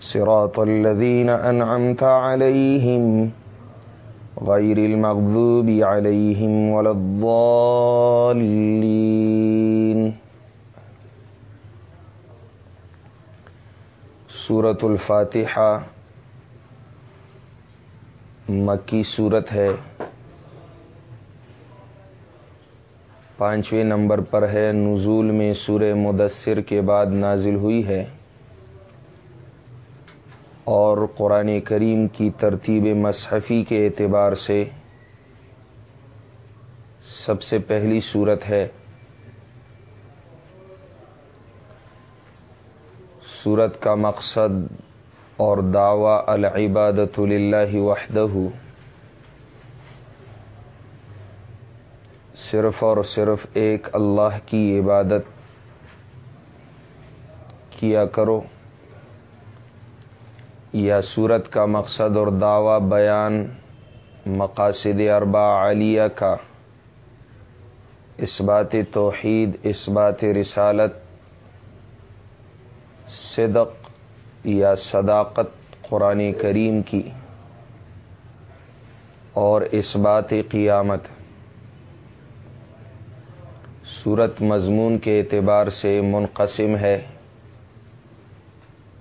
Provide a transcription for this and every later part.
صراط الذين أنعمت عليهم غير المغضوب عليهم ولا الضالين. سورة الفاتحة مکی صورت ہے، پانچویں نمبر پر ہے، نزول میں سور مدثر کے بعد نازل ہوئی ہے۔ اور قرآن کریم کی ترتیب مصحفی کے اعتبار سے سب سے پہلی صورت ہے۔ صورت کا مقصد اور دعوی العبادت للہ وحدہ۔ صرف اور صرف ایک اللہ کی عبادت کیا کرو۔ یا صورت کا مقصد اور دعوی بیان مقاصد اربا علیہ کا۔ اس بات توحید، اس بات رسالت، صدق یا صداقت قرآن کریم کی۔ اور اس بات قیامت۔ صورت مضمون کے اعتبار سے منقسم ہے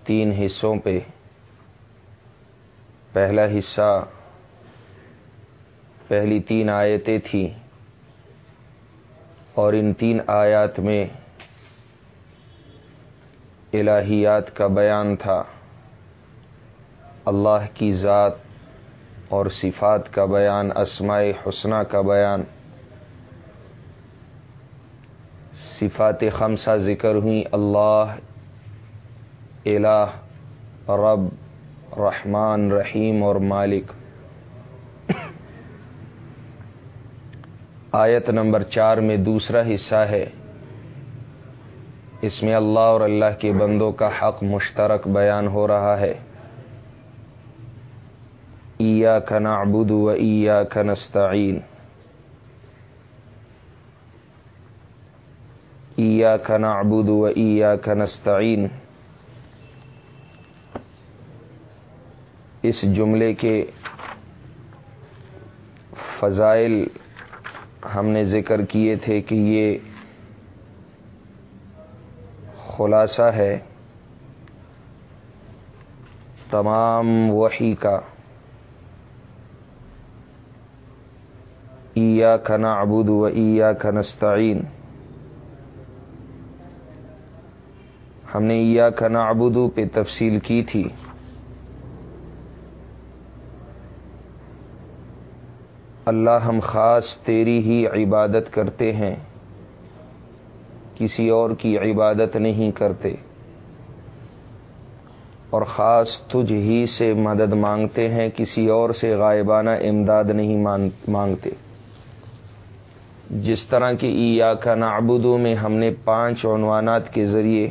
تین حصوں پہ۔ پہلا حصہ، پہلی تین آیتیں تھیں اور ان تین آیات میں الہیات کا بیان تھا۔ اللہ کی ذات اور صفات کا بیان، اسماء حسنہ کا بیان۔ صفات خمسہ ذکر ہوئی اللہ، الہ، رب رحمان رحیم اور مالک۔ آیت نمبر چار میں دوسرا حصہ ہے۔ اس میں اللہ اور اللہ کے بندوں کا حق مشترک بیان ہو رہا ہے۔ ایا کا نعبد و ایا کا نستعین۔ ایا کا نعبد و ایا کا اس جملے کے فضائل ہم نے ذکر کیے تھے کہ یہ خلاصہ ہے تمام وحی کا۔ ایا کھنا ابود و ایا کھنستعین ہم نے ایا کھنا ابودو پہ تفصیل کی تھی۔ اللہ ہم خاص تیری ہی عبادت کرتے ہیں۔ کسی اور کی عبادت نہیں کرتے۔ اور خاص تجھ ہی سے مدد مانگتے ہیں، کسی اور سے غائبانہ امداد نہیں مانگتے۔ جس طرح کی ایا کا نعبدو میں ہم نے پانچ عنوانات کے ذریعے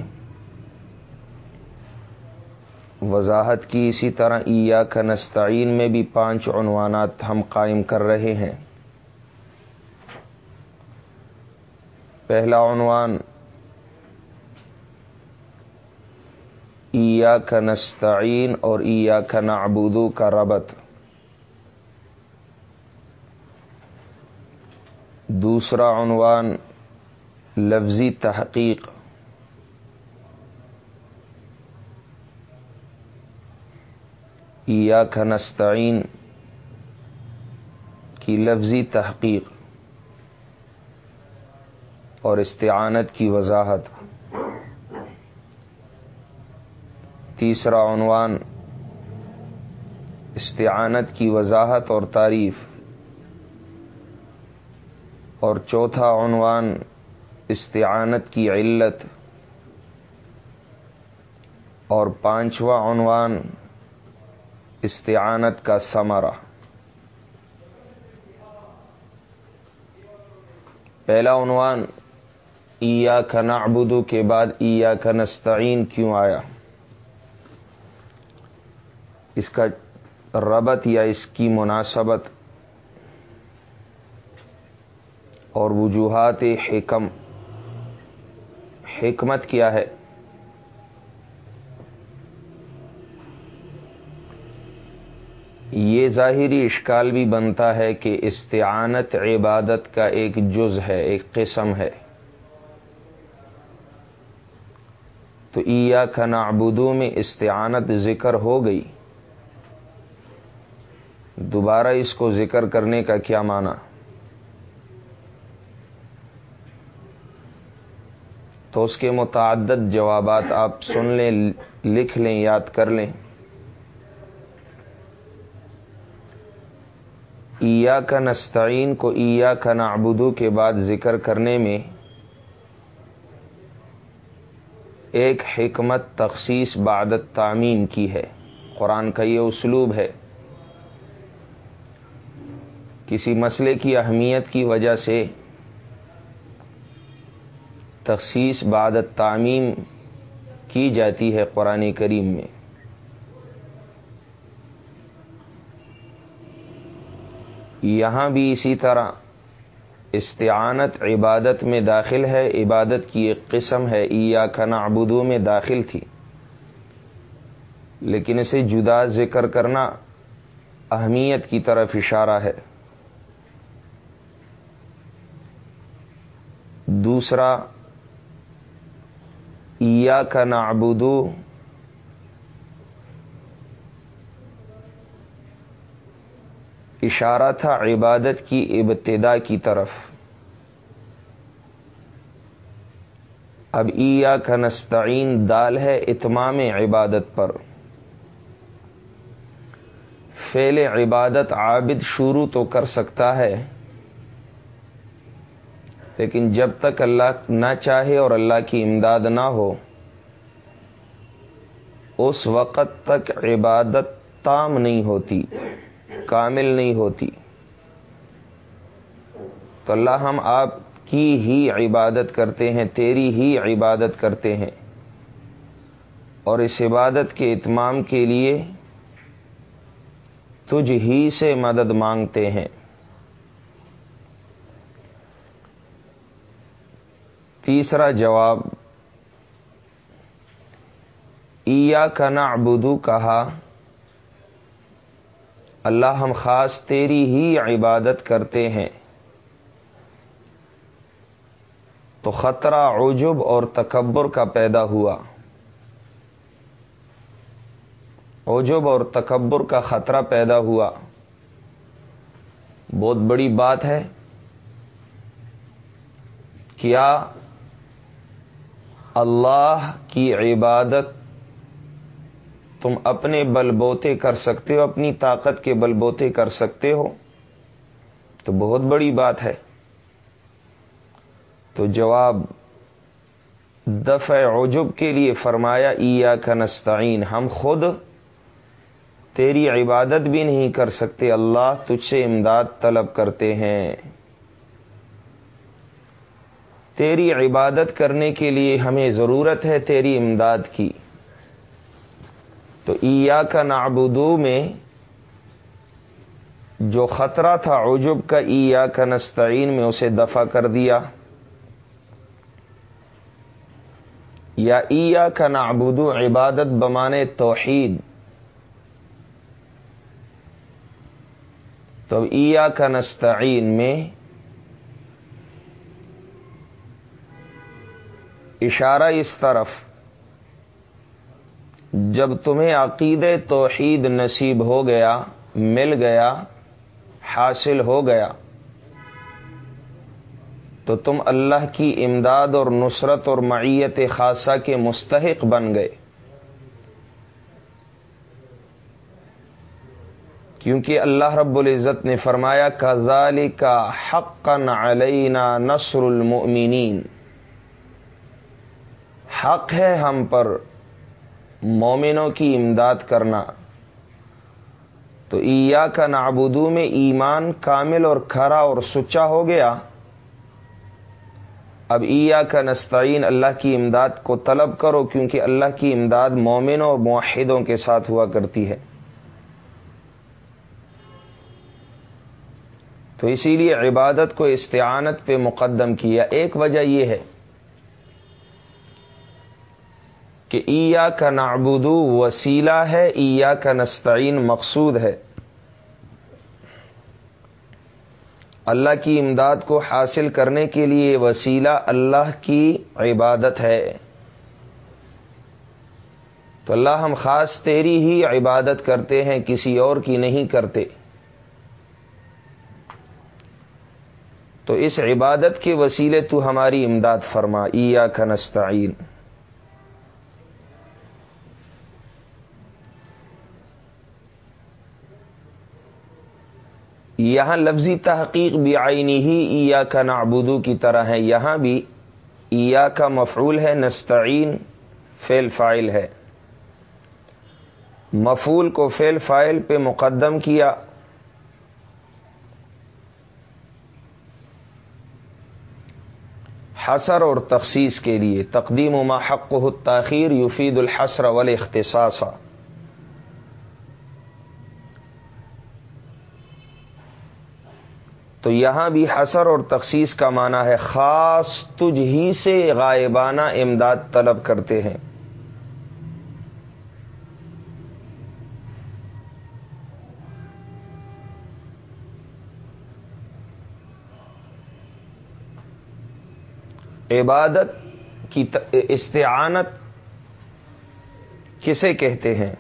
وضاحت کی اسی طرح ایا کا نستعین میں بھی پانچ عنوانات ہم قائم کر رہے ہیں۔ پہلا عنوان ایا کا نستعین اور ایا کا نعبودو کا ربط۔ دوسرا عنوان، لفظی تحقیق۔ یا کھنستعین کی لفظی تحقیق اور استعانت کی وضاحت تیسرا عنوان استعانت کی وضاحت اور تعریف اور چوتھا عنوان استعانت کی علت اور پانچواں عنوان استعانت کا سمرا پہلا عنوان ایا کا نعبدو کے بعد ایا کا نستعین کیوں آیا؟ اس کا ربط یا اس کی مناسبت اور وجوہات حکم، حکمت کیا ہے؟ یہ ظاہری اشکال بھی بنتا ہے کہ استعانت عبادت کا ایک جز ہے، ایک قسم ہے۔ تو ایا کا نعبدو میں استعانت ذکر ہو گئی۔ دوبارہ اس کو ذکر کرنے کا کیا معنی؟ تو اس کے متعدد جوابات آپ سن لیں، لکھ لیں، یاد کر لیں۔ ایا کا نستعین کو ایا کا نعبدو کے بعد ذکر کرنے میں ایک حکمت تخصیص بعدت تعمیم کی ہے۔ قرآن کا یہ اسلوب ہے۔ کسی مسئلے کی اہمیت کی وجہ سے تخصیص بعد تعمیم کی جاتی ہے قرآن کریم میں۔ یہاں بھی اسی طرح استعانت عبادت میں داخل ہے، عبادت کی ایک قسم ہے ایا کھنا ابودو میں داخل تھی۔ لیکن اسے جدا ذکر کرنا اہمیت کی طرف اشارہ ہے۔ دوسرا یا کا نعبدو اشارہ تھا عبادت کی ابتدا کی طرف۔ اب ایا کا نستعین دال ہے اتمام عبادت پر۔ فعل عبادت عابد شروع تو کر سکتا ہے، لیکن جب تک اللہ نہ چاہے اور اللہ کی امداد نہ ہو، اس وقت تک عبادت تام نہیں ہوتی۔ کامل نہیں ہوتی۔ تو اللہ ہم آپ کی ہی عبادت کرتے ہیں، تیری ہی عبادت کرتے ہیں۔ اور اس عبادت کے اتمام کے لیے تجھ ہی سے مدد مانگتے ہیں۔ تیسرا جواب ایا کا نعبدو کہا اللہ ہم خاص تیری ہی عبادت کرتے ہیں۔ تو خطرہ عجب اور تکبر کا پیدا ہوا۔ عجب اور تکبر کا خطرہ پیدا ہوا۔ بہت بڑی بات ہے۔ کیا اللہ کی عبادت تم اپنے بل بوتے کر سکتے ہو، اپنی طاقت کے بل بوتے کر سکتے ہو۔ تو بہت بڑی بات ہے۔ تو جواب دفع عجب کے لیے فرمایا ایا کا نستعین، ہم خود تیری عبادت بھی نہیں کر سکتے، اللہ تجھ سے امداد طلب کرتے ہیں۔ تیری عبادت کرنے کے لیے ہمیں ضرورت ہے تیری امداد کی۔ ایا کا نعبدو میں جو خطرہ تھا، عجب کا ایا کا نستعین میں اسے دفع کر دیا۔ یا ایا کا نعبدو، عبادت بمانے توحید۔ تو ایا کا نستعین میں اشارہ اس طرف۔ جب تمہیں عقید توحید نصیب ہو گیا، مل گیا، حاصل ہو گیا، تو تم اللہ کی امداد اور نصرت اور معیت خاصہ کے مستحق بن گئے۔ کیونکہ اللہ رب العزت نے فرمایا کزالی کا حق علینا نصر المؤمنین حق ہے ہم پر۔ مومنوں کی امداد کرنا۔ تو ایا کا نابودو میں ایمان کامل اور کھرا اور سچا ہو گیا۔ اب ایا کا نستعین، اللہ کی امداد کو طلب کرو، کیونکہ اللہ کی امداد مومنوں اور معاہدوں کے ساتھ ہوا کرتی ہے۔ تو اسی لیے عبادت کو استعانت پہ مقدم کیا۔ ایک وجہ یہ ہے کہ ایا کا نعبدو وسیلہ ہے ایا کا نستعین مقصود ہے۔ اللہ کی امداد کو حاصل کرنے کے لیے وسیلہ اللہ کی عبادت ہے۔ تو اللہ ہم خاص تیری ہی عبادت کرتے ہیں، کسی اور کی نہیں کرتے۔ تو اس عبادت کے وسیلے تو ہماری امداد فرما ایا کا نستعین۔ یہاں لفظی تحقیق بھی آئینی ہی ایا کا نعبدو کی طرح ہے۔ یہاں بھی ایا کا مفعول ہے، نستعین فیل فائل ہے۔ مفول کو فیل فائل پہ مقدم کیا۔ حسر اور تخصیص کے لیے تقدیم و حق التاخیر یفید الحسر والاختصاص۔ تو یہاں بھی حسر اور تخصیص کا معنی ہے، خاص تجھ ہی سے غائبانہ امداد طلب کرتے ہیں۔ عبادت کی استعانت کسے کہتے ہیں؟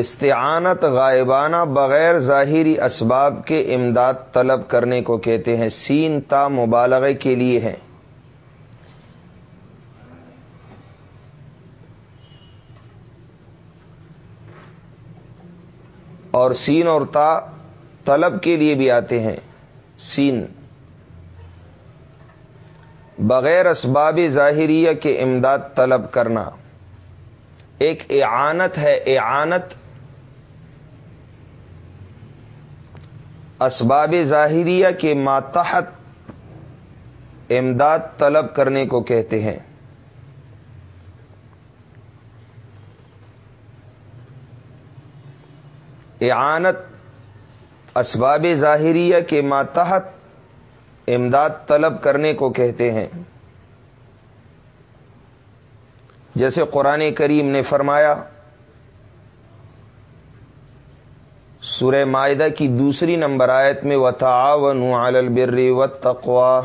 استعانت غائبانہ بغیر ظاہری اسباب کے امداد طلب کرنے کو کہتے ہیں۔ سین تا مبالغے کے لیے ہے۔ اور سین اور تا طلب کے لیے بھی آتے ہیں۔ سین۔ بغیر اسباب ظاہریہ کے امداد طلب کرنا۔ ایک اعانت ہے، اعانت اسباب ظاہریہ کے ماتحت امداد طلب کرنے کو کہتے ہیں۔ اعانت اسباب ظاہریہ کے ماتحت امداد طلب کرنے کو کہتے ہیں۔ جیسے قرآن کریم نے فرمایا سورہ معدہ کی دوسری نمبر آیت میں وطاون البری و تقوا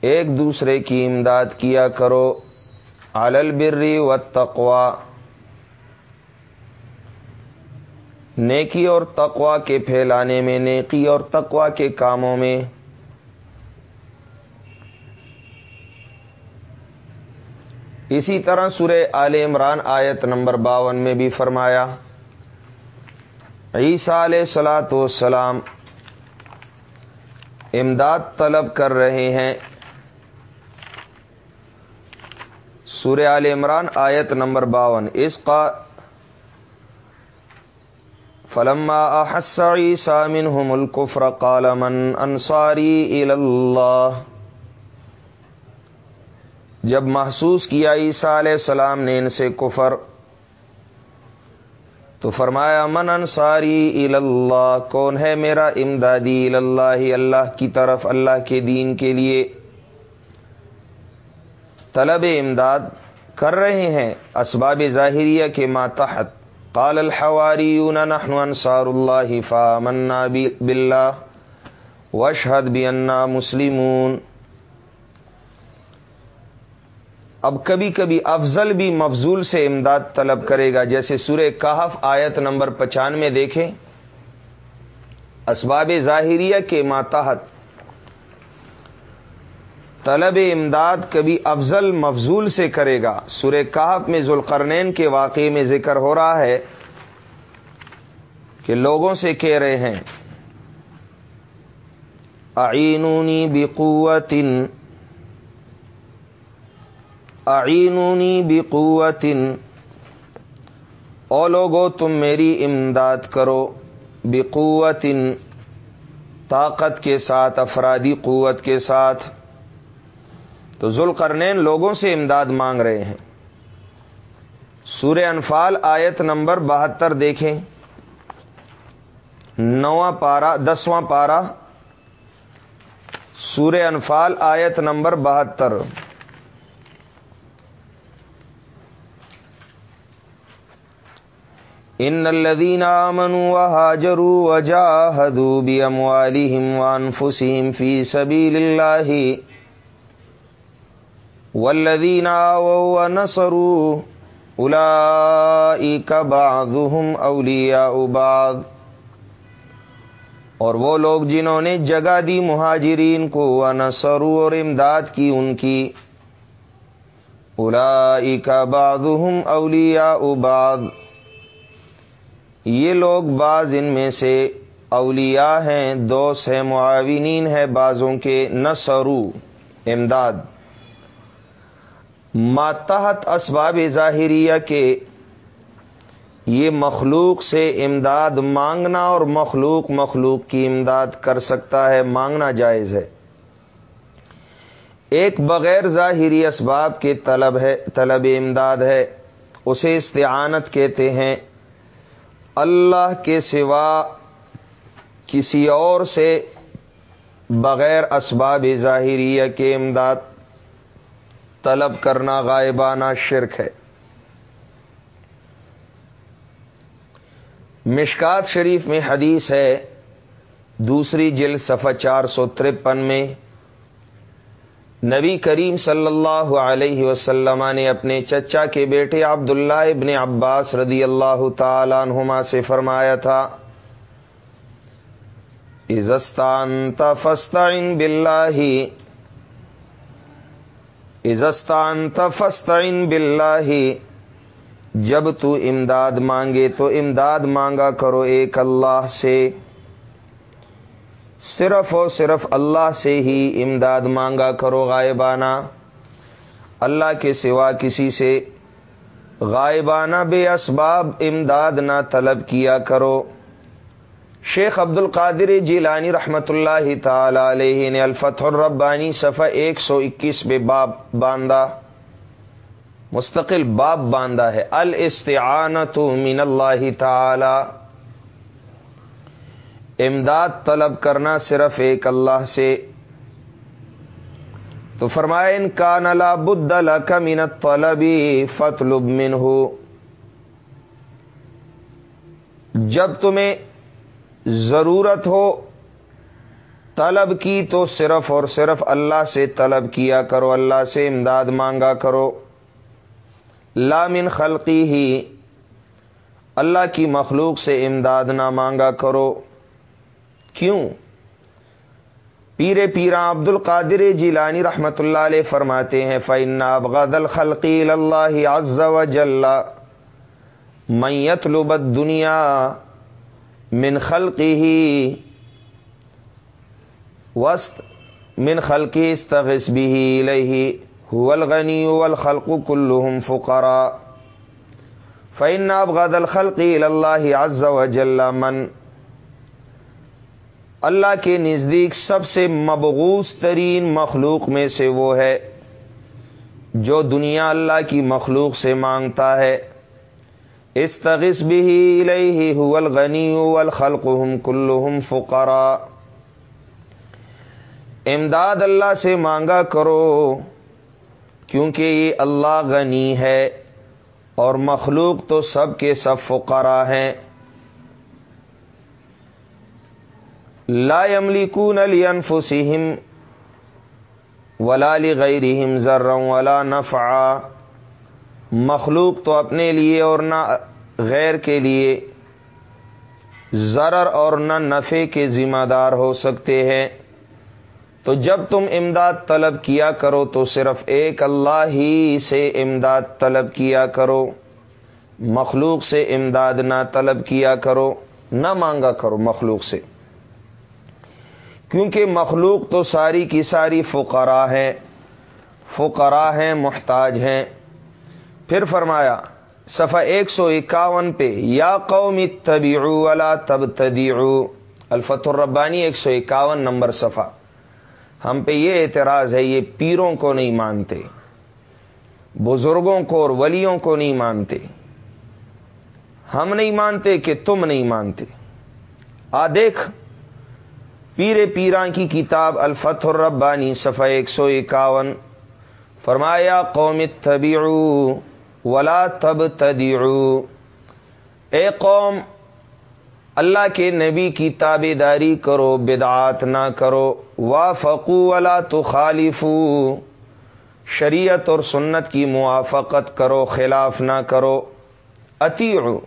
ایک دوسرے کی امداد کیا کرو۔ البری و تقوا نیکی اور تقوا کے پھیلانے میں، نیکی اور تقوا کے کاموں میں۔ اسی طرح سورہ آل عمران آیت نمبر باون میں بھی فرمایا، عیسیٰ علیہ سلاۃ وسلام امداد طلب کر رہے ہیں۔ سورہ آل عمران آیت نمبر باون، اس کا فلما احس عیسیٰ منہم الكفر قال من انصاری اللہ۔ جب محسوس کیا عیسیٰ علیہ السلام نے ان سے کفر تو فرمایا، من انصاری اللہ کون ہے میرا امدادی اللہ اللہ کی طرف، اللہ کے دین کے لیے؟ طلب امداد کر رہے ہیں اسباب ظاہریہ کے ماتحت۔ قال الحواریون، نحن انصار اللہ فامنا باللہ، واشہد بنا مسلمون. اب کبھی کبھی افضل بھی مفضول سے امداد طلب کرے گا، جیسے سورہ کہف آیت نمبر پچانوے دیکھیں۔ اسباب ظاہریہ کے ماتحت۔ طلب امداد کبھی افضل مفضول سے کرے گا۔ سورہ کہف میں ذوالقرنین کے واقعے میں ذکر ہو رہا ہے کہ لوگوں سے کہہ رہے ہیں آئینونی بقوتن آئینونی بقوتن او لوگو، تم میری امداد کرو بقوتن طاقت کے ساتھ، افرادی قوت کے ساتھ. تو ذوالقرنین لوگوں سے امداد مانگ رہے ہیں۔ سورہ انفال آیت نمبر بہتر دیکھیں۔ نواں پارا، دسواں پارا۔ سورہ انفال آیت نمبر بہتر۔ ان الذين امنوا وهاجروا وجاهدوا باموالهم وانفسهم في سبيل الله والذين آووا ونصروا اولئك بعضهم اولیاء بعض اور وہ لوگ جنہوں نے جگہ دی مہاجرین کو ونصروا اور امداد کی ان کی اولئک بعضهم اولیاء بعض یہ لوگ بعض ان میں سے اولیاء ہیں دوست ہیں معاونین ہیں، بعضوں کے نصرو، امداد۔ ماتحت اسباب ظاہریہ کے یہ مخلوق سے امداد مانگنا اور مخلوق مخلوق کی امداد کر سکتا ہے، مانگنا جائز ہے۔ ایک بغیر ظاہری اسباب کے طلب ہے، طلب امداد ہے، اسے استعانت کہتے ہیں۔ اللہ کے سوا کسی اور سے بغیر اسباب ظاہریہ کے امداد طلب کرنا غائبانہ شرک ہے۔ مشکات شریف میں حدیث ہے، دوسری جل صفحہ چار سو ترپن میں نبی کریم صلی اللہ علیہ وسلم نے اپنے چچا کے بیٹے عبداللہ ابن عباس رضی اللہ تعالیٰ عنہما سے فرمایا تھا ازستان تفستعن باللہ ازستان تفستعن باللہ، جب تو امداد مانگے تو امداد مانگا کرو ایک اللہ سے۔ صرف اور صرف اللہ سے ہی امداد مانگا کرو غائبانہ۔ اللہ کے سوا کسی سے غائبانہ بے اسباب امداد نہ طلب کیا کرو۔ شیخ عبد القادر جیلانی رحمت اللہ تعالی علیہ نے الفت الربانی صفحہ ایک سو اکیس میں باب باندھا۔ مستقل باب باندھا ہے۔ الاستعانت من اللہ تعالی۔ امداد طلب کرنا صرف ایک اللہ سے۔ تو فرمائے ان کا نلا بد کا منت طلبی فتلب من ہو جب تمہیں ضرورت ہو طلب کی، تو صرف اور صرف اللہ سے طلب کیا کرو، اللہ سے امداد مانگا کرو۔ لامن خلقی ہی اللہ کی مخلوق سے امداد نہ مانگا کرو۔ کیوں؟ پیرے پیرا عبد القادر جیلانی رحمت اللہ علیہ فرماتے ہیں فن ابغد الخلقی اللہ عز و جل میت لبت دنیا من خلقی ہی وسط من خلقی استغس بھی لہی الغنی والخلق كلهم فقراء۔ فإن أبغض الخلق إلى الله عز وجل۔ من اللہ کے نزدیک سب سے مبغوث ترین مخلوق میں سے وہ ہے، جو دنیا اللہ کی مخلوق سے مانگتا ہے۔ استغس بھی لئی الغنی الخلق ہم کلحم فقرا امداد اللہ سے مانگا کرو، کیونکہ یہ اللہ غنی ہے اور مخلوق تو سب کے سب فقرا ہیں۔ لا يملكون لانفسهم ولا لغيرهم ذرا ولا نفعا، مخلوق تو اپنے لیے اور نہ غیر کے لیے ضرر اور نہ نفع کے ذمہ دار ہو سکتے ہیں۔ تو جب تم امداد طلب کیا کرو تو صرف ایک اللہ ہی سے امداد طلب کیا کرو، مخلوق سے امداد نہ طلب کیا کرو، نہ مانگا کرو مخلوق سے۔ کیونکہ مخلوق تو ساری کی ساری فقرا ہیں۔ فقرا ہیں، محتاج ہیں۔ پھر فرمایا، صفحہ ایک سو اکاون پہ، یا قوم تبیعو ولا تب تدیعو الفت الربانی ایک سو اکاون نمبر صفحہ۔ ہم پہ یہ اعتراض ہے، یہ پیروں کو نہیں مانتے، بزرگوں کو اور ولیوں کو نہیں مانتے۔ ہم نہیں مانتے کہ تم نہیں مانتے۔ آ دیکھ پیر پیران کی کتاب الفت الربانی، صفحہ ایک سو اکاون، فرمایا، قوم تبیعو ولا تب تدیعو اے قوم، اللہ کے نبی کی تابے داری کرو، بدعات نہ کرو وا فقو ولا تو شریعت اور سنت کی موافقت کرو، خلاف نہ کرو۔ اتیعو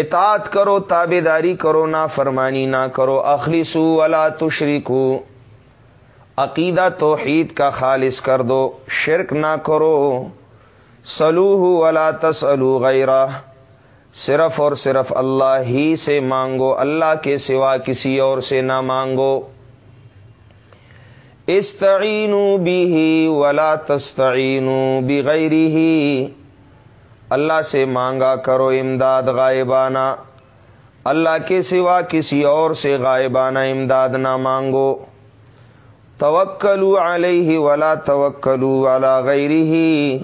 اطاعت کرو تابے داری کرو نہ فرمانی نہ کرو اخلیصو ولا تشریکو عقیدہ توحید کا خالص کر دو، شرک نہ کرو۔ سلوح ولا تسلو غیرہ۔ صرف اور صرف اللہ ہی سے مانگو، اللہ کے سوا کسی اور سے نہ مانگو۔ استعین بھی ولا تستعین بغیری ہی اللہ سے مانگا کرو امداد غائبانہ۔ اللہ کے سوا کسی اور سے غائبانہ امداد نہ مانگو۔ توکلو علیہ ولا توکلو علی غیری ہی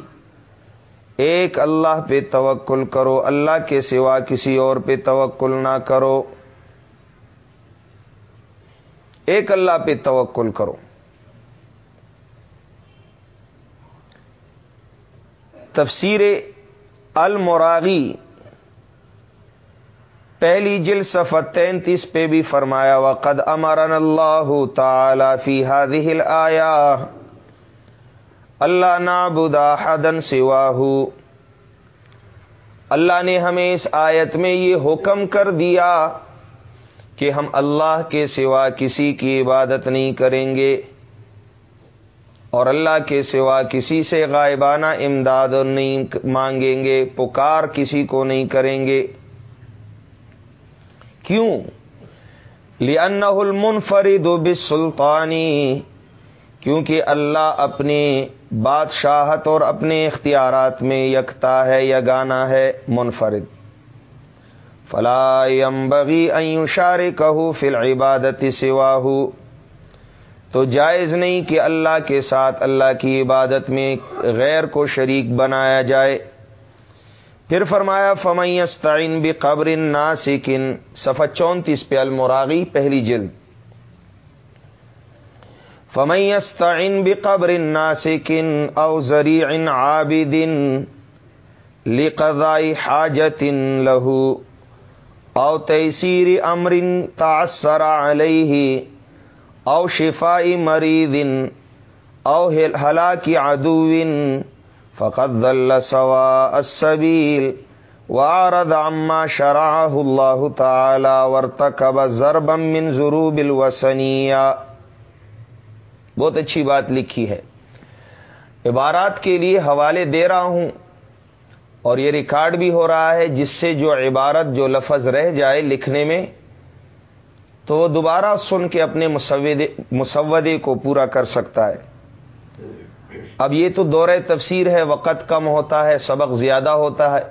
ایک اللہ پہ توکل کرو، اللہ کے سوا کسی اور پہ توکل نہ کرو۔ ایک اللہ پہ توکل کرو۔ تفسیر المراغی۔ پہلی جل صفح تینتیس پہ بھی فرمایا، وقد امرن اللہ تعالی فی هذه آیا اللہ نابدا حدن سواہ۔ اللہ نے ہمیں اس آیت میں یہ حکم کر دیا کہ ہم اللہ کے سوا کسی کی عبادت نہیں کریں گے۔ اور اللہ کے سوا کسی سے غائبانہ امداد نہیں مانگیں گے، پکار کسی کو نہیں کریں گے۔ کیوں؟ لنح المنفرد بسلطانی کیونکہ اللہ اپنے بادشاہت اور اپنے اختیارات میں یکتا ہے یا گانا ہے، منفرد۔ فلاں بغی اشار کہو فل عبادت سواہو تو جائز نہیں کہ اللہ کے ساتھ اللہ کی عبادت میں غیر کو شریک بنایا جائے۔ پھر فرمایا فمستعین بھی قبر ناسکن صفح چونتیس پہ المراغی، پہلی جلد۔ فمستعین بھی قبر ناسکن او ذریع عابد لقضائی حاجت لہو او تیسیر امر تاثر علیہ او شفائی مریض او ہلاکی عدوین فقد ذل سوا السبیل وارد عما شرعه اللہ تعالی وارتکب ضربا من ضروب الوسنیہ۔ بہت اچھی بات لکھی ہے۔ عبارات کے لیے حوالے دے رہا ہوں۔ اور یہ ریکارڈ بھی ہو رہا ہے جس سے جو عبارت جو لفظ رہ جائے لکھنے میں تو وہ دوبارہ سن کے اپنے مسودے کو پورا کر سکتا ہے۔ اب یہ تو دور تفسیر ہے، وقت کم ہوتا ہے، سبق زیادہ ہوتا ہے۔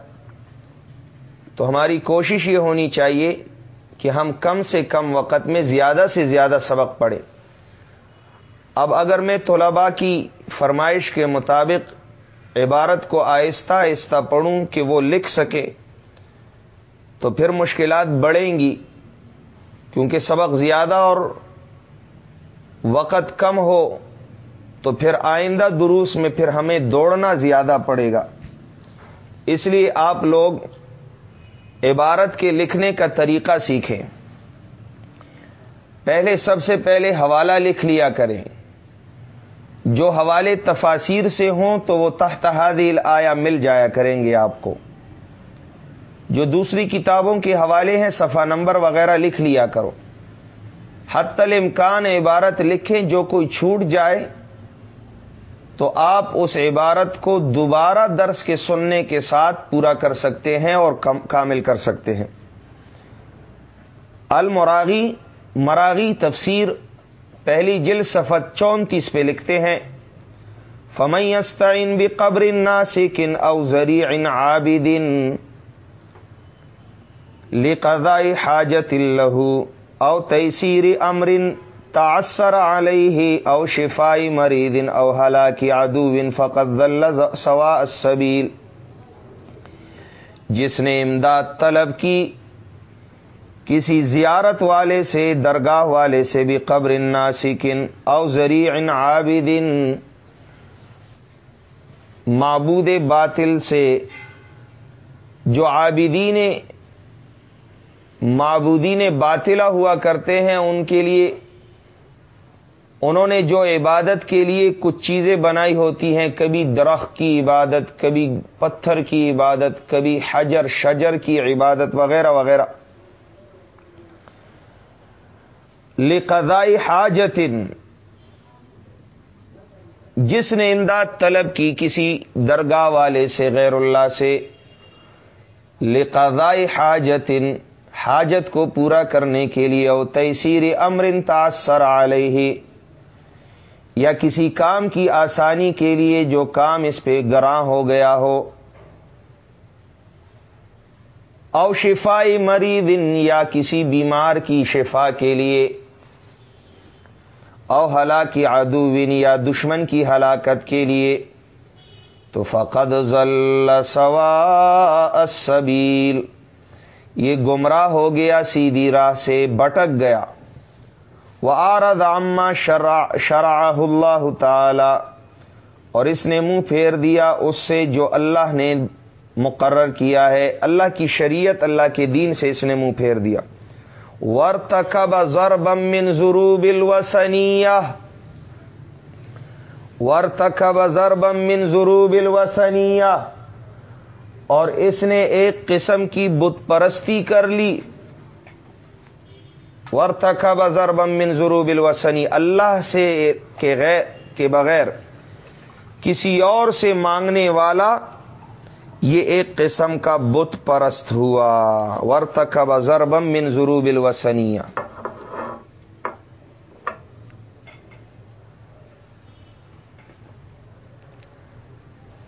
تو ہماری کوشش یہ ہونی چاہیے کہ ہم کم سے کم وقت میں زیادہ سے زیادہ سبق پڑھیں۔ اب اگر میں طلباء کی فرمائش کے مطابق عبارت کو آہستہ آہستہ پڑھوں کہ وہ لکھ سکے، تو پھر مشکلات بڑھیں گی۔ کیونکہ سبق زیادہ اور وقت کم ہو تو پھر آئندہ دروس میں پھر ہمیں دوڑنا زیادہ پڑے گا۔ اس لیے آپ لوگ عبارت کے لکھنے کا طریقہ سیکھیں۔ پہلے سب سے پہلے حوالہ لکھ لیا کریں۔ جو حوالے تفاصیر سے ہوں تو وہ تحت حادیل آیا مل جایا کریں گے آپ کو۔ جو دوسری کتابوں کے حوالے ہیں، صفحہ نمبر وغیرہ لکھ لیا کرو۔ حت امکان عبارت لکھیں، جو کوئی چھوٹ جائے، تو آپ اس عبارت کو دوبارہ درس کے سننے کے ساتھ پورا کر سکتے ہیں اور کامل کر سکتے ہیں۔ المراغی، مراغی تفسیر، پہلی جل سفت چونتیس پہ لکھتے ہیں۔ فمئین بھی قبر ناسکن او زری ان لقضاء حاجت اللہ او تیسیر امرن تاثر علیہ او شفائی مرید او ہلاکی عدو فقد ذل سوا السبیل جس نے امداد طلب کی، کسی زیارت والے سے، درگاہ والے سے بھی قبر ناسکن او ذریع عابدن معبود باطل سے، جو عابدین معبودین باطلا ہوا کرتے ہیں، ان کے لیے، انہوں نے جو عبادت کے لیے کچھ چیزیں بنائی ہوتی ہیں، کبھی درخت کی عبادت، کبھی پتھر کی عبادت، کبھی حجر، شجر کی عبادت وغیرہ وغیرہ۔ لقضائی حاجتن جس نے امداد طلب کی کسی درگاہ والے سے، غیر اللہ سے لقضائی حاجتن حاجت کو پورا کرنے کے لیے او تیسیر امر تاثر علیہ، یا کسی کام کی آسانی کے لیے جو کام اس پہ گراں ہو گیا ہو۔ او شفائی مریض یا کسی بیمار کی شفا کے لیے۔ او ہلاکی ادوین یا دشمن کی ہلاکت کے لیے۔ تو فقد ذل سوا السبیل۔ یہ گمراہ ہو گیا، سیدھی راہ سے بٹک گیا۔ وہ آرد عامہ شرع اللہ تعالی اور اس نے منہ پھیر دیا اس سے جو اللہ نے مقرر کیا ہے۔ اللہ کی شریعت، اللہ کے دین سے اس نے منہ پھیر دیا۔ ورتکب ضربا من ضروب الوسنیہ ورتکب ضربا من ضروب الوسنیہ اور اس نے ایک قسم کی بت پرستی کر لی۔ ورتکب ضربا من ضروب الوسنی اللہ سے کے بغیر کسی اور سے مانگنے والا یہ ایک قسم کا بت پرست ہوا۔ ورتک ضربم من ضروب الوسنیہ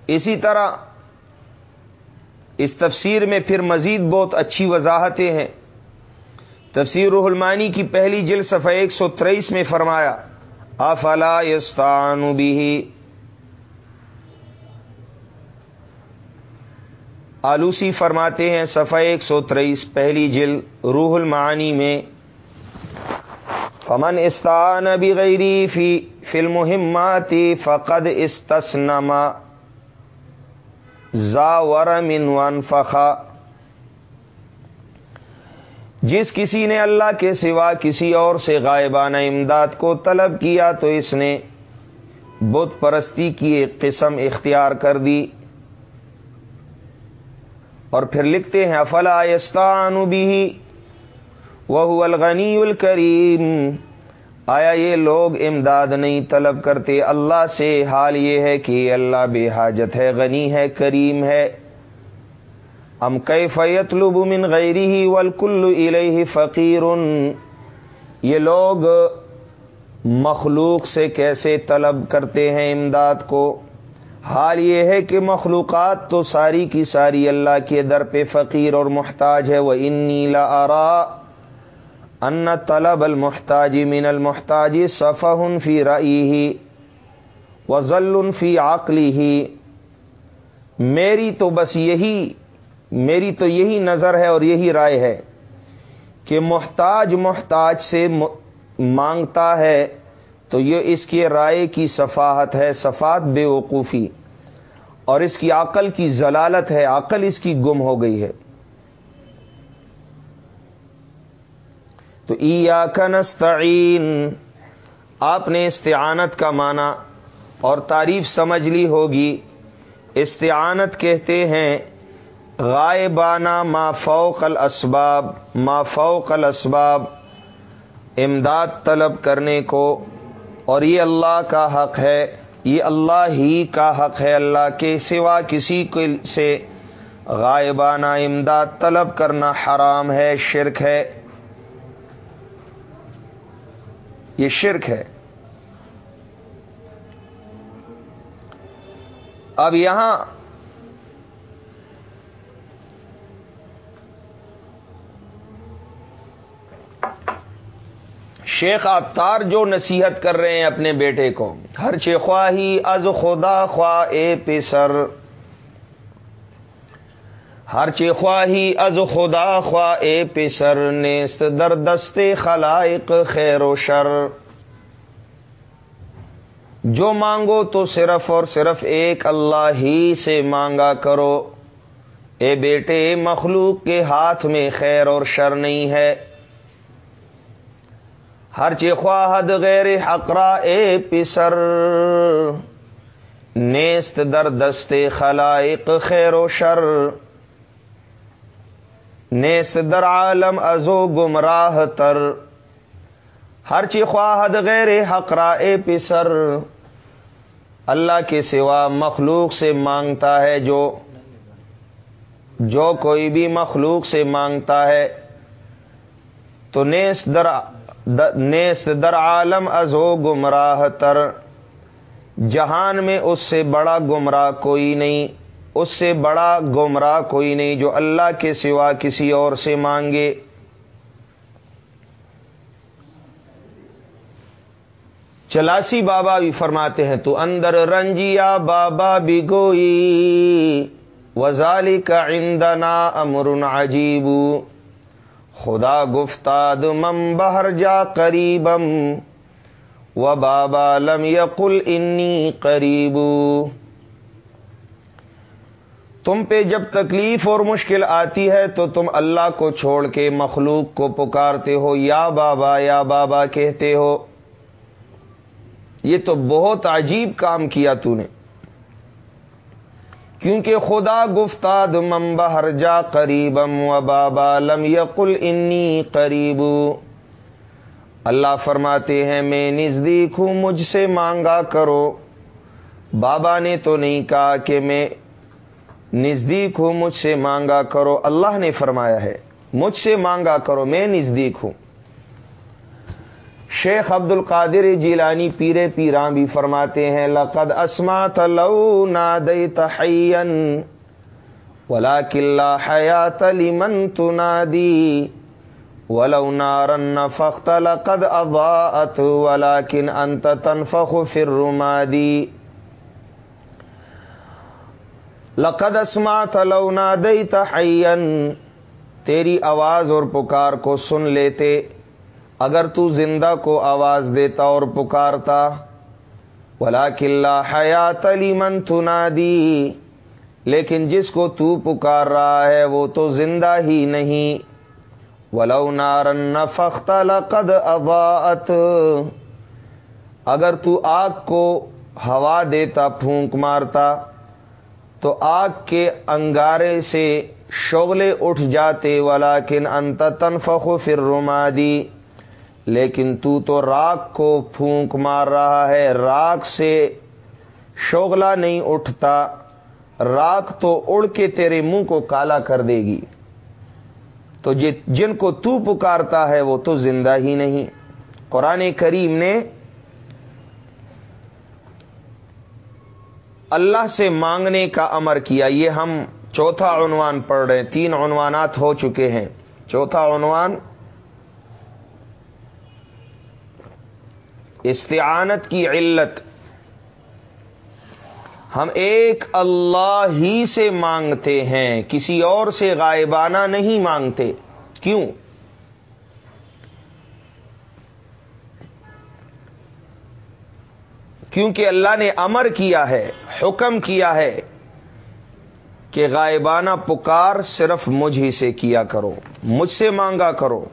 اسی طرح اس تفسیر میں پھر مزید بہت اچھی وضاحتیں ہیں۔ تفسیر روح المانی کی پہلی جل صفحہ ایک سو تریس میں فرمایا، افلا یستان بھی آلوسی فرماتے ہیں صفحہ ایک سو تریس، پہلی جل روح المعانی میں، فمن استان بغیری فی فلم فقد استسنما۔ زا ورمن ون فخا جس کسی نے اللہ کے سوا کسی اور سے غائبانہ امداد کو طلب کیا تو اس نے بت پرستی کی ایک قسم اختیار کر دی۔ اور پھر لکھتے ہیں، افلا یستان بھی وہ الغنی الکریم۔ آیا یہ لوگ امداد نہیں طلب کرتے؟ اللہ سے حال یہ ہے کہ اللہ بے حاجت ہے، غنی ہے، کریم ہے۔ ام کئی فیت من غیری ہی ولکل الہ فقیر یہ لوگ مخلوق سے کیسے طلب کرتے ہیں امداد کو؟ حال یہ ہے کہ مخلوقات تو ساری کی ساری اللہ کے در پہ فقیر اور محتاج ہے۔ وہ ان نیلا آرا ان طلب المحتاجی من المحتاجی صفح فی رائی ہی و فی عقلی ہی میری تو بس یہی، میری تو یہی نظر ہے اور یہی رائے ہے کہ محتاج محتاج سے مانگتا ہے تو یہ اس کی رائے کی صفاحت ہے، صفات بے وقوفی اور اس کی عقل کی ضلالت ہے، عقل اس کی گم ہو گئی ہے۔ تو ای کنستعین آپ نے استعانت کا معنی اور تعریف سمجھ لی ہوگی۔ استعانت کہتے ہیں، غائبانہ ما فوق الاسباب، ما فوق الاسباب، امداد طلب کرنے کو۔ اور یہ اللہ کا حق ہے، یہ اللہ ہی کا حق ہے۔ اللہ کے سوا کسی کو سے غائبانہ امداد طلب کرنا حرام ہے، شرک ہے۔ یہ شرک ہے۔ اب یہاں شیخ آتار جو نصیحت کر رہے ہیں اپنے بیٹے کو، ہر چے خواہی از خدا خواہ اے پیسر ہر چے خواہی از خدا خواہ اے پیسر نیست در دست خلائق خیر و شر۔ جو مانگو تو صرف اور صرف ایک اللہ ہی سے مانگا کرو۔ اے بیٹے مخلوق کے ہاتھ میں خیر اور شر نہیں ہے۔ ہر چی خواہد غیر حقرا اے پسر نیست در دست خلائق خیر و شر۔ نیست در عالم ازو گمراہ تر، ہر چی خواہد غیر حقرا اے پسر، اللہ کے سوا مخلوق سے مانگتا ہے جو جو کوئی بھی مخلوق سے مانگتا ہے۔ تو نیست در نیست در عالم ازو گمراہ تر، جہان میں اس سے بڑا گمراہ کوئی نہیں۔ اس سے بڑا گمراہ کوئی نہیں جو اللہ کے سوا کسی اور سے مانگے۔ چلاسی بابا بھی فرماتے ہیں، تو اندر رنجیا بابا بھی گوئی۔ وزالی کا اندنا امر عجیبو خدا گفتاد مم بہر جا قریبم و بابا لم یقل انی قریب۔ تم پہ جب تکلیف اور مشکل آتی ہے تو تم اللہ کو چھوڑ کے مخلوق کو پکارتے ہو، یا بابا یا بابا کہتے ہو۔ یہ تو بہت عجیب کام کیا تو نے۔ کیونکہ خدا گفتاد ممبہر جا قریبم و بابا لم یقل انی قریب. اللہ فرماتے ہیں، میں نزدیک ہوں، مجھ سے مانگا کرو۔ بابا نے تو نہیں کہا کہ میں نزدیک ہوں، مجھ سے مانگا کرو۔ اللہ نے فرمایا ہے، مجھ سے مانگا کرو، میں نزدیک ہوں۔ شیخ عبد القادر جیلانی پیرے پیراں بھی فرماتے ہیں، لقد اسمات لو نادی تحین ولا کلّا حیات لمن تنادی ولو نارن فخت لقد اضاءت ولكن انت تنفخ في الرمادی۔ لقد اسمات لو نادی تحین تیری آواز اور پکار کو سن لیتے۔ اگر تو زندہ کو آواز دیتا اور پکارتا۔ ولا کلّا حیات علی من تنادی۔ لیکن جس کو تو پکار رہا ہے وہ تو زندہ ہی نہیں۔ ولو نارن فخت لقد اضاءت۔ اگر تو آگ کو ہوا دیتا، پھونک مارتا۔ تو آگ کے انگارے سے شغلے اٹھ جاتے، ولیکن انت تنفخ فی الرمادی لیکن تو تو راک کو پھونک مار رہا ہے۔ راک سے شوگلا نہیں اٹھتا راک تو اڑ کے تیرے منہ کو کالا کر دے گی۔ تو جی، جن کو تو پکارتا ہے، وہ تو زندہ ہی نہیں۔ قرآن کریم نے اللہ سے مانگنے کا امر کیا، یہ ہم چوتھا عنوان پڑھ رہے ہیں۔ تین عنوانات ہو چکے ہیں۔ چوتھا عنوان، استعانت کی علت۔ ہم ایک اللہ ہی سے مانگتے ہیں، کسی اور سے غائبانہ نہیں مانگتے۔ کیوں؟ کیونکہ اللہ نے امر کیا ہے، حکم کیا ہے کہ غائبانہ پکار صرف مجھ ہی سے کیا کرو، مجھ سے مانگا کرو۔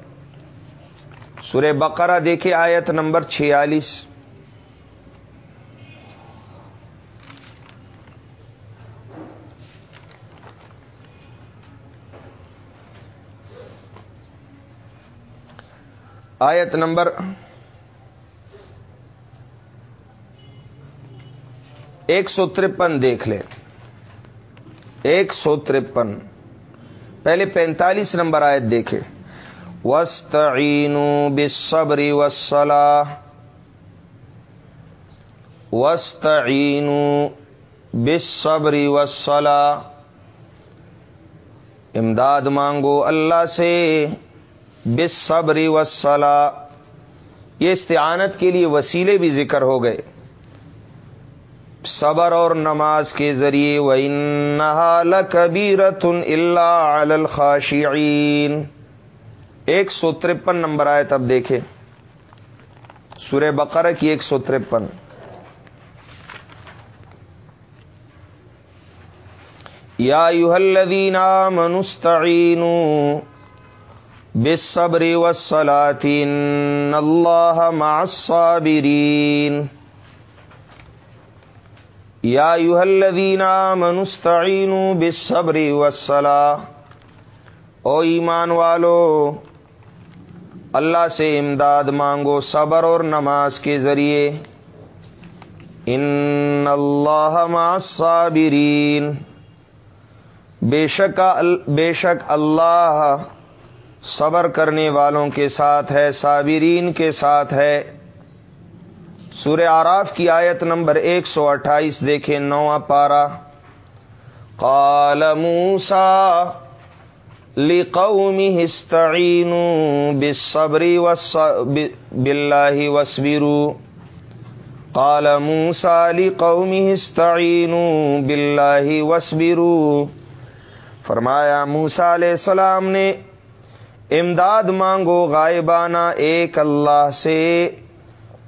سورہ بقرہ دیکھے آیت نمبر چھیالیس۔ آیت نمبر ایک سو ترپن دیکھ لیں ایک سو ترپن۔ پہلے پینتالیس نمبر آیت دیکھے۔ وسطین بالصبر والصلاة۔ وسطین بصبری وسلا امداد مانگو اللہ سے۔ بصبری وسلا یہ استعانت کے لیے وسیلے بھی ذکر ہو گئے۔ صبر اور نماز کے ذریعے و انحال کبیر اللہ الخاشعین ایک سو ترپن نمبر آئے تب دیکھے سورہ بقرہ کی ایک سو ترپن۔ یا الذین آمنوا بالصبر والصلاة، ان اللہ مع الصابرین۔ یا الذین آمنوا بالصبر والصلاة۔ او ایمان والو، اللہ سے امداد مانگو صبر اور نماز کے ذریعے۔ ان اللہ مع الصابرین۔ بے شک بے شک اللہ صبر کرنے والوں کے ساتھ ہے، صابرین کے ساتھ ہے۔ سورہ آراف کی آیت نمبر ایک سو اٹھائیس دیکھیں نواں پارا قال موسا لقومه استعینوا بالصبر بالله واصبروا قال موسا لقومه استعینوا بالله واصبروا فرمایا موسا علیہ السلام نے، امداد مانگو غائبانہ، ایک اللہ سے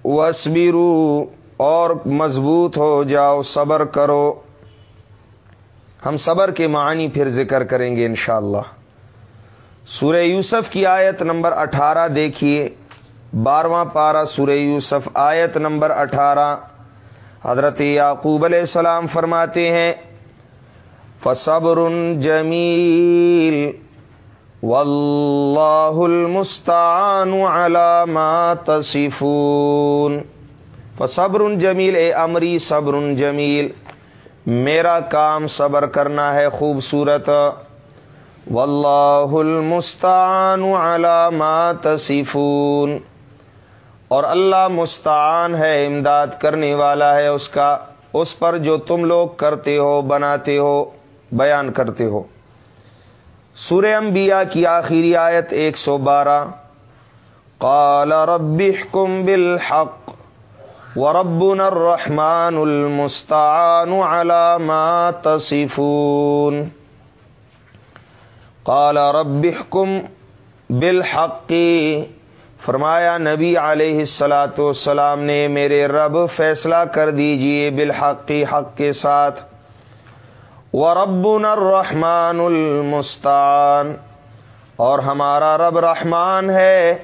وسبرو اور مضبوط ہو جاؤ، صبر کرو۔ ہم صبر کے معنی پھر ذکر کریں گے انشاءاللہ۔ سورہ یوسف کی آیت نمبر اٹھارہ دیکھیے۔ بارواں پارہ سورہ یوسف آیت نمبر اٹھارہ۔ حضرت یعقوب علیہ السلام فرماتے ہیں، فصبر جمیل واللہ المستعان على ما تصفون۔ فصبر جمیل، اے امری، صبر جمیل۔ میرا کام صبر کرنا ہے، خوبصورت۔ واللہ المستعان على ما تصفون۔ اور اللہ مستعان ہے، امداد کرنے والا ہے، اس کا، اس پر جو تم لوگ کرتے ہو، بناتے ہو، بیان کرتے ہو۔ سورہ انبیاء کی آخری آیت ایک سو بارہ۔ قال رب احكم بالحق وربنا الرحمن المستعان على ما تصفون۔ قال رب احكم بالحق۔ فرمایا نبی علیہ السلاۃ والسلام نے میرے رب فیصلہ کر دیجیے بالحق، حق کے ساتھ۔ وربنا الرحمن المستعان۔ اور ہمارا رب رحمان ہے،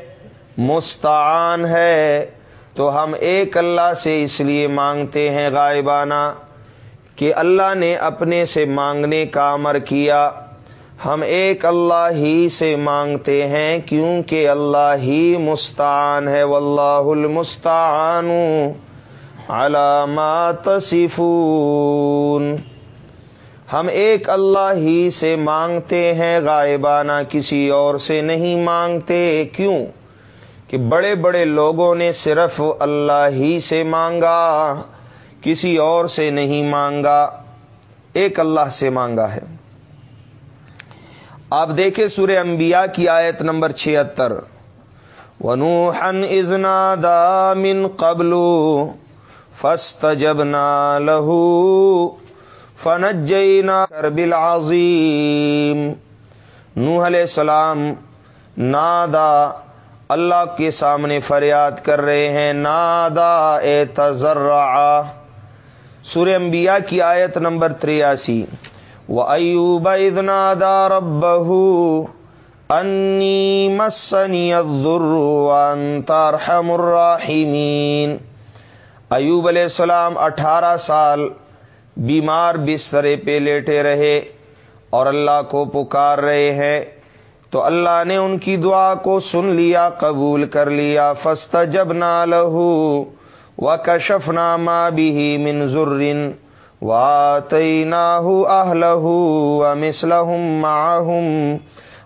مستعان ہے۔ تو ہم ایک اللہ سے اس لیے مانگتے ہیں غائبانہ کہ اللہ نے اپنے سے مانگنے کا امر کیا۔ ہم ایک اللہ ہی سے مانگتے ہیں کیونکہ اللہ ہی مستعان ہے۔ واللہ المستعان علامات صفون ہم ایک اللہ ہی سے مانگتے ہیں، غائبانہ کسی اور سے نہیں مانگتے۔ کیوں؟ کہ بڑے بڑے لوگوں نے صرف اللہ ہی سے مانگا، کسی اور سے نہیں مانگا۔ ایک اللہ سے مانگا ہے۔ آپ دیکھیں سورہ انبیاء کی آیت نمبر چھتر ونوحن ازنا دا من قبلو فسط جب لہو فنجینا کربل عظیم نوح علیہ السلام نادا اللہ کے سامنے فریاد کر رہے ہیں، نادا اے تذرع سور انبیاء کی آیت نمبر تریاسی۔ و ایوب نادا رب انی مسنی الضر وانت ارحم الراحمین ایوب علیہ السلام اٹھارہ سال بیمار بسترے پہ لیٹے رہے اور اللہ کو پکار رہے ہیں، تو اللہ نے ان کی دعا کو سن لیا، قبول کر لیا۔ فست جب نہ لہو و کشف نامہ بھی من ذرن واطی ناہ اہلہ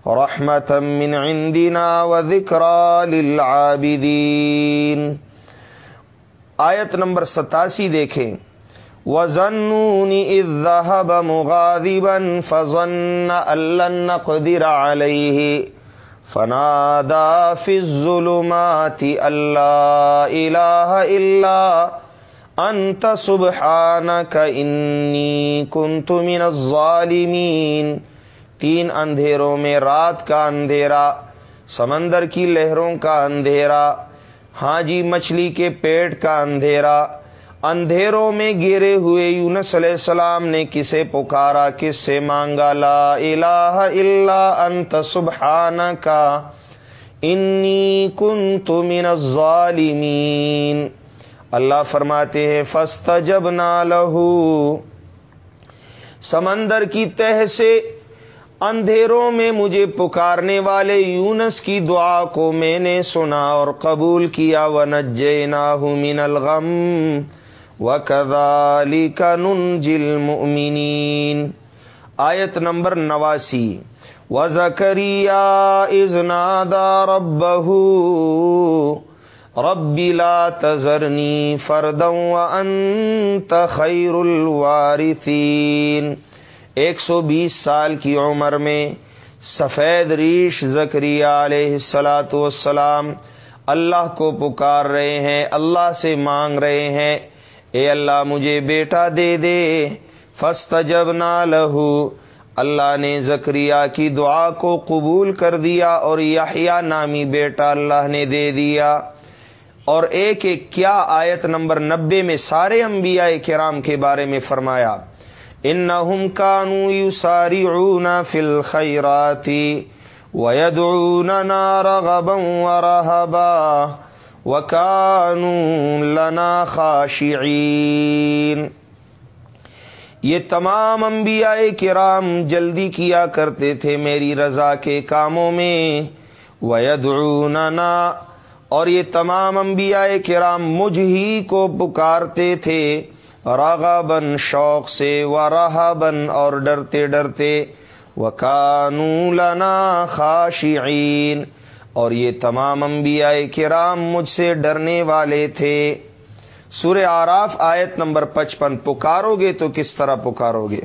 رحمت من عندنا و ذکر للعابدین۔ آیت نمبر ستاسی دیکھیں۔ وزنون اذهب مغاضبا فظن ان قدر عليه فنادى في الظلمات الله اله الا انت سبحانك اني كنت من الظالمين تین اندھیروں میں رات کا اندھیرا، سمندر کی لہروں کا اندھیرا ہاں جی مچھلی کے پیٹ کا اندھیرا اندھیروں میں گرے ہوئے یونس علیہ السلام نے کسے پکارا کس سے مانگا، لا الہ الا انت سبحان کا انی کنت من الظالمین۔ اللہ فرماتے ہیں فست جب لہو۔ سمندر کی تہ سے اندھیروں میں مجھے پکارنے والے یونس کی دعا کو میں نے سنا اور قبول کیا و من الغم۔ وَكَذَلِكَ نُنْجِ الْمُؤْمِنِينَ۔ آیت نمبر نواسی۔ وَزَكَرِيَا إِذْ نَادَى رَبَّهُ، رَبِّ لَا تَذَرْنِي فَرْدًا وَأَنْتَ خَيْرُ الْوَارِثِينَ۔ ایک سو بیس سال کی عمر میں سفید ریش زکریہ علیہ السلاۃ والسلام اللہ کو پکار رہے ہیں، اللہ سے مانگ رہے ہیں۔ اے اللہ مجھے بیٹا دے دے۔ فست جب نہ لہو۔ اللہ نے زکریہ کی دعا کو قبول کر دیا اور یحییٰ نامی بیٹا اللہ نے دے دیا۔ اور ایک ایک کیا آیت نمبر نبے میں سارے انبیاء کرام کے بارے میں فرمایا۔ ان کانو یو ساری اونا فل خیراتی وید وکانو لنا خاشعین یہ تمام انبیاء کرام جلدی کیا کرتے تھے میری رضا کے کاموں میں۔ ویدعوننا اور یہ تمام انبیاء کرام مجھ ہی کو پکارتے تھے۔ راغبن شوق سے و رہبن اور ڈرتے ڈرتے۔ وکانو لنا خاشعین اور یہ تمام انبیاء کرام مجھ سے ڈرنے والے تھے۔ سورہ آراف آیت نمبر پچپن پکارو گے تو کس طرح پکارو گے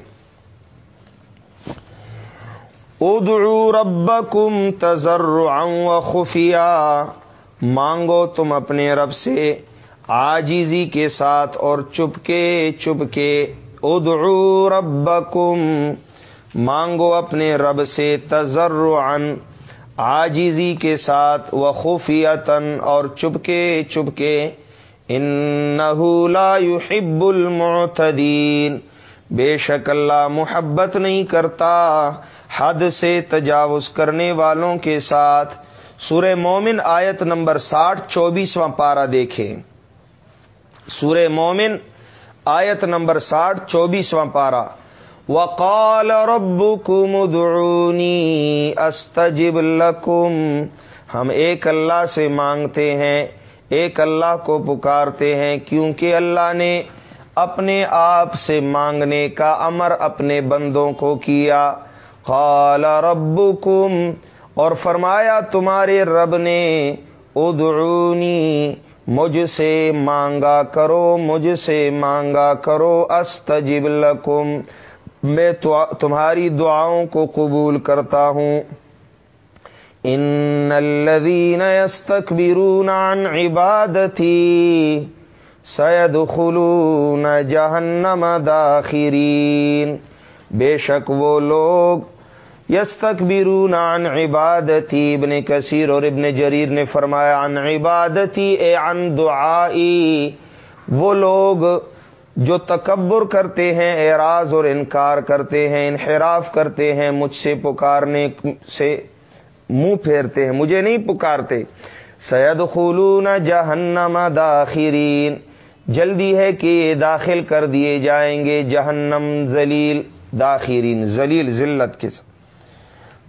ادعو ربکم تذرعا و خفیہ۔ مانگو تم اپنے رب سے آجیزی کے ساتھ اور چپکے چپکے۔ ادعو ربکم، مانگو اپنے رب سے تذرعا آجیزی کے ساتھ و خفیتن اور چپکے چپکے ان لا يحب المعتدین۔ بے شک اللہ محبت نہیں کرتا حد سے تجاوز کرنے والوں کے ساتھ۔ سورہ مومن آیت نمبر ساٹھ، چوبیسواں پارا دیکھیں۔ سورہ مومن آیت نمبر ساٹھ، چوبیسواں پارا وقال ربكم ادعوني استجب لكم۔ ہم ایک اللہ سے مانگتے ہیں، ایک اللہ کو پکارتے ہیں، کیونکہ اللہ نے اپنے آپ سے مانگنے کا امر اپنے بندوں کو کیا۔ قال ربكم، اور فرمایا تمہارے رب نے، ادعونی، مجھ سے مانگا کرو، مجھ سے مانگا کرو استجب لکم میں تمہاری دعاؤں کو قبول کرتا ہوں۔ ان الذين يستكبرون عن عبادتي سيدخلون جهنم داخرین بے شک وہ لوگ یستکبرون عن عبادتی ابن کثیر اور ابن جریر نے فرمایا، عن عبادتی اے عن دعائی وہ لوگ جو تکبر کرتے ہیں، اعراض اور انکار کرتے ہیں، انحراف کرتے ہیں، مجھ سے پکارنے سے منہ پھیرتے ہیں، مجھے نہیں پکارتے۔ سید خلون جہنم داخرین جلدی ہے کہ یہ داخل کر دیے جائیں گے جہنم ذلیل داخرین، ذلیل، ذلت کے ساتھ۔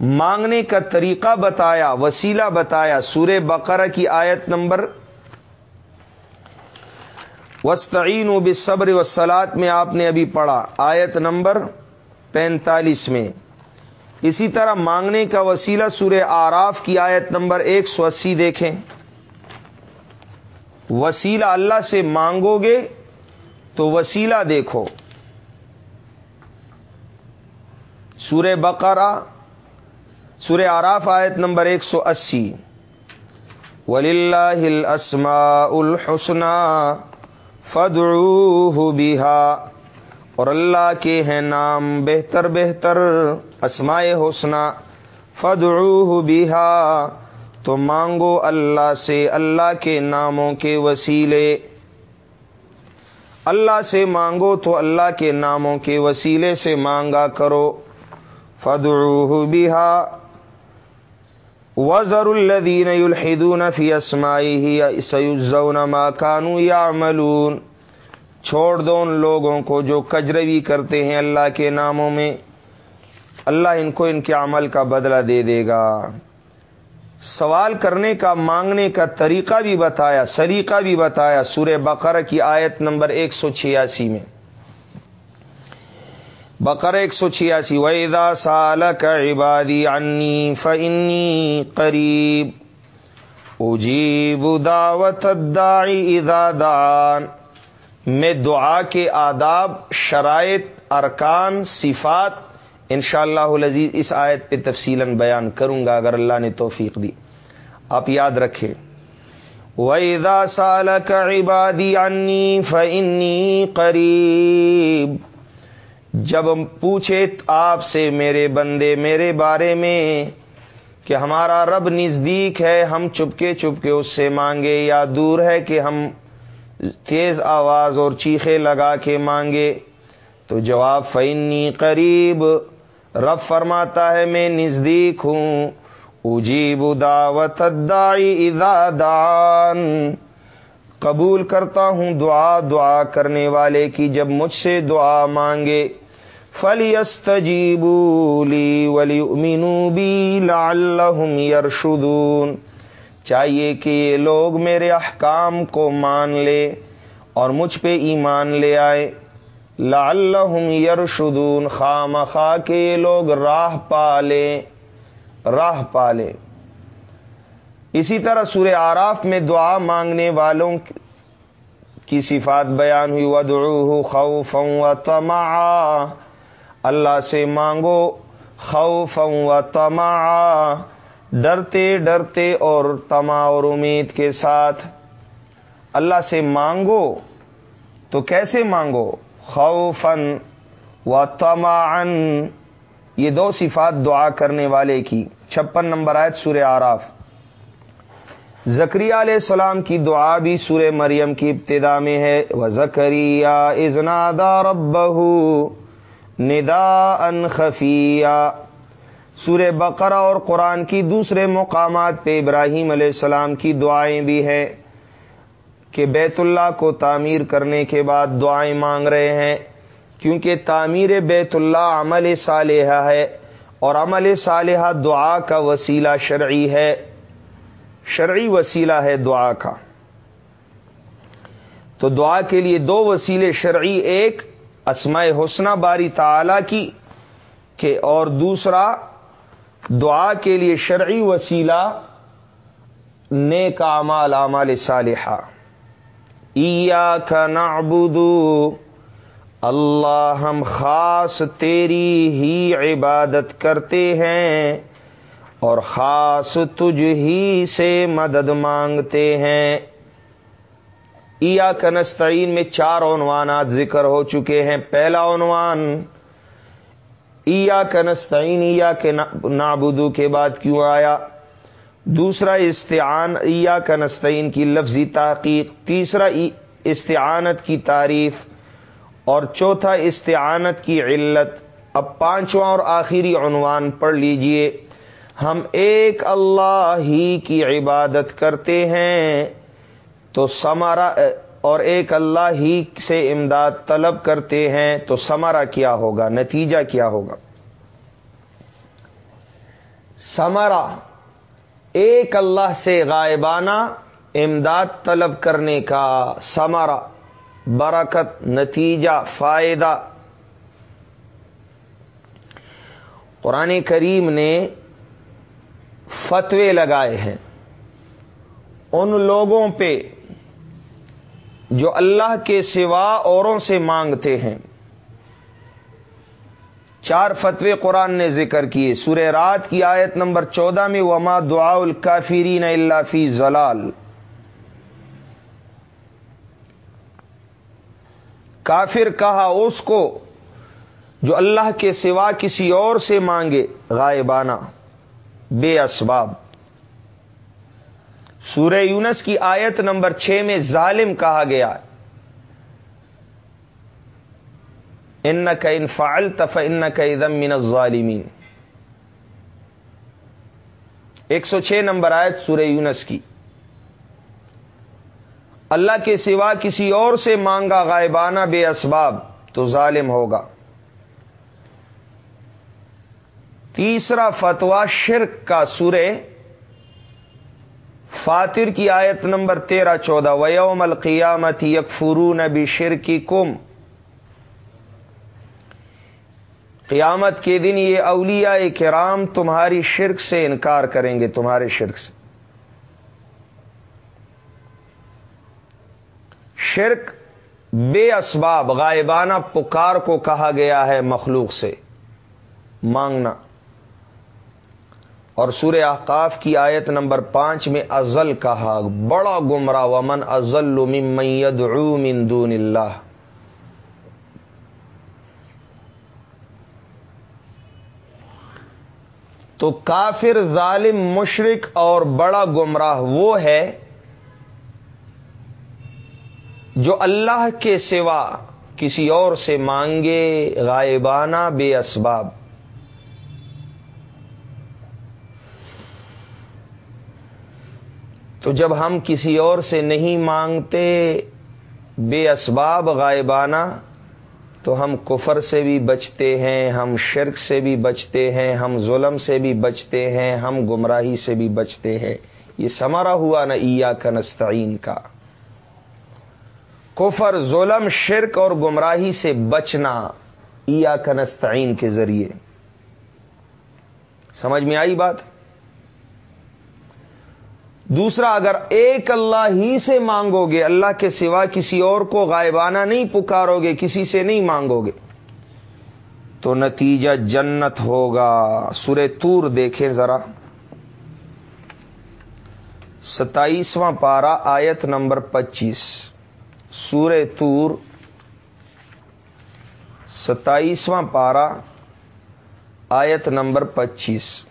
مانگنے کا طریقہ بتایا، وسیلہ بتایا، سورہ بقرہ کی آیت نمبر وسطین و بصبر وسلات میں آپ نے ابھی پڑھا۔ آیت نمبر پینتالیس میں۔ اسی طرح مانگنے کا وسیلہ سورہ آراف کی آیت نمبر ایک سو اسی دیکھیں۔ وسیلہ اللہ سے مانگو گے تو وسیلہ دیکھو۔ سورہ بقرہ، سورہ آراف آیت نمبر ایک سو اسی۔ ولی اللہ الحسنہ فدعوه بها۔ اور اللہ کے ہیں نام بہتر بہتر، اسماء حسنہ۔ فدعوه بها۔ تو مانگو اللہ سے اللہ کے ناموں کے وسیلے۔ اللہ سے مانگو تو اللہ کے ناموں کے وسیلے سے مانگا کرو۔ فدعوه بها۔ وزر الدین الحدون فی اسمائی سیزون ما کانو یعملون چھوڑ دو ان لوگوں کو جو کجروی کرتے ہیں اللہ کے ناموں میں۔ اللہ ان کو ان کے عمل کا بدلہ دے دے گا۔ سوال کرنے کا، مانگنے کا طریقہ بھی بتایا، سلیقہ بھی بتایا سورہ بقرہ کی آیت نمبر ایک سو چھیاسی میں۔ بقر ایک سو چھیاسی ویدا سال کا عبادی انی فنی قریب اجیب دعوت اذا دان میں دعا کے آداب، شرائط، ارکان، صفات ان شاء اللہ اس آیت پہ تفصیل بیان کروں گا اگر اللہ نے توفیق دی۔ آپ یاد رکھیں۔ ویدا سال کا عبادی انی فنی جب پوچھے آپ سے میرے بندے میرے بارے میں کہ ہمارا رب نزدیک ہے، ہم چپکے چپکے اس سے مانگے یا دور ہے کہ ہم تیز آواز اور چیخے لگا کے مانگے؟ تو جواب فینی قریب رب فرماتا ہے، میں نزدیک ہوں۔ اجیب دعوت اذا دان قبول کرتا ہوں دعا دعا کرنے والے کی جب مجھ سے دعا مانگے۔ فلی استجیبولی ولی بی لعلہم یرشدون چاہیے کہ یہ لوگ میرے احکام کو مان لے اور مجھ پہ ایمان لے آئے۔ لعلہم یرشدون خام خواہ کے یہ لوگ راہ پالے راہ پالے اسی طرح سورہ آراف میں دعا مانگنے والوں کی صفات بیان ہوئی۔ ودعوہ خوفا و طمعا اللہ سے مانگو خوف و تما ڈرتے ڈرتے اور تما اور امید کے ساتھ۔ اللہ سے مانگو تو کیسے مانگو؟ خوفن و تما یہ دو صفات دعا کرنے والے کی۔ چھپن نمبر آئے سورہ آراف زکری علیہ السلام کی دعا بھی سورہ مریم کی ابتدا میں ہے۔ وہ زکری ازنا دار ندا ان خفیہ۔ سورہ بقرہ اور قرآن کی دوسرے مقامات پہ ابراہیم علیہ السلام کی دعائیں بھی ہیں کہ بیت اللہ کو تعمیر کرنے کے بعد دعائیں مانگ رہے ہیں، کیونکہ تعمیر بیت اللہ عمل صالحہ ہے اور عمل صالحہ دعا کا وسیلہ شرعی ہے۔ شرعی وسیلہ ہے دعا کا۔ تو دعا کے لیے دو وسیلے شرعی، ایک اسماء حسنہ باری تعالی کی کہ اور دوسرا دعا کے لیے شرعی وسیلہ نیک اعمال اعمال صالحہ۔ ایا کا نعبدو اللہ ہم خاص تیری ہی عبادت کرتے ہیں اور خاص تجھ ہی سے مدد مانگتے ہیں۔ ایا کنستعین میں چار عنوانات ذکر ہو چکے ہیں۔ پہلا عنوان، ایا کنستعین، ایا کے نابودو کے بعد کیوں آیا؟ دوسرا، استعان، ایا کنستعین کی لفظی تحقیق۔ تیسرا استعانت کی تعریف۔ اور چوتھا، استعانت کی علت۔ اب پانچواں اور آخری عنوان پڑھ لیجیے۔ ہم ایک اللہ ہی کی عبادت کرتے ہیں۔ تو سمارا اور ایک اللہ ہی سے امداد طلب کرتے ہیں، تو سمارا کیا ہوگا؟ نتیجہ کیا ہوگا؟ سمارا، ایک اللہ سے غائبانہ امداد طلب کرنے کا سمارا، برکت، نتیجہ، فائدہ۔ قرآن کریم نے فتوے لگائے ہیں۔ ان لوگوں پہ جو اللہ کے سوا اوروں سے مانگتے ہیں۔ چار فتوے قرآن نے ذکر کیے۔ سورہ رات کی آیت نمبر چودہ میں وما دعا الکافرین اللہ فی زلال کافر کہا اس کو جو اللہ کے سوا کسی اور سے مانگے، غائبانہ، بے اسباب۔ سورہ یونس کی آیت نمبر چھ میں ظالم کہا گیا ان کا انفال تف ان کا ادم من الظالمین۔ ایک سو چھ نمبر آیت سورہ یونس کی۔ اللہ کے سوا کسی اور سے مانگا غائبانہ بے اسباب تو ظالم ہوگا۔ تیسرا فتوا شرک کا سورے فاتر کی آیت نمبر تیرہ چودہ ویوم القیامت یکفرون نبی شرکی کم قیامت کے دن یہ اولیاء کرام تمہاری شرک سے انکار کریں گے، تمہارے شرک سے۔ شرک بے اسباب، غائبانہ پکار کو کہا گیا ہے مخلوق سے۔ مانگنا۔ اور سورہ احقاف کی آیت نمبر پانچ میں ازل کہا، بڑا گمراہ، ومن ازل یدعو من دون اللہ۔ تو کافر، ظالم مشرق اور بڑا گمراہ وہ ہے جو اللہ کے سوا کسی اور سے مانگے غائبانہ بے اسباب۔ تو جب ہم کسی اور سے نہیں مانگتے بے اسباب غائبانہ، تو ہم کفر سے بھی بچتے ہیں، ہم شرک سے بھی بچتے ہیں، ہم ظلم سے بھی بچتے ہیں، ہم گمراہی سے بھی بچتے ہیں۔ یہ سمارا ہوا نا ایا کا نستعین کا۔ کفر، ظلم، شرک اور گمراہی سے بچنا ایا کا نستعین کے ذریعے۔ سمجھ میں آئی بات؟ دوسرا، اگر ایک اللہ ہی سے مانگو گے، اللہ کے سوا کسی اور کو غائبانہ نہیں پکارو گے، کسی سے نہیں مانگو گے، تو نتیجہ جنت ہوگا۔ سورہ تور دیکھیں ذرا۔ ستائیسواں پارا آیت نمبر پچیس۔ سورہ تور ستائیسواں پارا آیت نمبر پچیس۔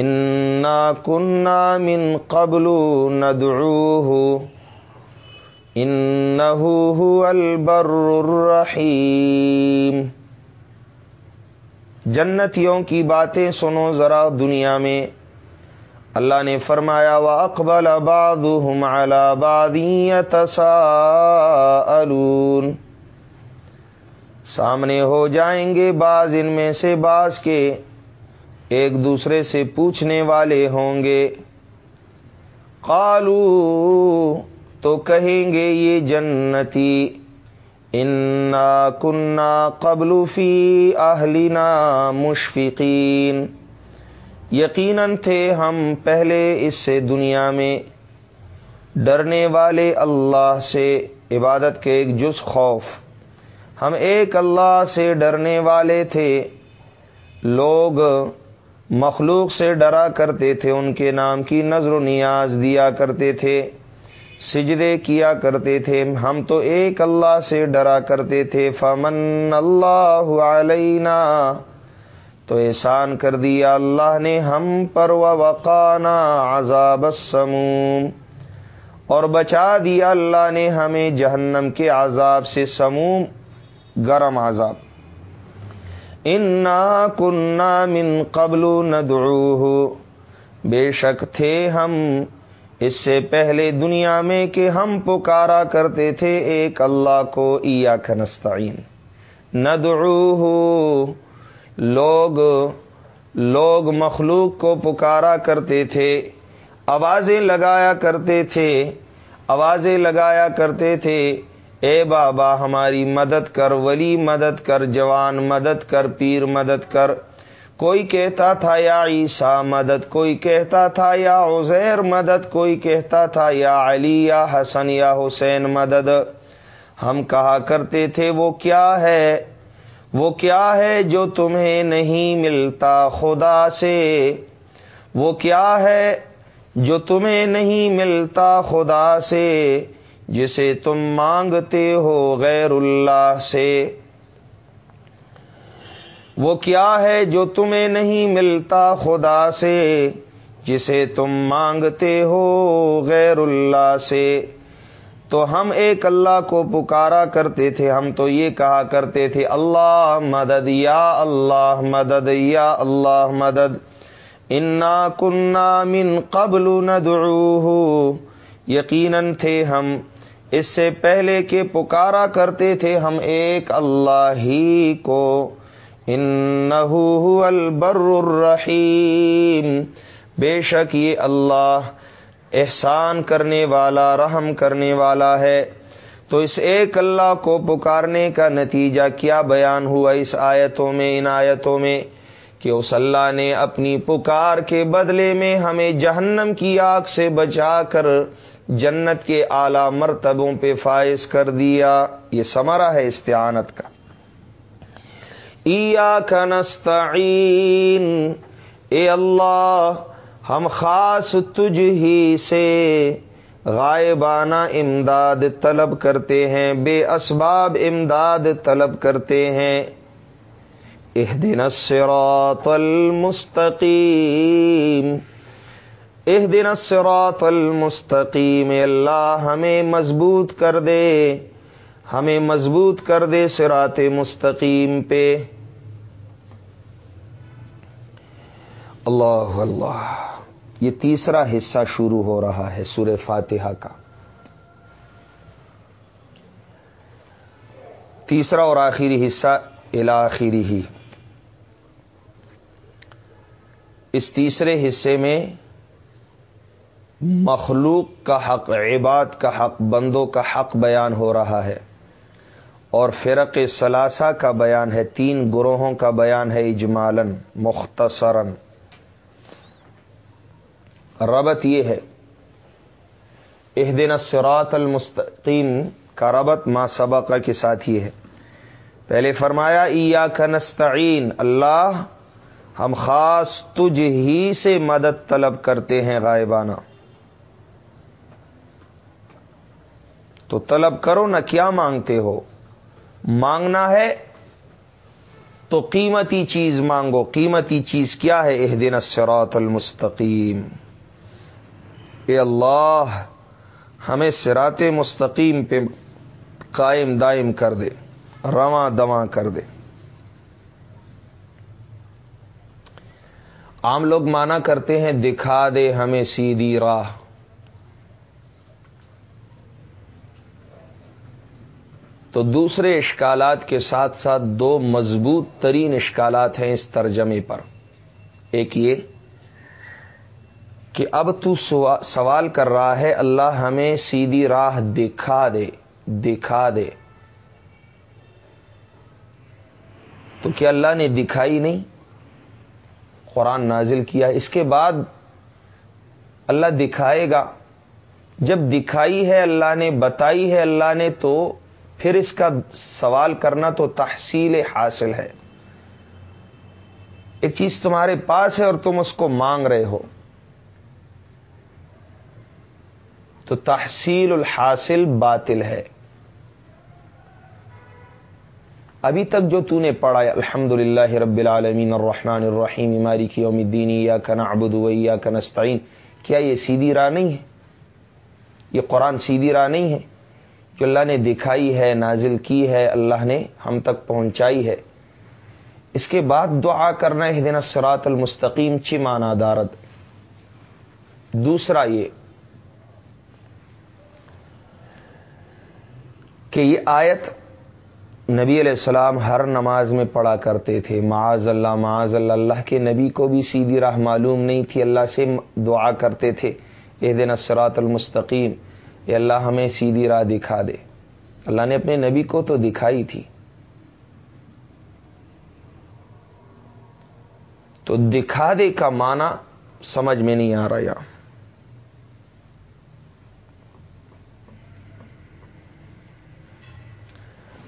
انا کنہ من قبل ندعوه انه هو البر الرحیم جنتیوں کی باتیں سنو ذرا دنیا میں۔ اللہ نے فرمایا وا اقبال آباد ہم سامنے ہو جائیں گے بعض ان میں سے بعض کے۔ ایک دوسرے سے پوچھنے والے ہوں گے۔ قالو تو کہیں گے یہ جنتی، انا کنہ قبل فی اہلینا مشفقین یقیناً تھے ہم پہلے اس سے دنیا میں۔ ڈرنے والے اللہ سے عبادت کے ایک جز خوف۔ ہم ایک اللہ سے ڈرنے والے تھے۔ لوگ مخلوق سے ڈرا کرتے تھے، ان کے نام کی نظر و نیاز دیا کرتے تھے، سجدے کیا کرتے تھے۔ ہم تو ایک اللہ سے ڈرا کرتے تھے۔ فمن اللہ علینا تو احسان کر دیا۔ اللہ نے ہم پر وقانا عذاب السموم۔ اور بچا دیا۔ اللہ نے ہمیں جہنم کے عذاب سے سموم۔ گرم عذاب۔ انا کنہ من قبل ندعوه۔ بے شک تھے ہم۔ اس سے پہلے دنیا میں کہ ہم پکارا کرتے تھے ایک اللہ کو ایا کنستعین ندعوہ لوگ لوگ مخلوق کو پکارا کرتے تھے۔ آوازیں لگایا کرتے تھے۔ آوازیں لگایا کرتے تھے۔ اے بابا، ہماری مدد کر، ولی مدد کر، جوان مدد کر، پیر مدد کر۔ کوئی کہتا تھا یا عیسیٰ مدد، کوئی کہتا تھا یا عزیر مدد، کوئی کہتا تھا یا علی یا حسن یا حسین مدد۔ ہم کہا کرتے تھے، وہ کیا ہے؟ وہ کیا ہے جو تمہیں نہیں ملتا خدا سے؟ وہ کیا ہے جو تمہیں نہیں ملتا خدا سے؟ جسے تم مانگتے ہو غیر اللہ سے۔ وہ کیا ہے جو تمہیں نہیں ملتا خدا سے؟ جسے تم مانگتے ہو غیر اللہ سے۔ تو ہم ایک اللہ کو پکارا کرتے تھے، ہم تو یہ کہا کرتے تھے، اللہ مدد، یا اللہ مدد، یا اللہ مدد۔ انا کنہ من قبل ندعوہ یقیناً تھے ہم اس سے پہلے کہ پکارا کرتے تھے ہم ایک اللہ ہی کو۔ انہو البر الرحیم۔ بے شک یہ اللہ احسان کرنے والا، رحم کرنے والا ہے۔ تو اس ایک اللہ کو پکارنے کا نتیجہ کیا بیان ہوا اس آیتوں میں، ان آیتوں میں؟ کہ اس اللہ نے اپنی پکار کے بدلے میں ہمیں جہنم کی آگ سے بچا کر جنت کے اعلی مرتبوں پہ فائز کر دیا۔ یہ سمرا ہے استعانت کا۔ ایا کنستعین اے اللہ، ہم خاص تجھ ہی سے غائبانہ امداد طلب کرتے ہیں، بے اسباب امداد طلب کرتے ہیں۔ دن الصراط المستقیم دن الصراط المستقیم اللہ، ہمیں مضبوط کر دے. ہمیں مضبوط کر دے سرات مستقیم پہ. اللہ اللہ. یہ تیسرا حصہ شروع ہو رہا ہے سور فاتحہ کا. تیسرا اور آخری حصہ الاخری ہی اس تیسرے حصے میں مخلوق کا حق، عباد کا حق، بندوں کا حق بیان ہو رہا ہے۔ اور فرق ثلاثہ کا بیان ہے، تین گروہوں کا بیان ہے اجمالن مختصراً۔ ربط یہ ہے اح دن سرات المستقیم کا ربط ما سبقہ کے ساتھ یہ ہے۔ پہلے فرمایا ایا کنستعین اللہ ہم خاص تجھ ہی سے مدد طلب کرتے ہیں غائبانہ۔ تو طلب کرو نہ کیا مانگتے ہو۔ مانگنا ہے تو قیمتی چیز مانگو۔ قیمتی چیز کیا ہے؟ اح دن سرات المستقیم۔ اے اللہ، ہمیں سرات مستقیم پہ قائم دائم کر دے، رواں دواں کر دے۔ عام لوگ مانا کرتے ہیں دکھا دے ہمیں سیدھی راہ۔ تو دوسرے اشکالات کے ساتھ ساتھ دو مضبوط ترین اشکالات ہیں اس ترجمے پر۔ ایک یہ کہ اب تو سوال کر رہا ہے، اللہ ہمیں سیدھی راہ دکھا دے دکھا دے۔ تو کیا اللہ نے دکھائی نہیں؟ قرآن نازل کیا، اس کے بعد اللہ دکھائے گا۔ جب دکھائی ہے، اللہ نے بتائی ہے اللہ نے، تو پھر اس کا سوال کرنا تو تحصیل حاصل ہے۔ ایک چیز تمہارے پاس ہے اور تم اس کو مانگ رہے ہو۔ تو تحصیل الحاصل باطل ہے۔ ابھی تک جو تو نے پڑھا الحمد للہ رب العالمین الرحمن الرحیم، مالک یوم الدین یا کنا ابود یا کنستعین کیا یہ سیدھی راہ نہیں ہے؟ یہ قرآن سیدھی راہ نہیں ہے؟ جو اللہ نے دکھائی ہے، نازل کی ہے، اللہ نے ہم تک پہنچائی ہے. اس کے بعد دعا کرنا ہے دن سرات المستقیم چمانا مانا دارت دوسرا یہ کہ یہ آیت نبی علیہ السلام ہر نماز میں پڑھا کرتے تھے۔ معاذ اللہ معاذ اللہ اللہ کے نبی کو بھی سیدھی راہ معلوم نہیں تھی۔ اللہ سے دعا کرتے تھے۔ اے دن اسرات المستقیم۔ یہ اللہ ہمیں سیدھی راہ دکھا دے۔ اللہ نے اپنے نبی کو تو دکھائی تھی۔ تو دکھا دے کا معنی سمجھ میں نہیں آ رہا۔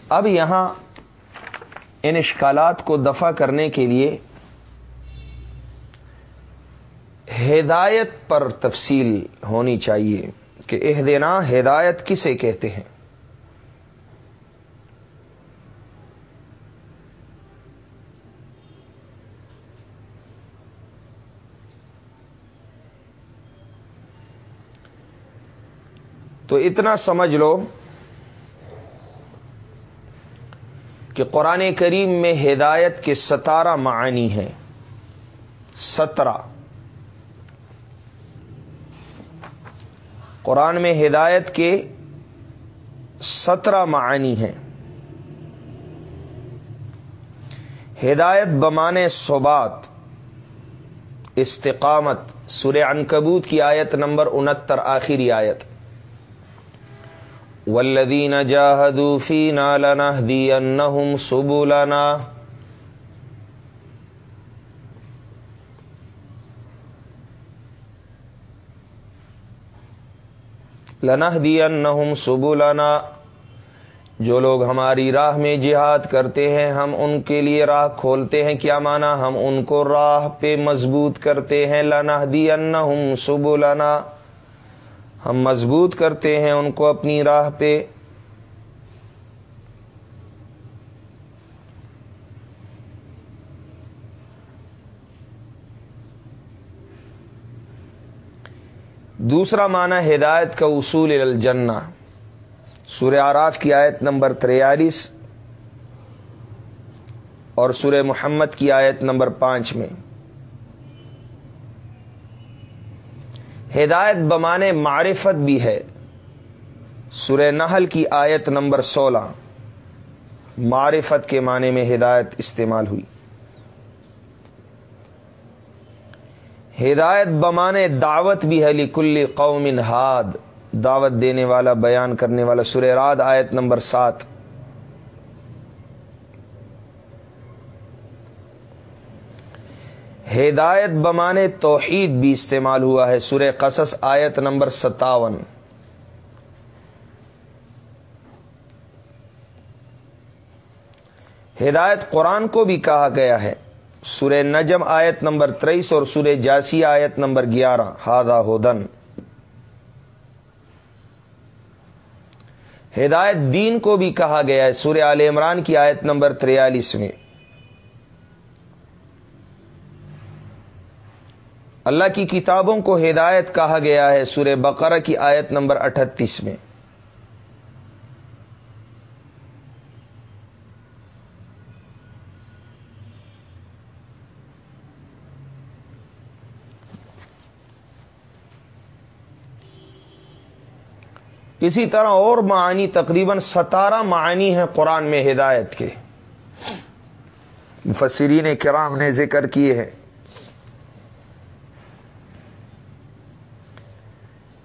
اب یہاں ان اشکالات کو دفع کرنے کے لیے ہدایت پر تفصیل ہونی چاہیے کہ اہدنا ہدایت کسے کہتے ہیں؟ تو اتنا سمجھ لو کہ قرآن کریم میں ہدایت کے ستارہ معانی ہیں۔ سترہ۔ قرآن میں ہدایت کے سترہ معانی ہیں۔ ہدایت بمانے صوبات استقامت۔ سورہ عنکبوت کی آیت نمبر انہتر، آخری آیت۔ والذین جاہدوا فینا لنہدینہم سبولنا لنہدینہم سبولنا جو لوگ ہماری راہ میں جہاد کرتے ہیں، ہم ان کے لیے راہ کھولتے ہیں۔ کیا مانا؟ ہم ان کو راہ پہ مضبوط کرتے ہیں۔ لنہدینہم سبولنا ہم مضبوط کرتے ہیں ان کو اپنی راہ پہ۔ دوسرا معنی ہدایت کا اصول الجنہ۔ سورہ آراف کی آیت نمبر تریالیس اور سورہ محمد کی آیت نمبر پانچ میں۔ ہدایت بمانے معرفت بھی ہے۔ سورہ نحل کی آیت نمبر سولہ۔ معرفت کے معنی میں ہدایت استعمال ہوئی۔ ہدایت بمانے دعوت بھی ہے لکل قوم ہاد دعوت دینے والا، بیان کرنے والا سورہ راد آیت نمبر سات۔ ہدایت بمانے توحید بھی استعمال ہوا ہے، سورہ قصص آیت نمبر ستاون۔ ہدایت قرآن کو بھی کہا گیا ہے۔ سورہ نجم آیت نمبر تیئیس اور سورہ جاسی آیت نمبر گیارہ۔ ہادا ہودن ہدایت دین کو بھی کہا گیا ہے۔ سورہ عال عمران کی آیت نمبر تریالیس میں اللہ کی کتابوں کو ہدایت کہا گیا ہے سورہ بقرہ کی آیت نمبر اٹھتیس میں۔ اسی طرح اور معانی تقریباً ستارہ معانی ہیں قرآن میں ہدایت کے۔ مفسرین کرام نے ذکر کیے ہیں۔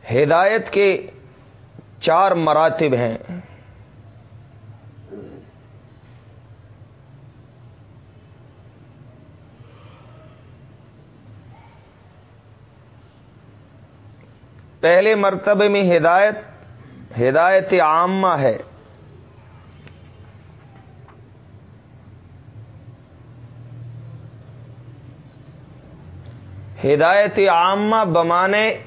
ہدایت کے چار مراتب ہیں۔ پہلے مرتبے میں ہدایت ہدایت عامہ ہے۔ ہدایت عامہ بمانے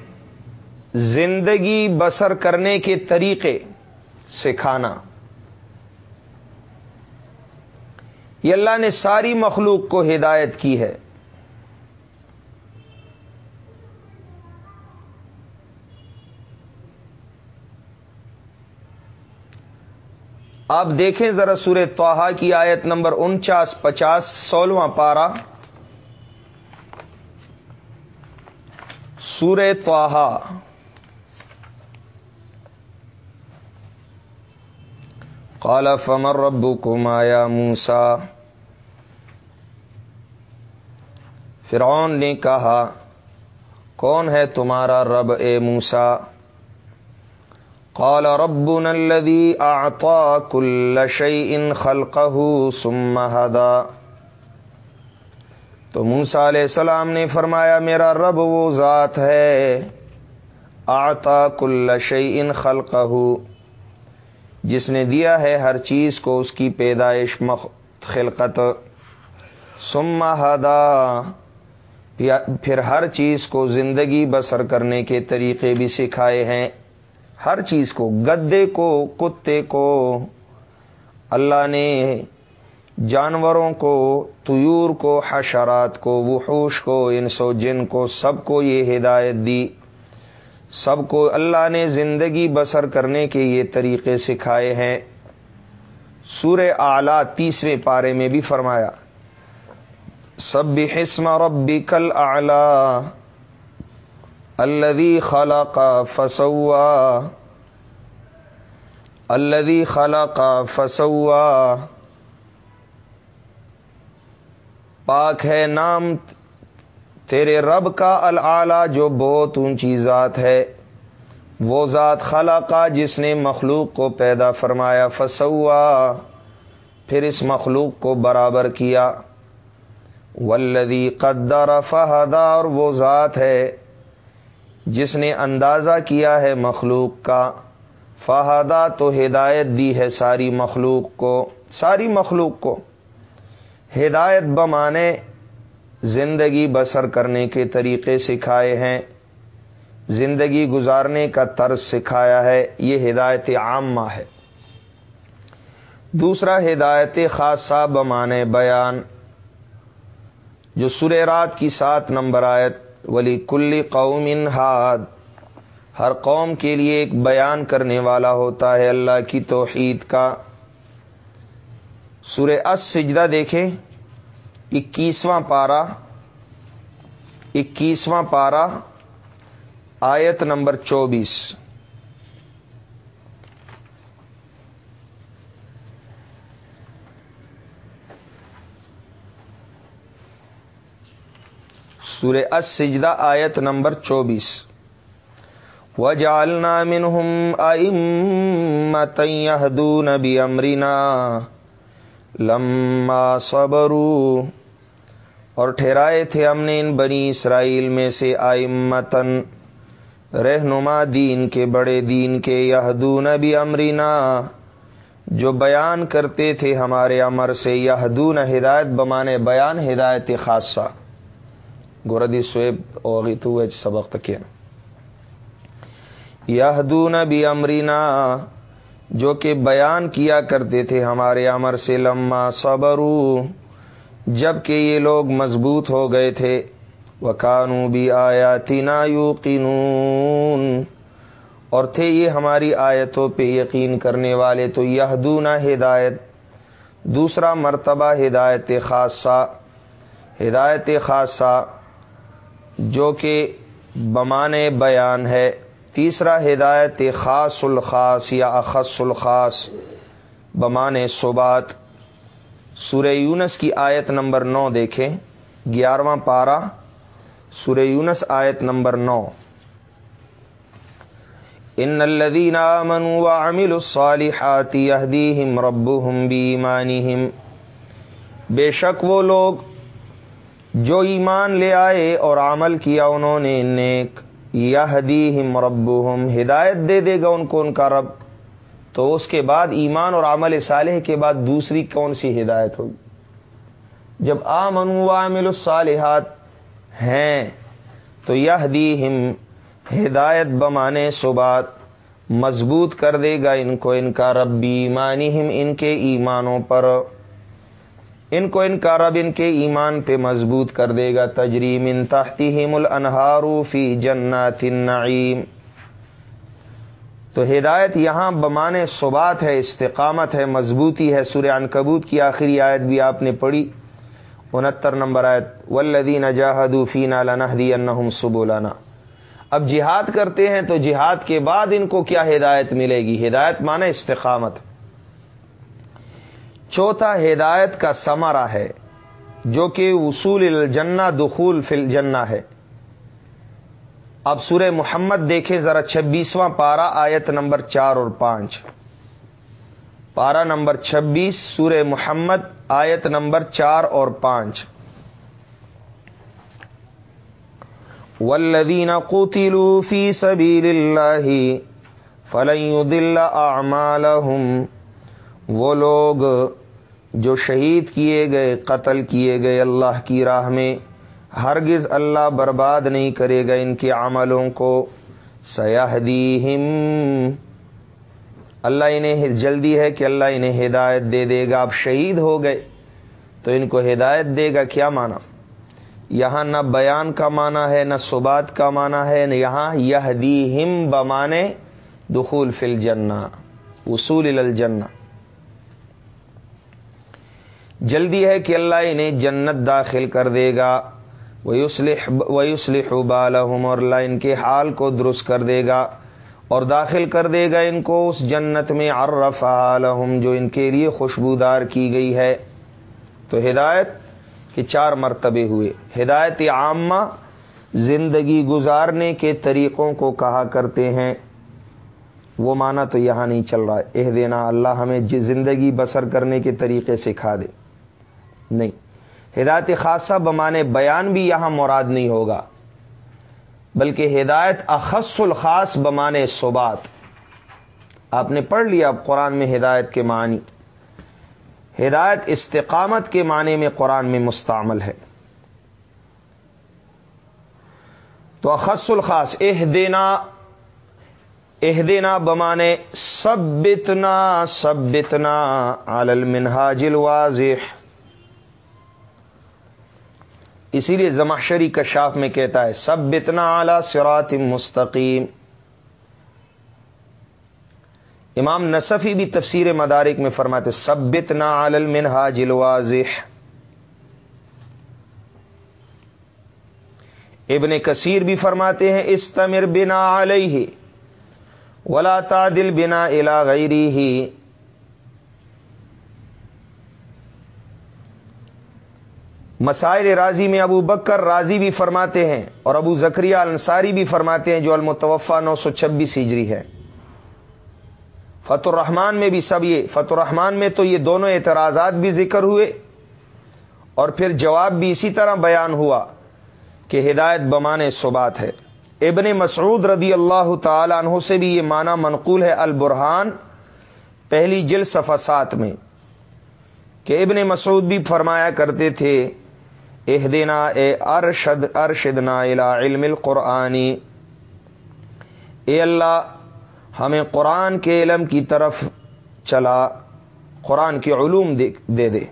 زندگی بسر کرنے کے طریقے سکھانا۔ یہ اللہ نے ساری مخلوق کو ہدایت کی ہے۔ آپ دیکھیں ذرا سورہ توحا کی آیت نمبر انچاس، پچاس، سولہواں پارہ۔ سورہ توحا قال فمر ربو کو مایا موسا فرعون نے کہا، کون ہے تمہارا رب اے موسا قال ربنا الذي اعطى كل شيء خلقه ثم هدى. تو موسا علیہ السلام نے فرمایا، میرا رب وہ ذات ہے آتا کل شعی خلقہ جس نے دیا ہے ہر چیز کو اس کی پیدائش خلقت۔ سما ہدا پھر ہر چیز کو زندگی بسر کرنے کے طریقے بھی سکھائے ہیں۔ ہر چیز کو، گدے کو، کتے کو۔ اللہ نے جانوروں کو، طیور کو، حشرات کو، وحوش کو انسو جن کو، سب کو یہ ہدایت دی۔ سب کو اللہ نے زندگی بسر کرنے کے یہ طریقے سکھائے ہیں۔ سور اعلی تیسویں پارے میں بھی فرمایا سب بھی حسم ربی کل اعلی الدی خلا کا فسوا الدی خلا کا فسوا۔ پاک ہے نام تیرے رب کا العلی جو بہت اونچی ذات ہے، وہ ذات خلا کا جس نے مخلوق کو پیدا فرمایا، فسوا، پھر اس مخلوق کو برابر کیا۔ ولدی قدر فہدا، اور وہ ذات ہے جس نے اندازہ کیا ہے مخلوق کا۔ فہدا تو ہدایت دی ہے ساری مخلوق کو، ساری مخلوق کو۔ ہدایت بمانے زندگی بسر کرنے کے طریقے سکھائے ہیں۔ زندگی گزارنے کا طرز سکھایا ہے، یہ ہدایت عامہ ہے۔ دوسرا ہدایت خاصہ بمانے بیان، جو رات کی سات نمبر آیت ولی کلی قوم ہاد ہر قوم کے لیے ایک بیان کرنے والا ہوتا ہے اللہ کی توحید کا۔ سورہ اس سجدہ دیکھیں۔ اکیسواں پارا اکیسواں پارا آیت نمبر چوبیس۔ سورہ السجدہ آیت نمبر چوبیس۔ وجعلنا منهم أئمة يهدون بأمرنا۔ لما صبروا اور ٹھہرائے تھے ہم نے ان بنی اسرائیل میں سے آئمتن رہنما دین کے بڑے دین کے یہدون بھی امرینا جو بیان کرتے تھے ہمارے امر سے، یہدون ہدایت بمانے بیان ہدایت خاصہ۔ گوردی سویب اوغی تو سبق تک یہدون بھی امرینا جو کہ بیان کیا کرتے تھے ہمارے امر سے لما صبرو، جبکہ یہ لوگ مضبوط ہو گئے تھے۔ وہ کانو بھی آیا تینا اور تھے یہ ہماری آیتوں پہ یقین کرنے والے تو یہ ہدایت۔ دوسرا مرتبہ ہدایت خاصہ۔ ہدایت خاصہ جو کہ بمانے بیان ہے۔ تیسرا ہدایت خاص الخاص یا اخص الخاص بمان صبات۔ سورہ یونس کی آیت نمبر نو دیکھیں۔ گیارہواں پارا سورہ یونس آیت نمبر نو۔ ان الذين امنوا وعملوا الصالحات يهديهم ربهم بايمانهم بے شک وہ لوگ جو ایمان لے آئے اور عمل کیا انہوں نے نیک ہم رب ہدایت دے دے گا ان کو، ان کا رب. تو اس کے بعد ایمان اور عمل صالح کے بعد دوسری کون سی ہدایت ہوگی؟ جب آمن عامل الصالحات ہیں، تو یہ ہدایت بمانے صبات مضبوط کر دے گا ان کو، ان کا ربی ایمانی ان کے ایمانوں پر. ان کو ان کا رب ان کے ایمان پہ مضبوط کر دے گا۔ تجریم ان تحتیم الانہارو فی جنات النعیم۔ تو ہدایت یہاں بمانے صبات ہے، استقامت ہے، مضبوطی ہے۔ سورہ عنکبوت کی آخری آیت بھی آپ نے پڑھی۔ انہتر نمبر آیت ولدین جاہدو فینا لنہدی انہم سبولانا اب جہاد کرتے ہیں تو جہاد کے بعد ان کو کیا ہدایت ملے گی؟ ہدایت مانے استقامت۔ چوتھا ہدایت کا سمرا ہے، جو کہ اصول الجنہ، دخول فی الجنہ ہے۔ اب سورہ محمد دیکھیں ذرا چھبیسواں پارا آیت نمبر چار اور پانچ۔ پارا نمبر چھبیس، سورہ محمد، آیت نمبر چار اور پانچ۔ ولدین قوتلوا فی سبیل اللہ فلن دل اعمالهم وہ لوگ جو شہید کیے گئے، قتل کیے گئے اللہ کی راہ میں، ہرگز اللہ برباد نہیں کرے گا ان کے عملوں کو۔ سیاحدیم اللہ انہیں جلدی ہے کہ اللہ انہیں ہدایت دے دے گا۔ اب شہید ہو گئے تو ان کو ہدایت دے گا کیا مانا یہاں نہ بیان کا معنی ہے، نہ صبات کا معنی ہے، نہ یہاں یہ ہم بمانے دخول فل جنا اصول الجنہ۔ جلدی ہے کہ اللہ انہیں جنت داخل کر دے گا۔ ویسلح بالحم اور اللہ ان کے حال کو درست کر دے گا اور داخل کر دے گا ان کو اس جنت میں۔ عرف عالم جو ان کے لیے خوشبودار کی گئی ہے۔ تو ہدایت کے چار مرتبے ہوئے۔ ہدایت عامہ، زندگی گزارنے کے طریقوں کو کہا کرتے ہیں۔ وہ مانا تو یہاں نہیں چل رہا ہے۔ دینا، اللہ ہمیں زندگی بسر کرنے کے طریقے سکھا دے۔ نہیں۔ ہدایت خاصہ بمانے بیان بھی یہاں مراد نہیں ہوگا، بلکہ ہدایت اخص الخاص بمانے صبات آپ نے پڑھ لیا اب قرآن میں ہدایت کے معنی۔ ہدایت استقامت کے معنی میں قرآن میں مستعمل ہے۔ تو اخص الخاص اح دینا اح دینا بمانے سب بتنا سب بتنا المنہاج الواضح۔ اسی لیے زماشری کشاف میں کہتا ہے سب بتنا اعلی سرات مستقیم. امام نصفی بھی تفسیر مدارک میں فرماتے سب بتنا عالل منہا جلوازح ابن کثیر بھی فرماتے ہیں، استمر بنا علیہ ولا تعدل بنا الا غیری مسائل راضی میں ابو بکر راضی بھی فرماتے ہیں اور ابو زکریہ انصاری بھی فرماتے ہیں جو المتوفا نو سو چھبیس ہجری ہے۔ فتح الرحمان میں بھی سب یہ فتح الرحمان میں تو یہ دونوں اعتراضات بھی ذکر ہوئے اور پھر جواب بھی اسی طرح بیان ہوا کہ ہدایت بمان صبات ہے۔ ابن مسعود رضی اللہ تعالی عنہ سے بھی یہ معنی منقول ہے البرحان پہلی جل سفسات میں، کہ ابن مسعود بھی فرمایا کرتے تھے اہدنا اے ارشد ارشدنا الى علم القرآنی اے اللہ، ہمیں قرآن کے علم کی طرف چلا، قرآن کے علوم دے دے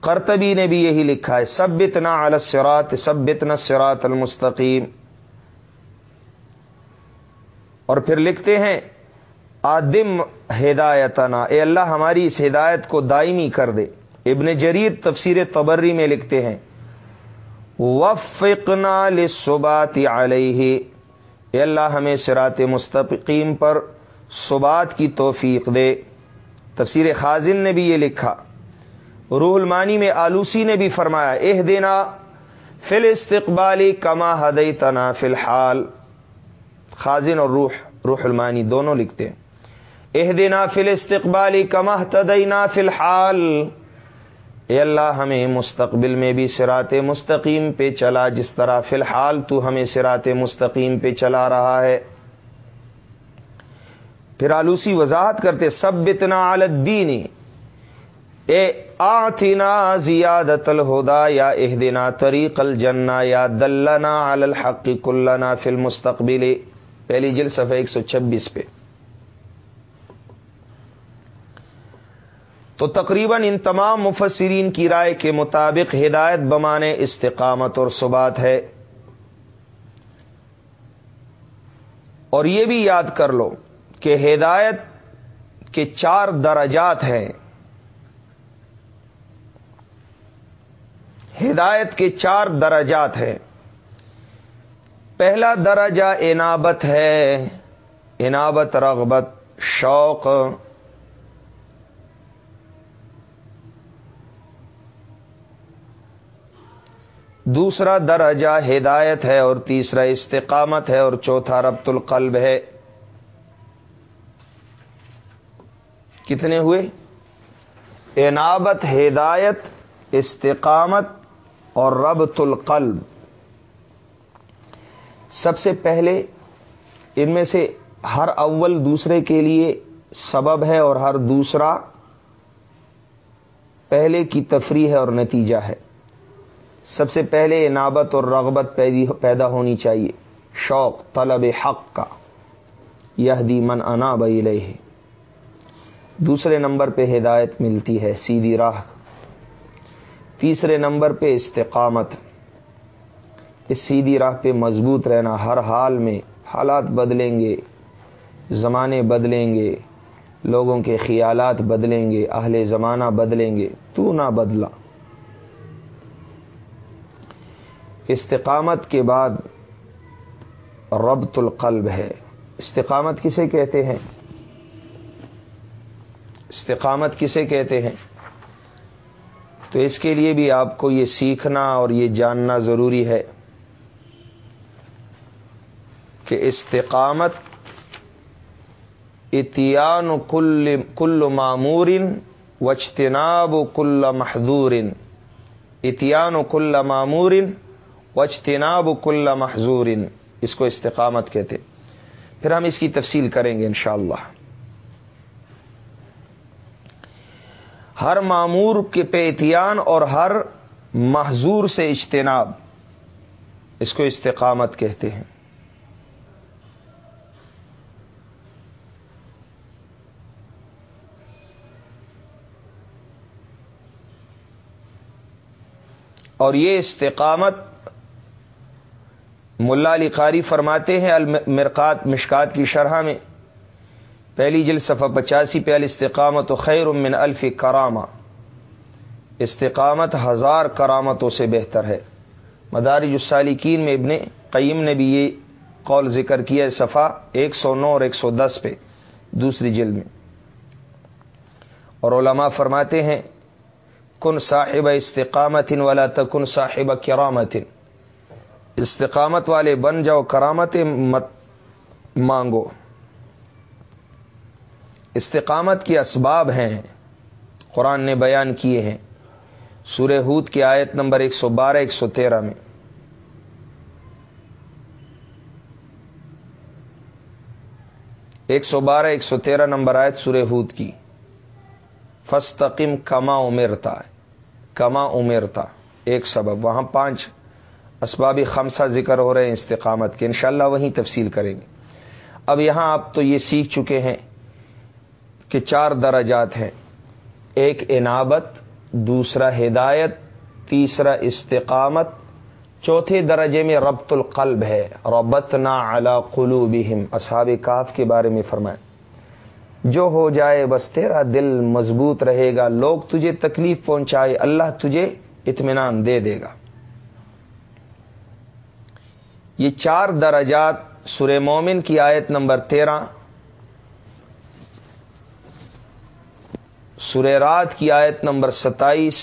کرتبی نے بھی یہی لکھا ہے سبتنا السرات سبتنا سرات المستقیم۔ اور پھر لکھتے ہیں، آدم ہدایتنا، اے اللہ ہماری اس ہدایت کو دائمی کر دے۔ ابن جریر تفسیر تبری میں لکھتے ہیں وفقنا لصبات علیہ اے اللہ ہمیں سرات مستقیم پر صبات کی توفیق دے۔ تفسیر خازن نے بھی یہ لکھا۔ روح المانی میں آلوسی نے بھی فرمایا اہ دینا فل استقبالی کما ہدئی تنا فی الحال۔ خازن اور روح روح المانی دونوں لکھتے ہیں۔ اہ دینا فل استقبالی کما تدینا فی الحال۔ اے اللہ، ہمیں مستقبل میں بھی سرات مستقیم پہ چلا۔ جس طرح فی الحال تو ہمیں سرات مستقیم پہ چلا رہا ہے۔ پھر آلوسی وضاحت کرتے سب بتنا الدینی اے، آتنا زیادت الہدا یا اہدنا طریق الجنہ یا دلنا الحق کلنا فی المستقبل۔ پہلی جل صفحہ ایک سو چھبیس پہ۔ تو تقریباً ان تمام مفسرین کی رائے کے مطابق ہدایت بمانے استقامت اور ثبات ہے۔ اور یہ بھی یاد کر لو کہ ہدایت کے چار درجات ہیں۔ ہدایت کے چار درجات ہیں۔ پہلا درجہ انابت ہے انابت رغبت، شوق۔ دوسرا درجہ ہدایت ہے اور تیسرا استقامت ہے اور چوتھا ربط القلب ہے۔ کتنے ہوئے؟ عنابت، ہدایت، استقامت اور ربط القلب۔ سب سے پہلے ان میں سے ہر اول دوسرے کے لیے سبب ہے اور ہر دوسرا پہلے کی تفریح ہے اور نتیجہ ہے۔ سب سے پہلے انابت اور رغبت پیدا ہونی چاہیے۔ شوق، طلب حق کا۔ یہ دی من انا بئی دوسرے نمبر پہ ہدایت ملتی ہے، سیدھی راہ۔ تیسرے نمبر پہ استقامت۔ اس سیدھی راہ پہ مضبوط رہنا۔ ہر حال میں حالات بدلیں گے، زمانے بدلیں گے، لوگوں کے خیالات بدلیں گے، اہل زمانہ بدلیں گے۔ تو نہ بدلا۔ استقامت کے بعد ربط القلب ہے۔ استقامت کسے کہتے ہیں؟ استقامت کسے کہتے ہیں؟ تو اس کے لیے بھی آپ کو یہ سیکھنا اور یہ جاننا ضروری ہے کہ استقامت اتیان کل کل معمور وجتناب کل محدور اتیان کل معمور وجتناب کل محضور اس کو استقامت کہتے پھر ہم اس کی تفصیل کریں گے انشاءاللہ۔ ہر معمور کے پہ اتیان اور ہر محضور سے اجتناب، اس کو استقامت کہتے ہیں۔ اور یہ استقامت ملا علی قاری فرماتے ہیں، المرقات مشکات کی شرح میں، پہلی جل صفحہ پچاسی پہ، الاستقامت و خیر من الف کرامہ استقامت ہزار کرامتوں سے بہتر ہے۔ مدارج السالکین میں ابن قیم نے بھی یہ قول ذکر کیا ہے، صفحہ ایک سو نو اور ایک سو دس پہ، دوسری جلد میں۔ اور علماء فرماتے ہیں، کن صاحب استقامت والا تکن صاحب کرامت۔ استقامت والے بن جاؤ، کرامت مت مانگو۔ استقامت کے اسباب ہیں۔ قرآن نے بیان کیے ہیں۔ سورہ ہود کی آیت نمبر ایک سو بارہ، ایک سو تیرہ میں۔ ایک سو بارہ، ایک سو تیرہ نمبر آیت سورہ ہود کی۔ فستقم کما امرتا کما امرتا، ایک سبب۔ وہاں پانچ اسبابی خمسہ ذکر ہو رہے ہیں استقامت کے۔ انشاءاللہ وہیں تفصیل کریں گے۔ اب یہاں آپ تو یہ سیکھ چکے ہیں کہ چار درجات ہیں۔ ایک انابت دوسرا ہدایت، تیسرا استقامت، چوتھے درجے میں ربط القلب ہے۔ ربت نا اعلی قلوبہم۔ اصحاب کاف کے بارے میں فرمائیں۔ جو ہو جائے بس تیرا دل مضبوط رہے گا۔ لوگ تجھے تکلیف پہنچائے، اللہ تجھے اطمینان دے دے گا۔ یہ چار درجات سر مومن کی آیت نمبر تیرہ سر رات کی آیت نمبر ستائیس،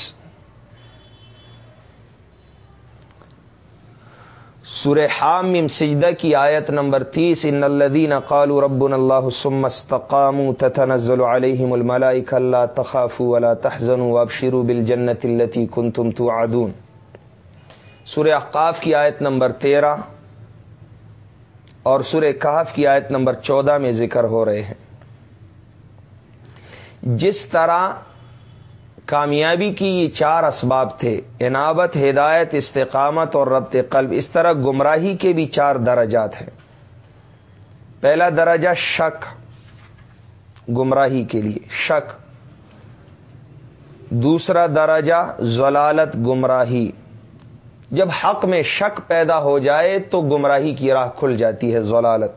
سورہ حامم سجدہ کی آیت نمبر تیس، ان الدین قالوا ربنا اللہ ثم استقاموا تتنزل علیہم الملائکہ اللہ تخافوا ولا تحزنوا وابشروا بالجنة التي كنتم توعدون۔ سورہ احقاف کی آیت نمبر تیرہ اور سورہ کہف کی آیت نمبر چودہ میں ذکر ہو رہے ہیں۔ جس طرح کامیابی کی یہ چار اسباب تھے، عنابت، ہدایت، استقامت اور ربط قلب، اس طرح گمراہی کے بھی چار درجات ہیں۔ پہلا درجہ شک، گمراہی کے لیے شک۔ دوسرا درجہ ضلالت گمراہی۔ جب حق میں شک پیدا ہو جائے تو گمراہی کی راہ کھل جاتی ہے ضلالت۔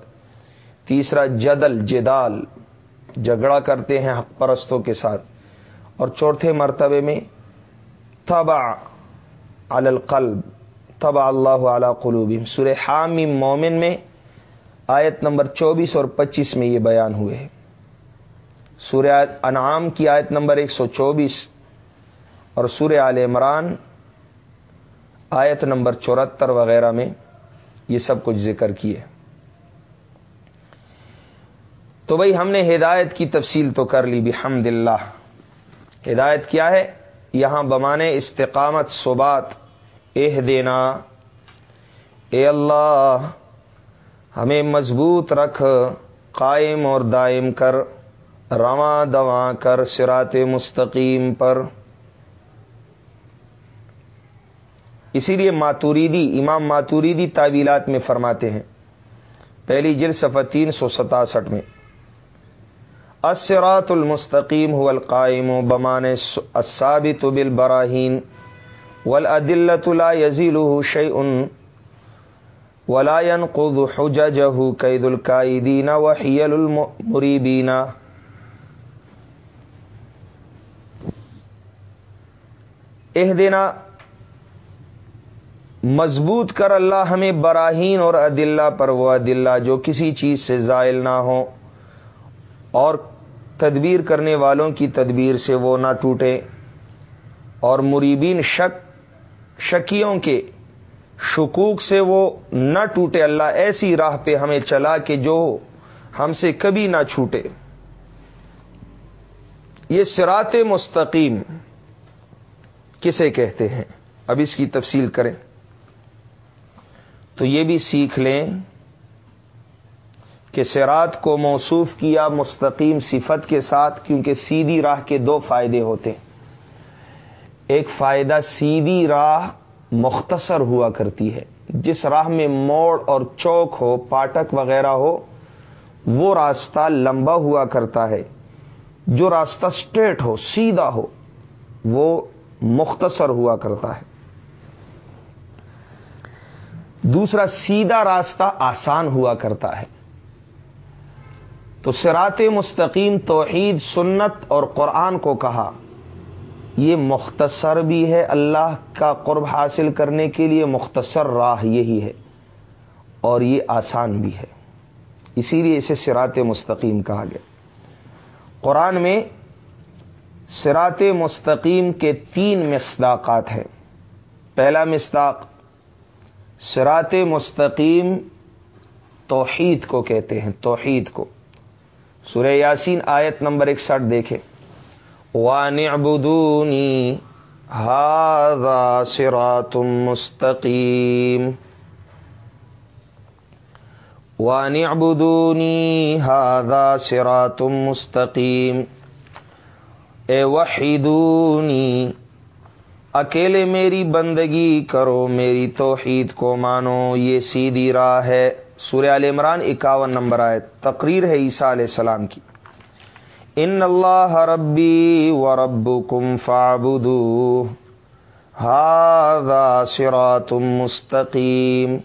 تیسرا، جدل، جدال۔ جھگڑا کرتے ہیں حق پرستوں کے ساتھ۔ اور چوتھے مرتبے میں تبا القلب۔ تبا اللہ علی قلوب سر حامی مومن میں آیت نمبر چوبیس اور پچیس میں یہ بیان ہوئے ہیں۔ سورہ انعام کی آیت نمبر ایک سو چوبیس اور سورہ عال عمران آیت نمبر چورہتر وغیرہ میں یہ سب کچھ ذکر کیے تو بھائی ہم نے ہدایت کی تفصیل تو کر لی بحمد اللہ ہدایت کیا ہے؟ یہاں بمانے استقامت صبات۔ اہ دینا۔ اے اللہ، ہمیں مضبوط رکھ، قائم اور دائم کر، رواں دواں کر سرات مستقیم پر۔ اسی لیے ماتوریدی، امام ماتوریدی تعویلات میں فرماتے ہیں۔ پہلی جل صفحہ تین سو ستاسٹھ میں۔ اسرات المستقیم هو القائم و بمان الثابت بالبراہین والادلت لا يزيله شيء ولا ينقض حججه كيد الكائدين وحيل المريبين اهدنا مضبوط کر اللہ ہمیں براہین اور عدلہ پر وہ عدلہ جو کسی چیز سے زائل نہ ہو اور تدبیر کرنے والوں کی تدبیر سے وہ نہ ٹوٹے اور مریبین شک شکیوں کے شکوک سے وہ نہ ٹوٹے اللہ ایسی راہ پہ ہمیں چلا کہ جو ہم سے کبھی نہ چھوٹے۔ یہ سرات مستقیم کسے کہتے ہیں؟ اب اس کی تفصیل کریں۔ تو یہ بھی سیکھ لیں کہ سرات کو موصوف کیا مستقیم صفت کے ساتھ، کیونکہ سیدھی راہ کے دو فائدے ہوتے ہیں۔ ایک فائدہ سیدھی راہ مختصر ہوا کرتی ہے۔ جس راہ میں موڑ اور چوک ہو، پاٹک وغیرہ ہو، وہ راستہ لمبا ہوا کرتا ہے۔ جو راستہ سٹریٹ ہو، سیدھا ہو، وہ مختصر ہوا کرتا ہے۔ دوسرا سیدھا راستہ آسان ہوا کرتا ہے۔ تو سرات مستقیم، توحید، سنت اور قرآن کو کہا، یہ مختصر بھی ہے۔ اللہ کا قرب حاصل کرنے کے لیے مختصر راہ یہی ہے اور یہ آسان بھی ہے۔ اسی لیے اسے سرات مستقیم کہا گیا۔ قرآن میں سرات مستقیم کے تین مصداقات ہیں۔ پہلا مصداق سرات مستقیم توحید کو کہتے ہیں، توحید کو۔ سورہ یاسین آیت نمبر اکسٹھ دیکھے وان ابدونی ہاضا سرات مستقیم وان ابدونی ہاضا سرات مستقیم اے وحیدونی اکیلے میری بندگی کرو، میری توحید کو مانو، یہ سیدھی راہ ہے۔ سورہ عال عمران اکاون نمبر آئے تقریر ہے عیسیٰ علیہ السلام کی۔ ان اللہ ربی و رب کم فابدو ہا مستقیم۔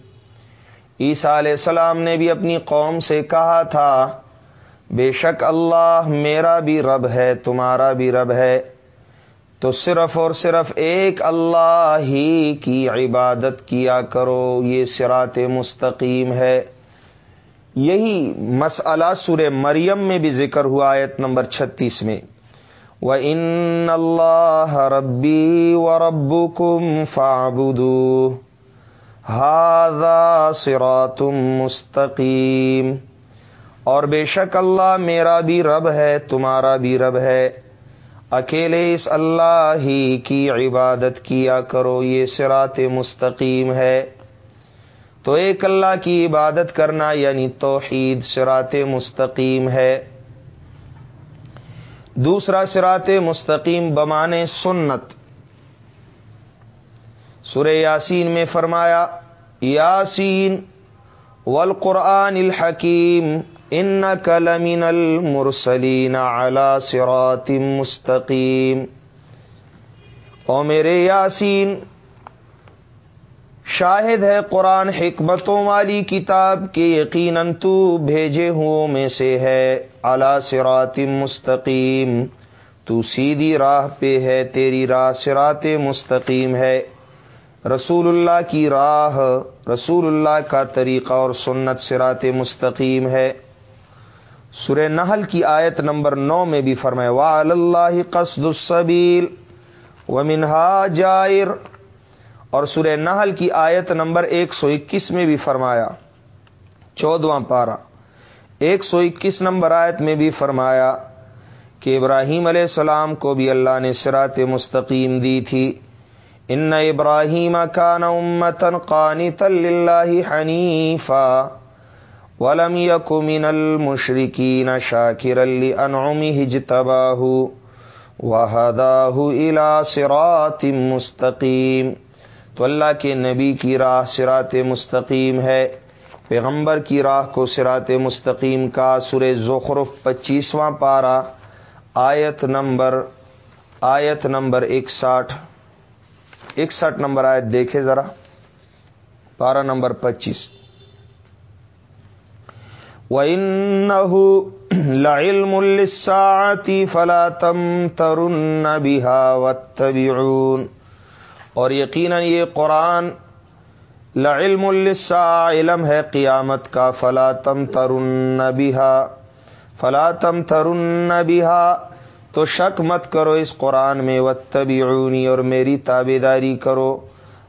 عیسیٰ علیہ السلام نے بھی اپنی قوم سے کہا تھا، بے شک اللہ میرا بھی رب ہے، تمہارا بھی رب ہے۔ تو صرف اور صرف ایک اللہ ہی کی عبادت کیا کرو، یہ سرات مستقیم ہے۔ یہی مسئلہ سور مریم میں بھی ذکر ہوا آیت نمبر چھتیس میں۔ وہ ان اللہ ربی و رب کم فابدو ہاضا سراتم مستقیم اور بے شک اللہ میرا بھی رب ہے، تمہارا بھی رب ہے۔ اکیلے اس اللہ ہی کی عبادت کیا کرو، یہ سرات مستقیم ہے۔ تو ایک اللہ کی عبادت کرنا یعنی توحید سرات مستقیم ہے۔ دوسرا سرات مستقیم بمانے سنت۔ سورہ یاسین میں فرمایا، یاسین والقرآن الحکیم۔ ان کلمین المرسلین علی سرات مستقیم او میرے یاسین، شاہد ہے قرآن حکمتوں والی کتاب کے یقیناً تو بھیجے ہوں میں سے ہے اعلی سرات مستقیم. تو سیدھی راہ پہ ہے، تیری راہ سرات مستقیم ہے۔ رسول اللہ کی راہ، رسول اللہ کا طریقہ اور سنت سرات مستقیم ہے۔ سر نحل کی آیت نمبر نو میں بھی فرمائے وا اللہ قصد السبیل و منہا جائر اور سورہ نحل کی آیت نمبر ایک سو اکیس میں بھی فرمایا، چودواں پارا ایک سو اکیس نمبر آیت میں بھی فرمایا کہ ابراہیم علیہ السلام کو بھی اللہ نے سرات مستقیم دی تھی۔ ان ابراہیم کا نمتن قانی طلّہ حنیفا ولم من المشرقین شاکر علی انعمی ہجتباہ وحداہ الى صراط مستقیم تو اللہ کے نبی کی راہ سرات مستقیم ہے، پیغمبر کی راہ کو سرات مستقیم کا سر زخرف پچیسواں پارا آیت نمبر آیت نمبر اکسٹھ اکسٹھ نمبر آیت دیکھے ذرا پارا نمبر پچیس۔ وَإِنَّهُ لَعِلْمٌ لِلسَّاعَةِ فَلَا تَمْتَرُنَّ بِهَا وَاتَّبِعُونَ۔ اور یقیناً یہ قرآن لعلم للساعة، علم ہے قیامت کا، فلا تم ترن بہا فلا تم ترن بہا تو شک مت کرو اس قرآن میں، واتبعونی، اور میری تابے داری کرو۔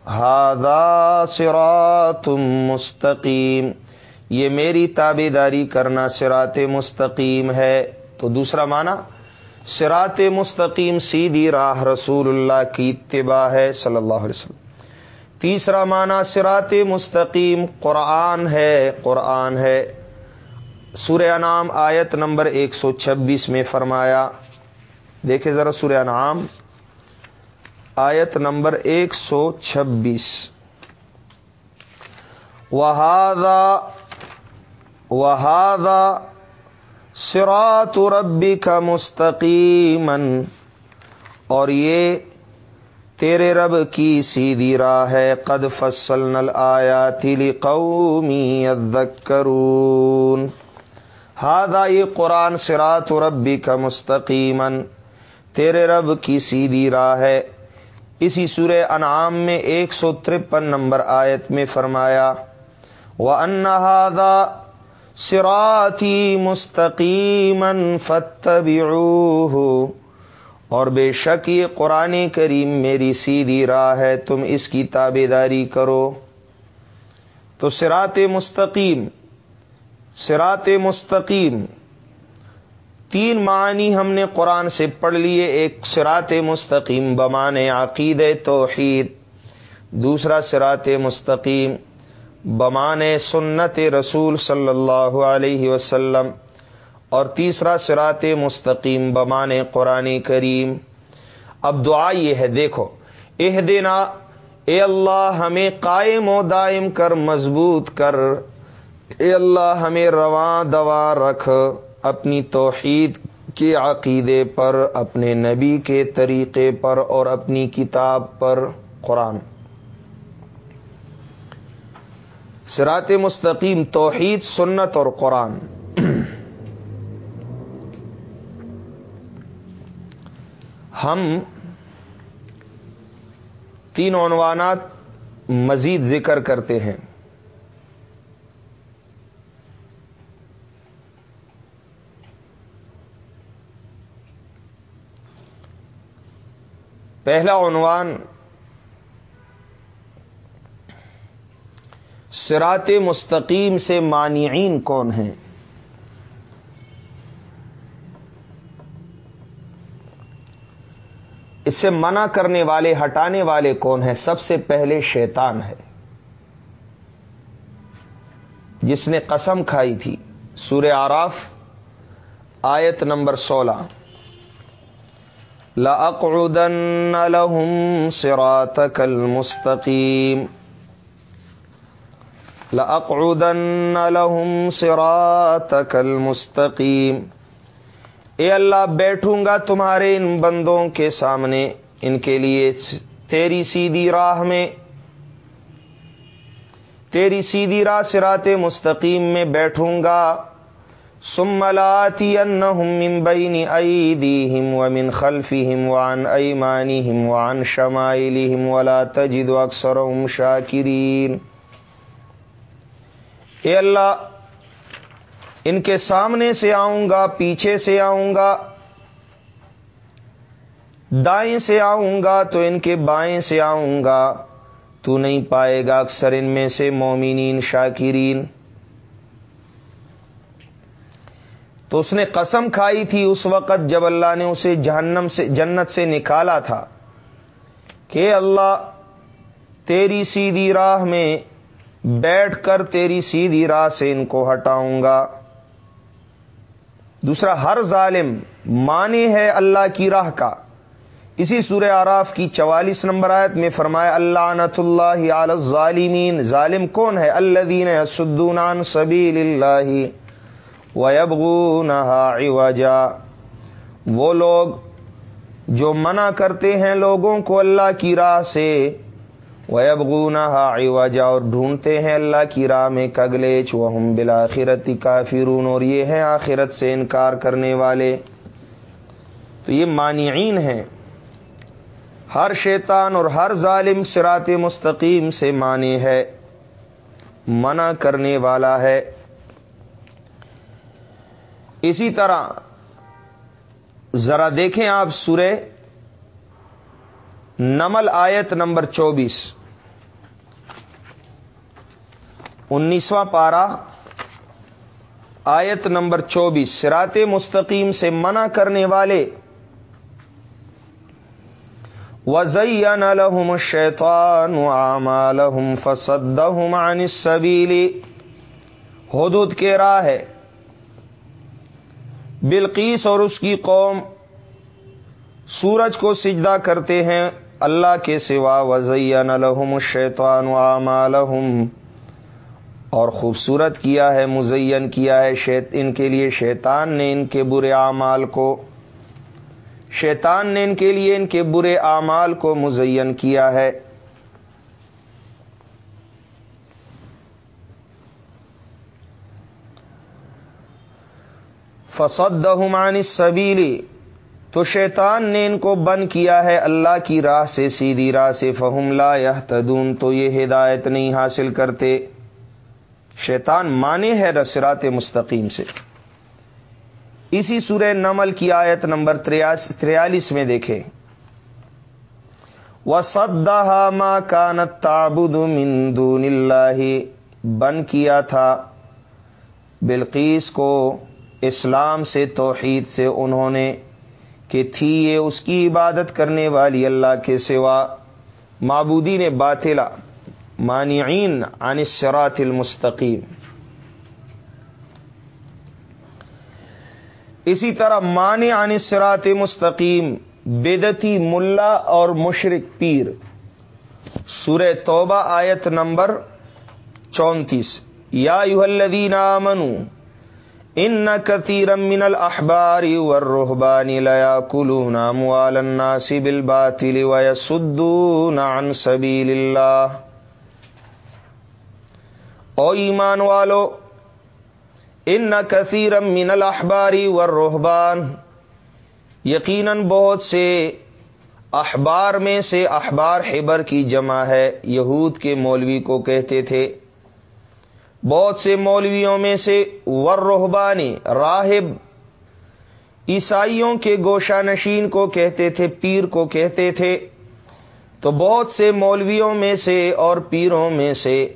ہادا صراط مستقیم یہ میری تابے داری کرنا سرات مستقیم ہے۔ تو دوسرا معنی سرات مستقیم سیدھی راہ رسول اللہ کی اتباع ہے صلی اللہ علیہ وسلم۔ تیسرا معنی سرات مستقیم قرآن ہے قرآن ہے۔ سورہ انعام آیت نمبر ایک سو چھبیس میں فرمایا دیکھے ذرا سورہ انعام۔ آیت نمبر ایک سو چھبیس۔ وہادا وہادا سرات ربی کا مستقیمن اور یہ تیرے رب کی سیدھی راہ ہے۔ قد فصل نل آیا تلی قومی ہادا یہ قرآن سرات ربی کا مستقیمن تیرے رب کی سیدھی راہ ہے۔ اسی سورہ انعام میں ایک سو ترپن نمبر آیت میں فرمایا وہ انہادا سراتی مستقیمن فتب اور بے شک یہ قرآن کریم میری سیدھی راہ ہے، تم اس کی تابے داری کرو۔ تو سرات مستقیم سرات مستقیم۔ تین معنی ہم نے قرآن سے پڑھ لیے، ایک سرات مستقیم بمان عقید توحید، دوسرا سرات مستقیم۔ بمان سنت رسول صلی اللہ علیہ وسلم اور تیسرا سرات مستقیم بمان قرآن کریم۔ اب دعا یہ ہے، دیکھو اہ دینا، اے اللہ، ہمیں قائم و دائم کر، مضبوط کر۔ اے اللہ، ہمیں رواں دوا رکھ، اپنی توحید کے عقیدے پر، اپنے نبی کے طریقے پر اور اپنی کتاب پر، قرآن۔ سرات مستقیم، توحید، سنت اور قرآن۔ ہم تین عنوانات مزید ذکر کرتے ہیں۔ پہلا عنوان سرات مستقیم سے مانعین کون ہیں؟ اس سے منع کرنے والے، ہٹانے والے کون ہیں؟ سب سے پہلے شیطان ہے۔ جس نے قسم کھائی تھی۔ سورہ آراف، آیت نمبر سولہ۔ لَأَقْعُدَنَّ لَهُمْ صِرَاطَكَ الْمُسْتَقِيمِ۔ لَأَقْعُدَنَّ لَهُمْ صِرَاطَكَ الْمُسْتَقِيمِ۔ اے اللہ، بیٹھوں گا تمہارے ان بندوں کے سامنے، ان کے لیے تیری سیدھی راہ میں۔ تیری سیدھی راہ سرات مستقیم میں بیٹھوں گا۔ سملاتی من بین ایدیہم ومن خلفہم وعن ایمانہم وعن شمائلہم ولا تجد اکثرهم شاکرین۔ اے اللہ، ان کے سامنے سے آؤں گا، پیچھے سے آؤں گا، دائیں سے آؤں گا تو ان کے بائیں سے آؤں گا۔ تو نہیں پائے گا اکثر ان میں سے مومنین، شاکرین۔ تو اس نے قسم کھائی تھی اس وقت جب اللہ نے اسے جہنم سے، جنت سے نکالا تھا کہ اللہ تیری سیدھی راہ میں بیٹھ کر تیری سیدھی راہ سے ان کو ہٹاؤں گا۔ دوسرا، ہر ظالم مانے ہے اللہ کی راہ کا۔ اسی سورہ آراف کی چوالیس نمبر آیت میں فرمایا اللہ نت اللہ علی ظالمین ظالم کون ہے؟ اللہ دین سدونان سبیل اللہ وجا وہ لوگ جو منع کرتے ہیں لوگوں کو اللہ کی راہ سے ویبغون وجا اور ڈھونڈتے ہیں اللہ کی راہ میں کگلیچ وہ ہم بلاخرت کافرون اور یہ ہیں آخرت سے انکار کرنے والے۔ تو یہ مانعین ہیں۔ ہر شیطان اور ہر ظالم سرات مستقیم سے مانی ہے، منع کرنے والا ہے۔ اسی طرح ذرا دیکھیں آپ سورے نمل آیت نمبر چوبیس۔ انیسواں پارا آیت نمبر چوبیس۔ سرات مستقیم سے منع کرنے والے۔ وزین لهم الشیطان اعمالهم فصدهم عن السبیل حدود کے راہ ہے۔ بلقیس اور اس کی قوم سورج کو سجدہ کرتے ہیں۔ اللہ کے سوا وزین لهم الشیطان اعمالهم اور خوبصورت کیا ہے، مزین کیا ہے شیط ان کے لیے شیطان نے ان کے برے اعمال کو، شیطان نے ان کے لیے ان کے برے اعمال کو مزین کیا ہے۔ فسد عمان سبیلی تو شیطان نے ان کو بند کیا ہے، اللہ کی راہ سے، سیدھی راہ سے۔ فہم لا یا تدون تو یہ ہدایت نہیں حاصل کرتے۔ شیطان مانے ہے رسرات مستقیم سے۔ اسی سورہ نمل کی آیت نمبر تریالیس میں دیکھیں۔ وہ سدا ماں کا نتابد مندون اللہ بن کیا تھا بلقیس کو اسلام سے، توحید سے، انہوں نے کہ تھی یہ اس کی عبادت کرنے والی اللہ کے سوا۔ معبودی نے باطلا مانعین عن الصراط المستقیم۔ اسی طرح مانے عن سرات مستقیم بدتی ملا اور مشرق پیر۔ سورہ توبہ آیت نمبر چونتیس۔ یا الذین آمنوا ان کثیر من الاحبار والرهبان لا ياكلون اموال الناس بالباطل ويصدون عن سبيل الله. او ایمان والو ان کثیر من الحباری ور روحبان یقیناً بہت سے اخبار میں سے اخبار حبر کی جمع ہے، یہود کے مولوی کو کہتے تھے بہت سے مولویوں میں سے ور روحبانی راہب، عیسائیوں کے گوشہ نشین کو کہتے تھے، پیر کو کہتے تھے۔ تو بہت سے مولویوں میں سے اور پیروں میں سے،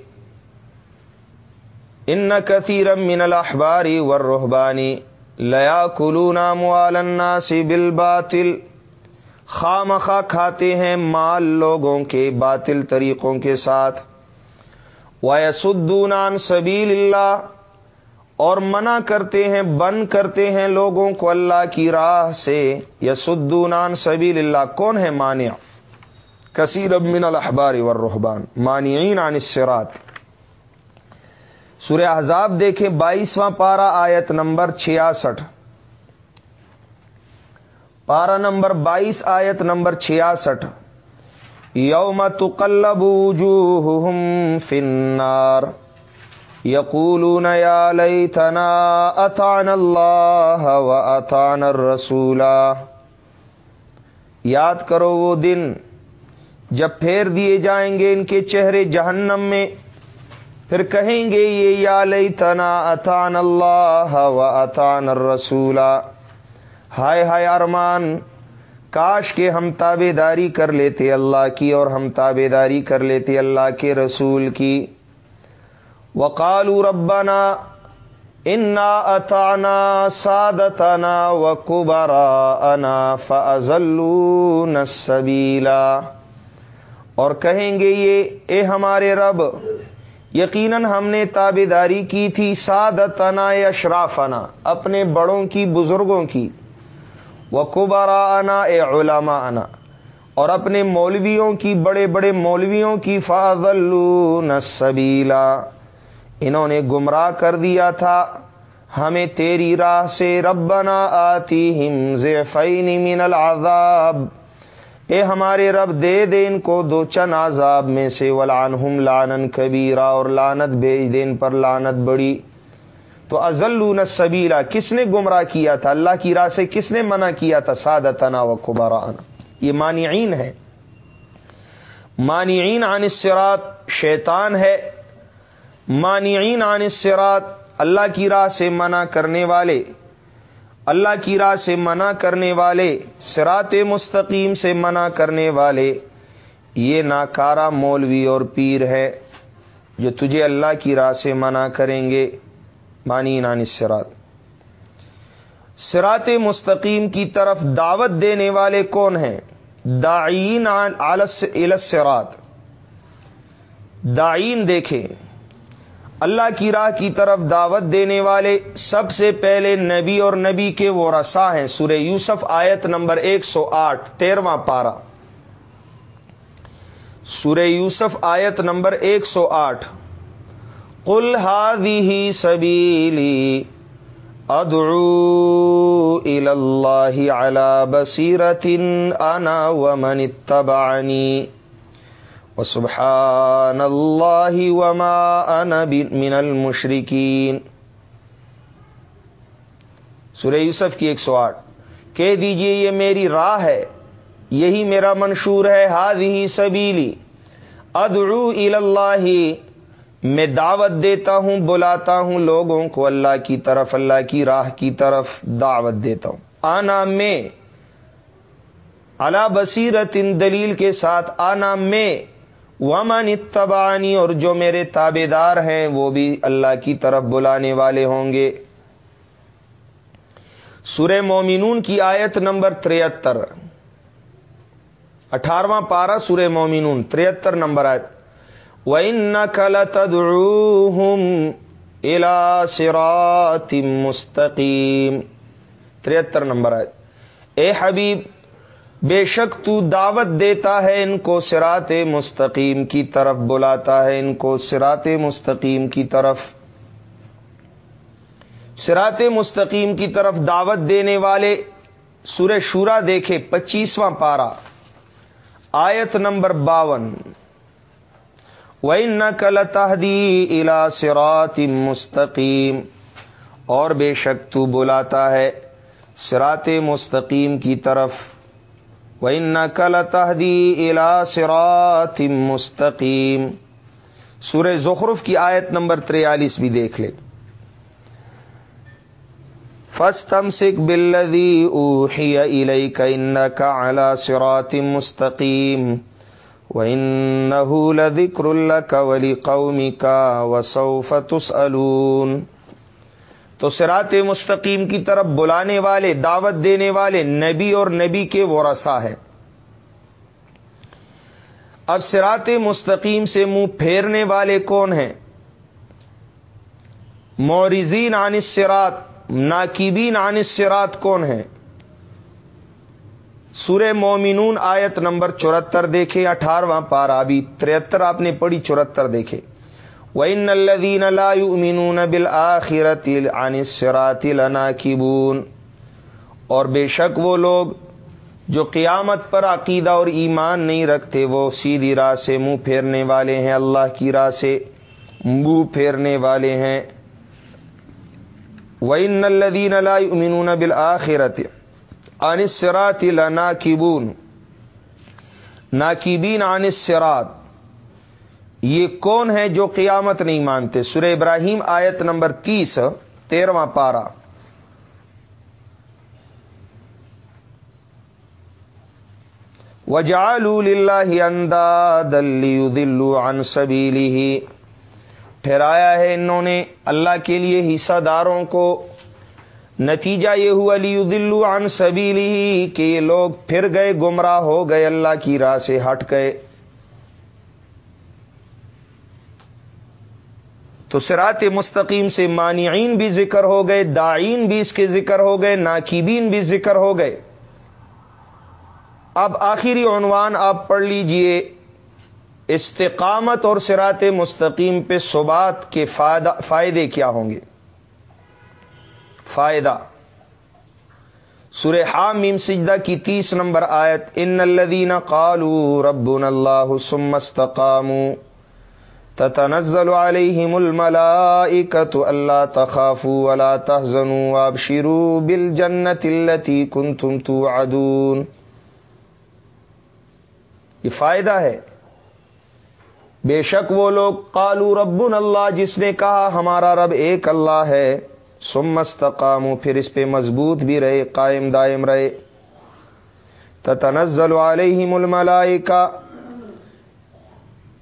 ان کثیر من الحباری ور روحبانی لیا کلونا موالنا سی بل باطل خام خواہ کھاتے ہیں مال لوگوں کے باطل طریقوں کے ساتھ۔ ویسدونان سبیل اللہ اور منع کرتے ہیں، بند کرتے ہیں لوگوں کو اللہ کی راہ سے۔ یسدونان سبیل اللہ کون ہے مانع؟ کثیر من الحباری ور روحبان مانعین عن السرات سورہ احزاب دیکھیں، بائیسواں پارا آیت نمبر چھیاسٹھ۔ پارا نمبر بائیس، آیت نمبر چھیاسٹھ۔ یوم تقلب وجوہہم فی النار. یقولون یا لیتنا اتعنا اللہ و اتعنا الرسولا. یاد کرو وہ دن جب پھیر دیے جائیں گے ان کے چہرے جہنم میں، پھر کہیں گے یہ یا لئی تنا اطان اللہ و اطان رسولہ ہائے ہائے ارمان کاش کے ہم تابے داری کر لیتے اللہ کی اور ہم تابے داری کر لیتے اللہ کے رسول کی۔ وقالو ربنا انا اتانا سادتنا و کبرا انا فضل سبیلا اور کہیں گے یہ، اے ہمارے رب، یقیناً ہم نے تابے داری کی تھی سادتنا یا شرافنا اپنے بڑوں کی، بزرگوں کی۔ وہ کبارا انا اے علما انا اور اپنے مولویوں کی، بڑے بڑے مولویوں کی فاضل سبیلا انہوں نے گمراہ کر دیا تھا، ہمیں تیری راہ سے ربنا آتی ہم من العذاب۔ اے ہمارے رب، دے دے ان کو دو چن عذاب میں سے، ولعنہم لانن کبیرہ اور لانت بھیج دین پر لانت بڑی۔ تو ازلون سبیلا کس نے گمراہ کیا تھا؟ اللہ کی راہ سے کس نے منع کیا تھا؟ سادتنا و کبرانا یہ مانعین ہے۔ مانعین عن السرات شیطان ہے۔ مانعین عن السرات اللہ کی راہ سے منع کرنے والے۔ اللہ کی راہ سے منع کرنے والے سرات مستقیم سے منع کرنے والے۔ یہ ناکارا مولوی اور پیر ہے جو تجھے اللہ کی راہ سے منع کریں گے۔ مانی نانی سرات سرات مستقیم کی طرف دعوت دینے والے کون ہیں؟ دائین السرات دائین دیکھیں. اللہ کی راہ کی طرف دعوت دینے والے سب سے پہلے نبی اور نبی کے وہ رسا ہیں، سورہ یوسف آیت نمبر ایک سو آٹھ، تیرواں پارا سورہ یوسف آیت نمبر ایک سو آٹھ۔ قل هذه سبيلي ادعو الى الله على بصيره انا ومن اتبعني وسبحان الله وما انا من المشركين۔ سورہ یوسف کی ایک سو آٹھ۔ کہہ دیجیے یہ میری راہ ہے، یہی میرا منشور ہے ہاد ہی سبیلی ادعو اللہ میں دعوت دیتا ہوں، بلاتا ہوں لوگوں کو اللہ کی طرف، اللہ کی راہ کی طرف دعوت دیتا ہوں۔ آنا میں اللہ بصیرت ان دلیل کے ساتھ آنا میں ومن اتبانی اور جو میرے تابے دار ہیں وہ بھی اللہ کی طرف بلانے والے ہوں گے۔ سورہ مومنون کی آیت نمبر تریہتر۔ اٹھارواں پارہ سورہ مومنون، تریہتر نمبر آیت۔ تَدْعُوهُمْ إِلَى صِرَاطٍ مستقیم تریہتر نمبر ہے اے حبیب، بے شک تو دعوت دیتا ہے ان کو سرات مستقیم کی طرف، بلاتا ہے ان کو سرات مستقیم کی طرف۔ سرات مستقیم کی طرف دعوت دینے والے، سورہ شورا دیکھے، پچیسواں پارا آیت نمبر باون۔ نقل تحدی الا سرات مستقیم اور بے شک تو بلاتا ہے سرات مستقیم کی طرف۔ وہ نقل تحدی الا مستقیم سورہ زخرف کی آیت نمبر تریالیس بھی دیکھ لے۔ فستم سکھ بلدی اوہی علیہ کا اعلی سرات مستقیم وَإِنَّهُ لَذِكْرٌ لَكَ وَلِقَوْمِكَ وَسَوْفَ تُسْأَلُونَ تو سرات مستقیم کی طرف بلانے والے، دعوت دینے والے نبی اور نبی کے ورثا ہے اب سرات مستقیم سے منہ پھیرنے والے کون ہیں؟ مورزین عن السرات ناکیبین عن السرات کون ہیں؟ سورہ مومنون آیت نمبر چورہتر دیکھے اٹھارہواں پارا ابھی تریہتر آپ نے پڑھی چورہتر دیکھے۔ وَإِنَّ الَّذِينَ لَا يُؤْمِنُونَ بِالْآخِرَةِ عَنِ السِّرَاطِ لَنَاكِبُونَ۔ اور بے شک وہ لوگ جو قیامت پر عقیدہ اور ایمان نہیں رکھتے، وہ سیدھی راہ سے منہ پھیرنے والے ہیں، اللہ کی راہ سے منہ پھیرنے والے ہیں۔ وَإِنَّ الَّذِينَ لَا يُؤْمِنُونَ بِالْآخِرَةِ انسرات ناکبون ناکبین انسرات یہ کون ہے جو قیامت نہیں مانتے؟ سورہ ابراہیم آیت نمبر تیس، تیرواں پارا وجالو اندا دلی دلو عن سبیلی ٹھہرایا ہے انہوں نے اللہ کے لیے حصہ داروں کو نتیجہ یہ ہوا لی دلو عن سبیلی کہ یہ لوگ پھر گئے، گمراہ ہو گئے، اللہ کی راہ سے ہٹ گئے۔ تو سرات مستقیم سے مانعین بھی ذکر ہو گئے دائین بھی اس کے ذکر ہو گئے، ناکیبین بھی ذکر ہو گئے۔ اب آخری عنوان آپ پڑھ لیجیے، استقامت اور سرات مستقیم پہ صبات کے فائدے کیا ہوں گے؟ فائدہ۔ سورہ حامیم سجدہ کی تیس نمبر آیت، ان الذین قالوا ربنا اللہ ثم استقاموا تتنزل علیہم الملائکة اللہ تخافوا ولا تحزنوا وابشروا بالجنة التي كنتم توعدون۔ یہ فائدہ ہے۔ بے شک وہ لوگ قالو رب اللہ، جس نے کہا ہمارا رب ایک اللہ ہے۔ سمستقام پھر اس پہ مضبوط بھی رہے، قائم دائم رہے۔ تنزل علیہم الملائکہ۔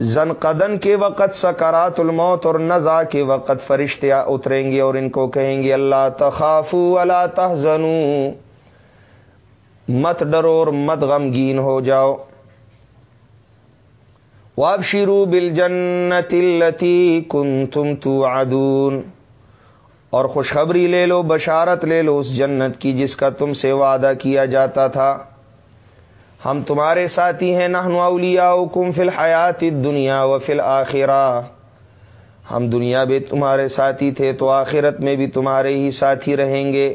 زن قدن کے وقت سکرات الموت اور نزا کے وقت فرشتے اتریں گے اور ان کو کہیں گے، اللہ تخافو اللہ تحزنو مت ڈرو اور مت غمگین ہو جاؤ۔ واب شروع بل جنت التی کن تم تو اور خوشخبری لے لو، بشارت لے لو اس جنت کی جس کا تم سے وعدہ کیا جاتا تھا۔ ہم تمہارے ساتھی ہیں نہ اولیاء کم فل حیات دنیا و فل آخرہ ہم دنیا بھی تمہارے ساتھی تھے تو آخرت میں بھی تمہارے ہی ساتھی رہیں گے۔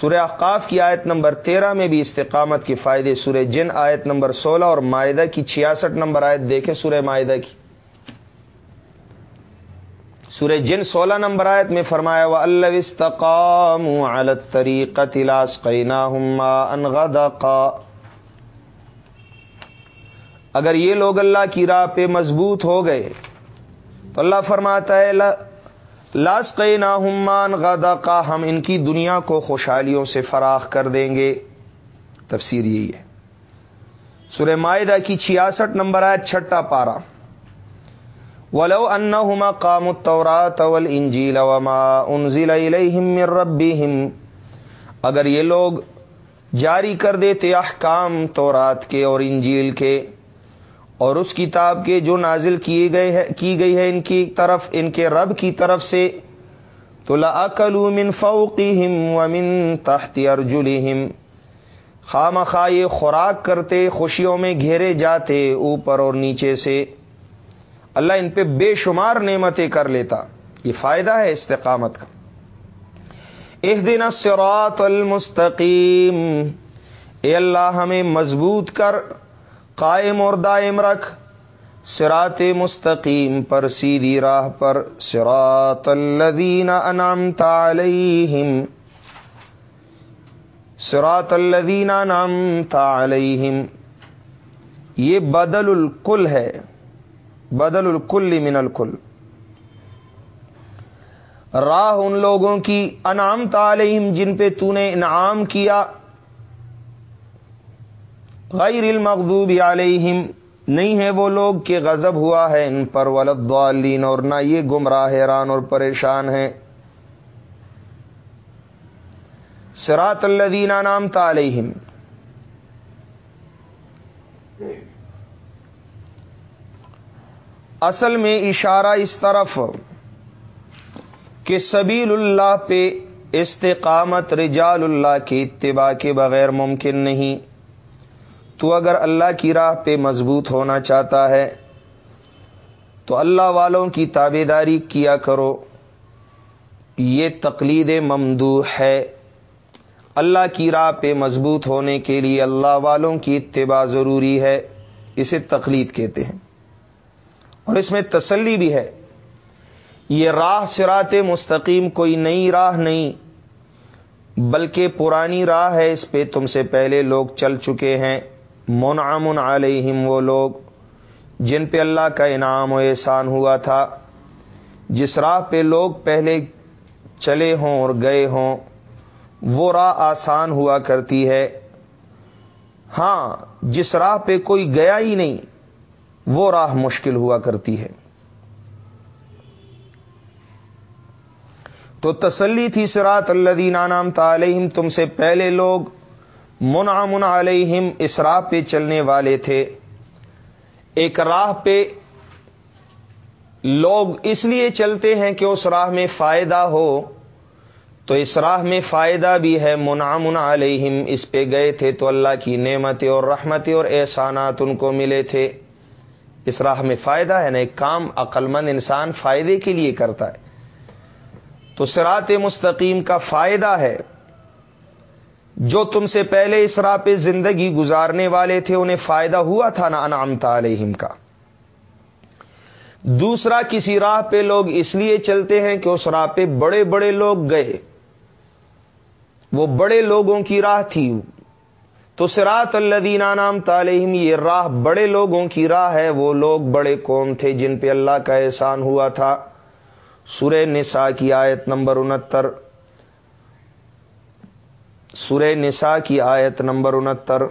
سورہ احقاف کی آیت نمبر تیرہ میں بھی استقامت کے فائدے سورہ جن آیت نمبر سولہ اور معاہدہ کی چھیاسٹھ نمبر آیت دیکھیں سورہ معاہدہ کی۔ سورہ جن سولہ نمبر آیت میں فرمایا وہ اللہ استقام تلاس قینا اگر یہ لوگ اللہ کی راہ پہ مضبوط ہو گئے، تو اللہ فرماتا ہے لاس نا ہمان غدا کا ہم ان کی دنیا کو خوشحالیوں سے فراخ کر دیں گے۔ تفسیر یہی ہے۔ سورہ معاہدہ کی چھیاسٹھ نمبر آئے چھٹا پارا ولو ان کام التورات والانجیل وما انزل الیہم من ربہم، اگر یہ لوگ جاری کر دیتے احکام تورات کے اور انجیل کے اور اس کتاب کے جو نازل کیے گئے ہے کی گئی ہے ان کی طرف، ان کے رب کی طرف سے، تو لاکلو من فوقہم ومن تحت ارجلہم۔ خام یہ خوراک کرتے، خوشیوں میں گھیرے جاتے اوپر اور نیچے سے۔ اللہ ان پہ بے شمار نعمتیں کر لیتا۔ یہ فائدہ ہے استقامت کا۔ ایک دن سرات المستقیم۔ اے اللہ، ہمیں مضبوط کر، قائم اور دائم رکھ۔ سرات مستقیم پر، سیدھی راہ پر۔ سرات الذین انعمت علیہم۔ سرات الذین انعمت علیہم۔ یہ بدل الکل ہے۔ بدل الکل من الکل۔ راہ ان لوگوں کی انعام علیہم، جن پہ تو نے انعام کیا۔ غیر المغضوب علیہم، نہیں ہے وہ لوگ کہ غضب ہوا ہے ان پر ولدالین اور نہ یہ گمراہ حیران اور پریشان ہیں۔ سرات الدین نام علیہم۔ اصل میں اشارہ اس طرف کہ سبیل اللہ پہ استقامت رجال اللہ کی اتباع کے بغیر ممکن نہیں۔ تو اگر اللہ کی راہ پہ مضبوط ہونا چاہتا ہے، تو اللہ والوں کی تابے داری کیا کرو۔ یہ تقلید ممدو ہے۔ اللہ کی راہ پہ مضبوط ہونے کے لیے اللہ والوں کی اتباع ضروری ہے، اسے تقلید کہتے ہیں۔ اور اس میں تسلی بھی ہے۔ یہ راہ سرات مستقیم کوئی نئی راہ نہیں، بلکہ پرانی راہ ہے۔ اس پہ تم سے پہلے لوگ چل چکے ہیں۔ منعم علیہم وہ لوگ جن پہ اللہ کا انعام و احسان ہوا تھا۔ جس راہ پہ لوگ پہلے چلے ہوں اور گئے ہوں، وہ راہ آسان ہوا کرتی ہے۔ ہاں جس راہ پہ کوئی گیا ہی نہیں وہ راہ مشکل ہوا کرتی ہے۔ تو تسلی تھی سرات اللہ نام تعلیم تم سے پہلے لوگ منعمن علیہم اس راہ پہ چلنے والے تھے۔ ایک راہ پہ لوگ اس لیے چلتے ہیں کہ اس راہ میں فائدہ ہو۔ تو اس راہ میں فائدہ بھی ہے۔ منعمن علیہم، اس پہ گئے تھے تو اللہ کی نعمتیں اور رحمتیں اور احسانات ان کو ملے تھے۔ اس راہ میں فائدہ ہے نا ایک کام عقلمند انسان فائدے کے لیے کرتا ہے۔ تو سرات مستقیم کا فائدہ ہے۔ جو تم سے پہلے اس راہ پہ زندگی گزارنے والے تھے، انہیں فائدہ ہوا تھا نا انعام علیہم کا۔ دوسرا، کسی راہ پہ لوگ اس لیے چلتے ہیں کہ اس راہ پہ بڑے بڑے لوگ گئے۔ وہ بڑے لوگوں کی راہ تھی۔ تو سرات اللہ نام تعلیم یہ راہ بڑے لوگوں کی راہ ہے، وہ لوگ بڑے کون تھے جن پہ اللہ کا احسان ہوا تھا۔ سورہ نساء کی آیت نمبر انہتر۔ سورہ نساء کی آیت نمبر انہتر۔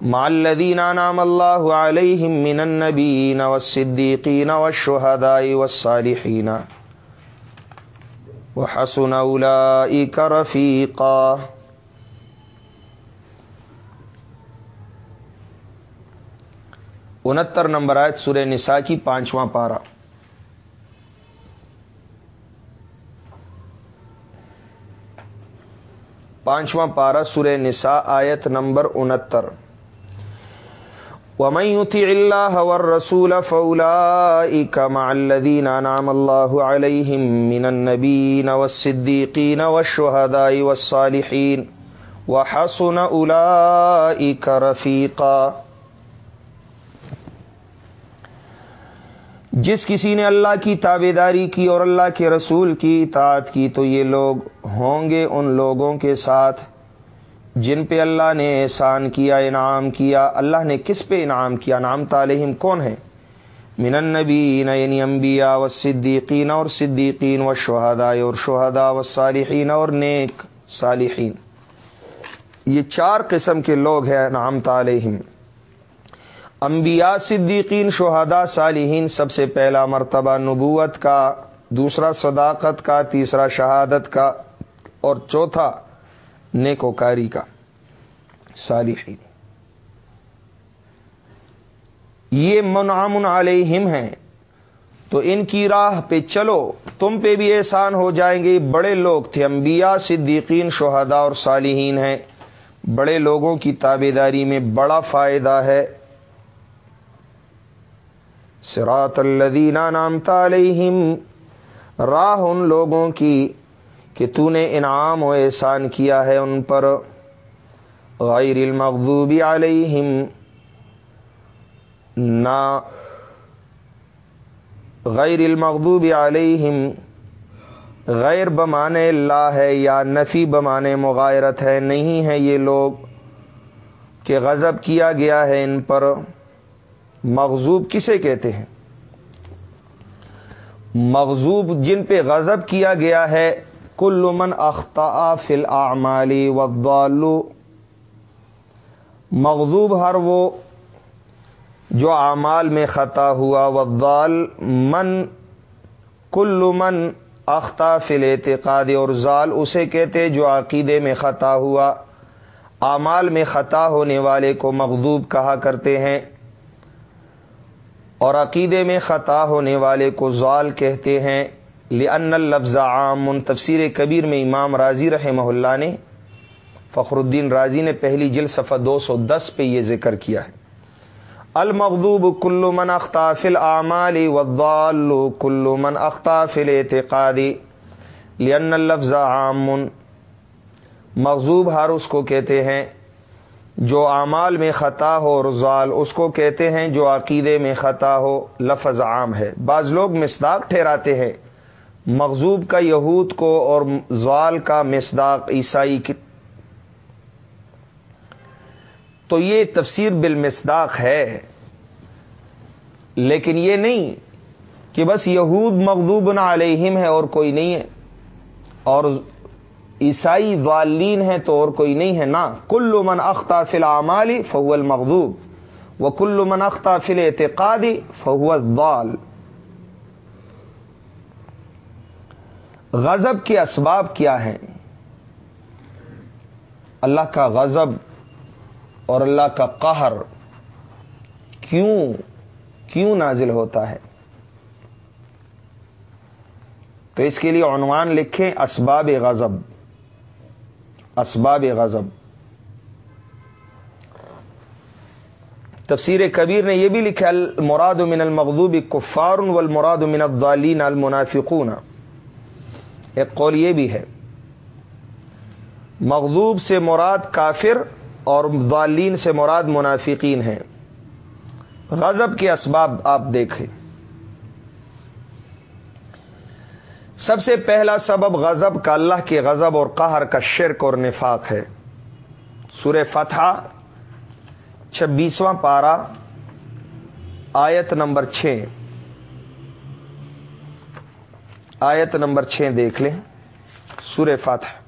مالدین نام اللہ علیہ من النبیین والصدیقین والشہداء والصالحین۔ وحسن اولئیک رفیقا۔ انہتر نمبر آیت سورہ نساء کی پانچواں پارہ۔ پانچواں پارہ سورہ نساء آیت نمبر انہتر۔ ومن يطع الله والرسول فاولئك مع الذين انعم الله عليهم من النبيين والصديقين والشهداء والصالحين وحسن اولئك رفيقا۔ جس کسی نے اللہ کی تابے داری کی اور اللہ کے رسول کی اطاعت کی تو یہ لوگ ہوں گے ان لوگوں کے ساتھ جن پہ اللہ نے احسان کیا، انعام کیا۔ اللہ نے کس پہ انعام کیا؟ نام تعلیم کون ہے من النبین یعنی انبیاء و صدیقین اور صدیقین و شہدا اور شہدا و صالحین اور نیک صالحین۔ یہ چار قسم کے لوگ ہیں نام تعلیم انبیاء، صدیقین، شہداء، صالحین، سب سے پہلا مرتبہ نبوت کا، دوسرا صداقت کا، تیسرا شہادت کا، اور چوتھا نیکوکاری کا، صالحین۔ یہ منعمن علیہم ہیں۔ تو ان کی راہ پہ چلو، تم پہ بھی احسان ہو جائیں گے۔ بڑے لوگ تھے انبیاء، صدیقین، شہداء اور صالحین ہیں۔ بڑے لوگوں کی تابے داری میں بڑا فائدہ ہے۔ سرات الدینہ نام تعلیم راہ ان لوگوں کی کہ تو نے انعام و احسان کیا ہے ان پر، غیر المغضوب علیہم، نہ غیر المغضوب علیہم، غیر بمانے اللہ ہے یا نفی بمانے مغائرت ہے، نہیں ہے یہ لوگ کہ غضب کیا گیا ہے ان پر۔ مغزوب کسے کہتے ہیں؟ مغزوب جن پہ غضب کیا گیا ہے، کل من اختا فل اعمالی وبالو مغزوب ہر وہ جو اعمال میں خطا ہوا وبال من، کل من اختا فل اعتقاد اور ضال اسے کہتے جو عقیدے میں خطا ہوا، اعمال میں خطا ہونے والے کو مغضوب کہا کرتے ہیں. اور عقیدے میں خطا ہونے والے کو زال کہتے ہیں لن الفظ عام، تفسیر کبیر میں امام راضی رحمہ اللہ نے، فخر الدین راضی نے پہلی جل صفحہ دو سو دس پہ یہ ذکر کیا ہے۔ المغدوب کلو من اختافل اعمالی وضال کلو من اختافل اعتقادی لن الفظ عام۔ مغزوب ہر اس کو کہتے ہیں جو اعمال میں خطا ہو رزال اس کو کہتے ہیں جو عقیدے میں خطا ہو، لفظ عام ہے۔ بعض لوگ مصداق ٹھہراتے ہیں۔ مغزوب کا یہود کو اور زوال کا مصداق عیسائی کی۔ تو یہ تفسیر بالمصداق ہے۔ لیکن یہ نہیں کہ بس یہود مغدوب نہ علیہم ہے اور کوئی نہیں ہے۔ اور عیسائی والین ہیں تو اور کوئی نہیں ہے نا۔ کلو من اختہ فل عمالی فول مغدوب و کلو من اختہ فل اعتقادی فول وال غضب کے اسباب کیا ہیں؟ اللہ کا غضب اور اللہ کا قہر کیوں کیوں نازل ہوتا ہے؟ تو اس کے لیے عنوان لکھیں اسباب غضب۔ اسباب غضب۔ تفسیر کبیر نے یہ بھی لکھا المراد من المغضوب کفار والمراد من الضالین المنافقون۔ ایک قول یہ بھی ہے، مغضوب سے مراد کافر اور ضالین سے مراد منافقین ہیں۔ غضب کے اسباب آپ دیکھیں۔ سب سے پہلا سبب غضب کا اللہ کے غضب اور قہر کا شرک اور نفاق ہے۔ سور فتح چھبیسواں پارا آیت نمبر چھ۔ آیت نمبر چھ دیکھ لیں۔ سور فتح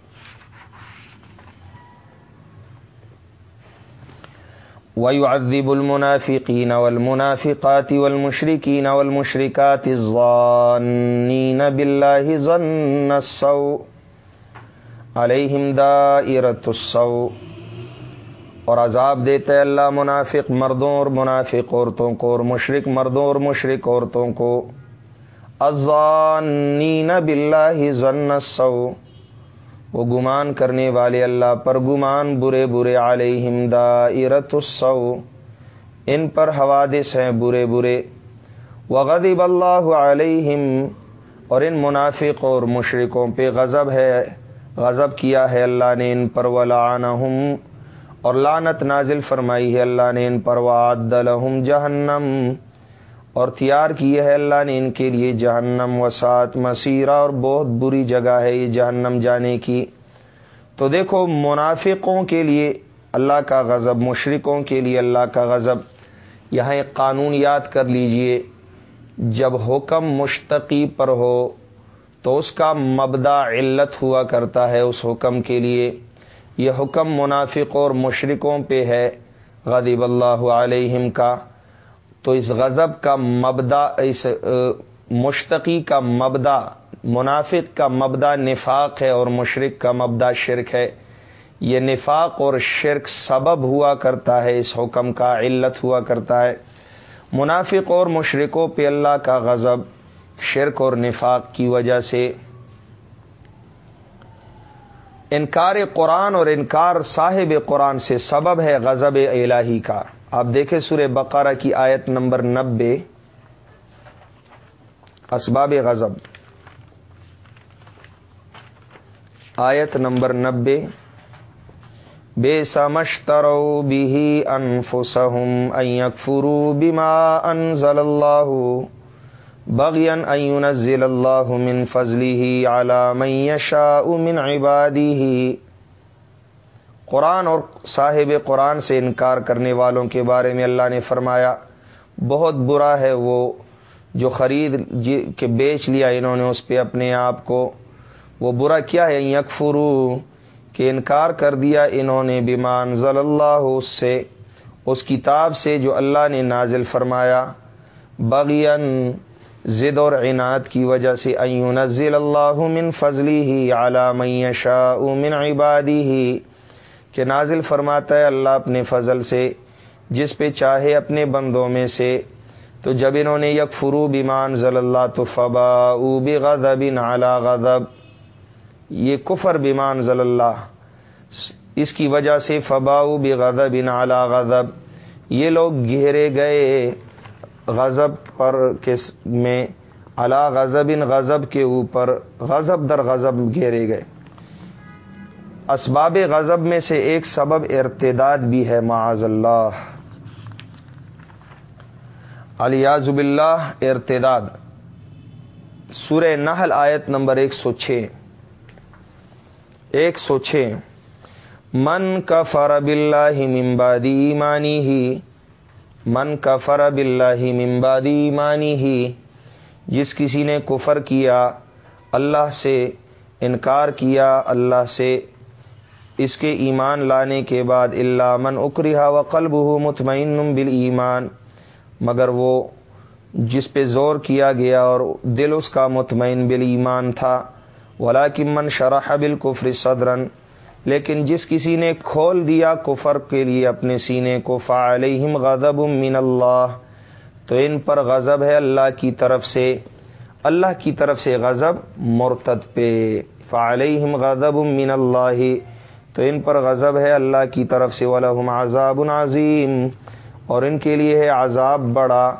ويعذب المنافقين والمنافقات والمشركين والمشركات الظانين بالله ظن السوء عليهم دائرة السوء اور عذاب دیتے اللہ منافق مردوں اور منافق عورتوں کو اور مشرق مردوں اور مشرق عورتوں کو الظانین باللہ ظن السوء وہ گمان کرنے والے اللہ پر گمان برے برے علیہم دائرت السو ان پر حوادث ہیں برے برے۔ وغضب اللہ علیہم، اور ان منافق اور مشرقوں پہ غضب ہے، غضب کیا ہے اللہ نے ان پر ولعنہم، اور لانت نازل فرمائی ہے اللہ نے ان پر وعد لہم جہنم۔ اور تیار کی ہے اللہ نے ان کے لیے جہنم وسعت مسیرہ اور بہت بری جگہ ہے یہ جہنم جانے کی۔ تو دیکھو، منافقوں کے لیے اللہ کا غضب مشرقوں کے لیے اللہ کا غضب۔ یہاں ایک قانون یاد کر لیجیے، جب حکم مشتقی پر ہو تو اس کا مبدا علت ہوا کرتا ہے اس حکم کے لیے۔ یہ حکم منافق اور مشرقوں پہ ہے غدیب اللہ علیہم کا۔ تو اس غضب کا مبدا، اس مشتقی کا مبدا، منافق کا مبدا نفاق ہے اور مشرق کا مبدا شرک ہے۔ یہ نفاق اور شرک سبب ہوا کرتا ہے، اس حکم کا علت ہوا کرتا ہے۔ منافق اور مشرقوں پہ اللہ کا غضب، شرک اور نفاق کی وجہ سے۔ انکار قرآن اور انکار صاحب قرآن سے سبب ہے غضب الہی کا۔ آپ دیکھیں سور بقارہ کی آیت نمبر نبے، اسباب غضب۔ آیت نمبر نبے، بے سمشترو بھی انفسہم ان فرو بیما انزل اللہ بغین ان اللہ من فضلی علی من یشاء من عبادی قرآن اور صاحب قرآن سے انکار کرنے والوں کے بارے میں اللہ نے فرمایا، بہت برا ہے وہ جو خرید جی کے بیچ لیا انہوں نے اس پہ اپنے آپ کو۔ وہ برا کیا ہے؟ یکفرو کہ انکار کر دیا انہوں نے بیمان ضل اللہ اس سے، اس کتاب سے جو اللہ نے نازل فرمایا۔ بغین ضد اور عناد کی وجہ سے ایون نزل اللہ من فضلی ہی عالام شاہ من عبادی ہی کہ نازل فرماتا ہے اللہ اپنے فضل سے، جس پہ چاہے اپنے بندوں میں سے۔ تو جب انہوں نے یک فرو بیمان ضل اللہ تو فبا او غذب نالا غذب یہ کفر بیمان ضل اللہ۔ اس کی وجہ سے فباؤ غذب نالا غذب یہ لوگ گھیرے گئے غضب پر کس میں اللہ غضب ان غضب کے اوپر، غضب در غضب گھیرے گئے۔ اسباب غضب میں سے ایک سبب ارتداد بھی ہے، معاذ اللہ۔ علیازب اللہ ارتداد۔ سورہ نحل آیت نمبر ایک سو چھ۔ ایک سو چھ۔ من کا فرب اللہ ممبادی ایمانی ہی من کا فرب اللہ ممبادی ایمانی ہی جس کسی نے کفر کیا، اللہ سے انکار کیا، اللہ سے اس کے ایمان لانے کے بعد اللہ من اکریہ و قلب ہو مطمئن بال ایمان مگر وہ جس پہ زور کیا گیا اور دل اس کا مطمئن بال ایمان تھا ولا من شرح بال کفر صدرن لیکن جس کسی نے کھول دیا کفر کے لیے اپنے سینے کو فعلیہم غضب من اللہ تو ان پر غضب ہے اللہ کی طرف سے، اللہ کی طرف سے غضب مرتد پہ۔ فعلیہم غضب من اللہ تو ان پر غضب ہے اللہ کی طرف سے ولہم عذاب عظیم اور ان کے لیے ہے عذاب بڑا۔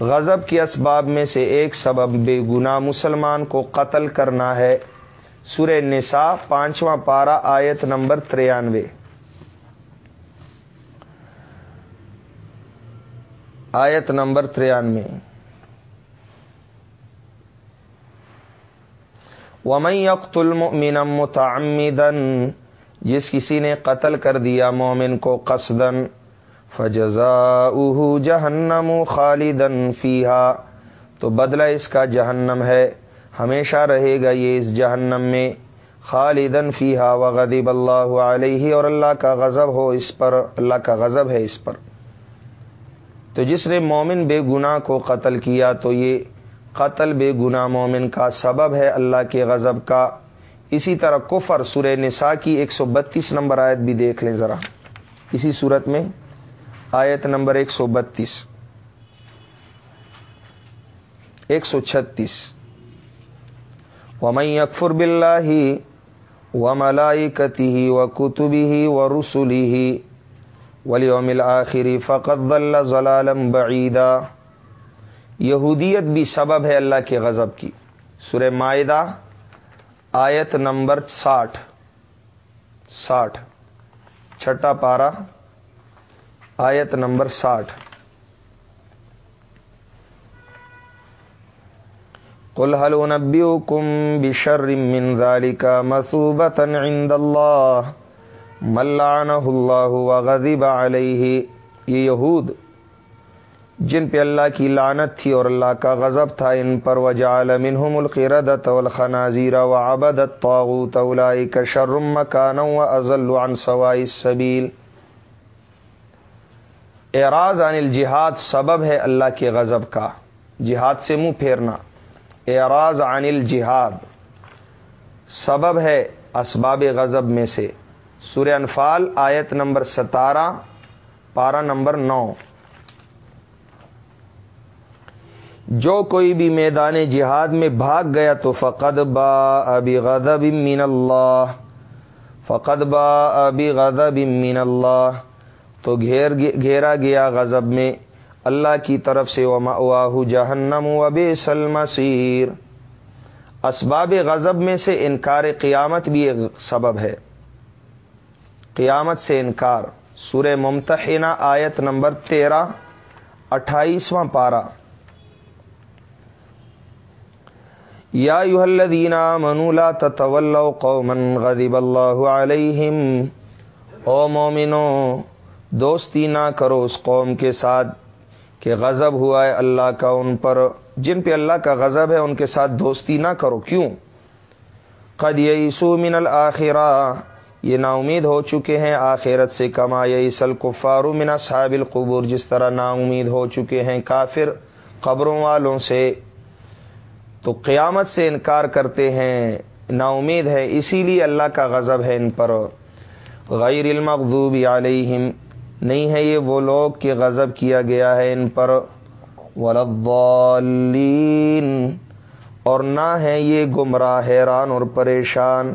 غضب کے اسباب میں سے ایک سبب بے گناہ مسلمان کو قتل کرنا ہے۔ سورہ نساء، پانچواں پارا آیت نمبر تریانوے آیت نمبر تریانوے ومن یقت المؤمن متعمدن جس کسی نے قتل کر دیا مومن کو قصدن فجزا جہنم خالدن فیحا تو بدلہ اس کا جہنم ہے، ہمیشہ رہے گا یہ اس جہنم میں خالدن فیحا و غدیب اللہ علیہ، اور اللہ کا غضب ہو اس پر، اللہ کا غضب ہے اس پر۔ تو جس نے مومن بے گناہ کو قتل کیا، تو یہ قتل بے گناہ مومن کا سبب ہے اللہ کے غضب کا۔ اسی طرح کفر سورہ نساء کی ایک سو بتیس نمبر آیت بھی دیکھ لیں ذرا۔ اسی صورت میں آیت نمبر ایک سو بتیس۔ ایک سو چھتیس۔ ومئی اکفر بلّہ ہی و ملائی کتی ہی و کتبی ہی و رسولی ولی ومل آخری فقط اللہ ضلالم بعیدہ یہودیت بھی سبب ہے اللہ کے غضب کی۔ سورہ معدہ آیت نمبر ساٹھ۔ ساٹھ۔ چھٹا پارا۔ آیت نمبر ساٹھ۔ قل هل انبئكم بشر من ذلك مثوبة عند الله من لعنه الله وغضب عليه۔ یہ یہود جن پہ اللہ کی لعنت تھی اور اللہ کا غضب تھا، ان پر وجعل منهم القردة والخنازير وعبد الطاغوت اولئك شر مكانا واضل عن سواء السبيل اعراض عن الجہاد سبب ہے اللہ کے غضب کا۔ جہاد سے منہ پھیرنا۔ اعراض عن الجہاد سبب ہے اسباب غضب میں سے۔ سورہ انفال آیت نمبر ستارہ، پارہ نمبر نو۔ جو کوئی بھی میدان جہاد میں بھاگ گیا تو فقد با ابی غضب من اللہ، فقد با ابی غضب من اللہ۔ تو گھیر گھیرا گیا غضب میں اللہ کی طرف سے واہ جہنم و بے سلم سیر اسباب غضب میں سے انکار قیامت بھی ایک سبب ہے۔ قیامت سے انکار۔ سورہ ممتحنہ آیت نمبر تیرہ، اٹھائیسواں پارہ۔ یا الذین منولا تطول قوما غضب اللہ علیہم۔ او مومنو، دوستی نہ کرو اس قوم کے ساتھ کہ غضب ہوا ہے اللہ کا ان پر۔ جن پہ اللہ کا غضب ہے ان کے ساتھ دوستی نہ کرو۔ کیوں؟ قد یسو من الآخرہ یہ نا امید ہو چکے ہیں آخرت سے کما یسل کفارو من صحاب القبور۔ جس طرح نا امید ہو چکے ہیں کافر قبروں والوں سے۔ تو قیامت سے انکار کرتے ہیں نا امید ہے، اسی لیے اللہ کا غضب ہے ان پر۔ غیر المغضوب علیہم، نہیں ہے یہ وہ لوگ کہ غضب کیا گیا ہے ان پر۔ ولدالین اور نہ ہے یہ گمراہ حیران اور پریشان۔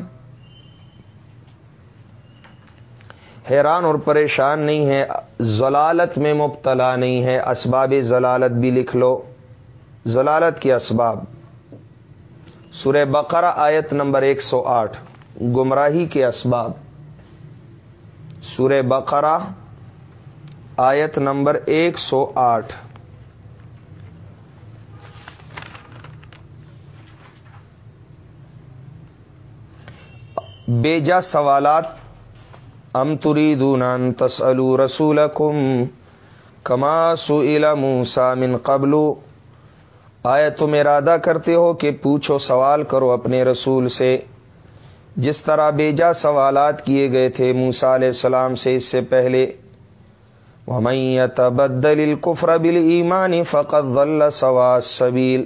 حیران اور پریشان نہیں ہے ضلالت میں مبتلا نہیں ہے اسباب ضلالت بھی لکھ لو۔ ضلالت کے اسباب۔ سورہ بقرہ آیت نمبر ایک سو آٹھ، گمراہی کے اسباب۔ سورہ بقرہ آیت نمبر ایک سو آٹھ۔ بیجا سوالات، ام تری دونان تسلو رسول کم کما سو موسا من قبلو آیا تم ارادہ کرتے ہو کہ پوچھو سوال کرو اپنے رسول سے۔ جس طرح بیجا سوالات کیے گئے تھے موسا علیہ السلام سے اس سے پہلے۔ تبدل القفر بل ایمانی فقط سوا سبیل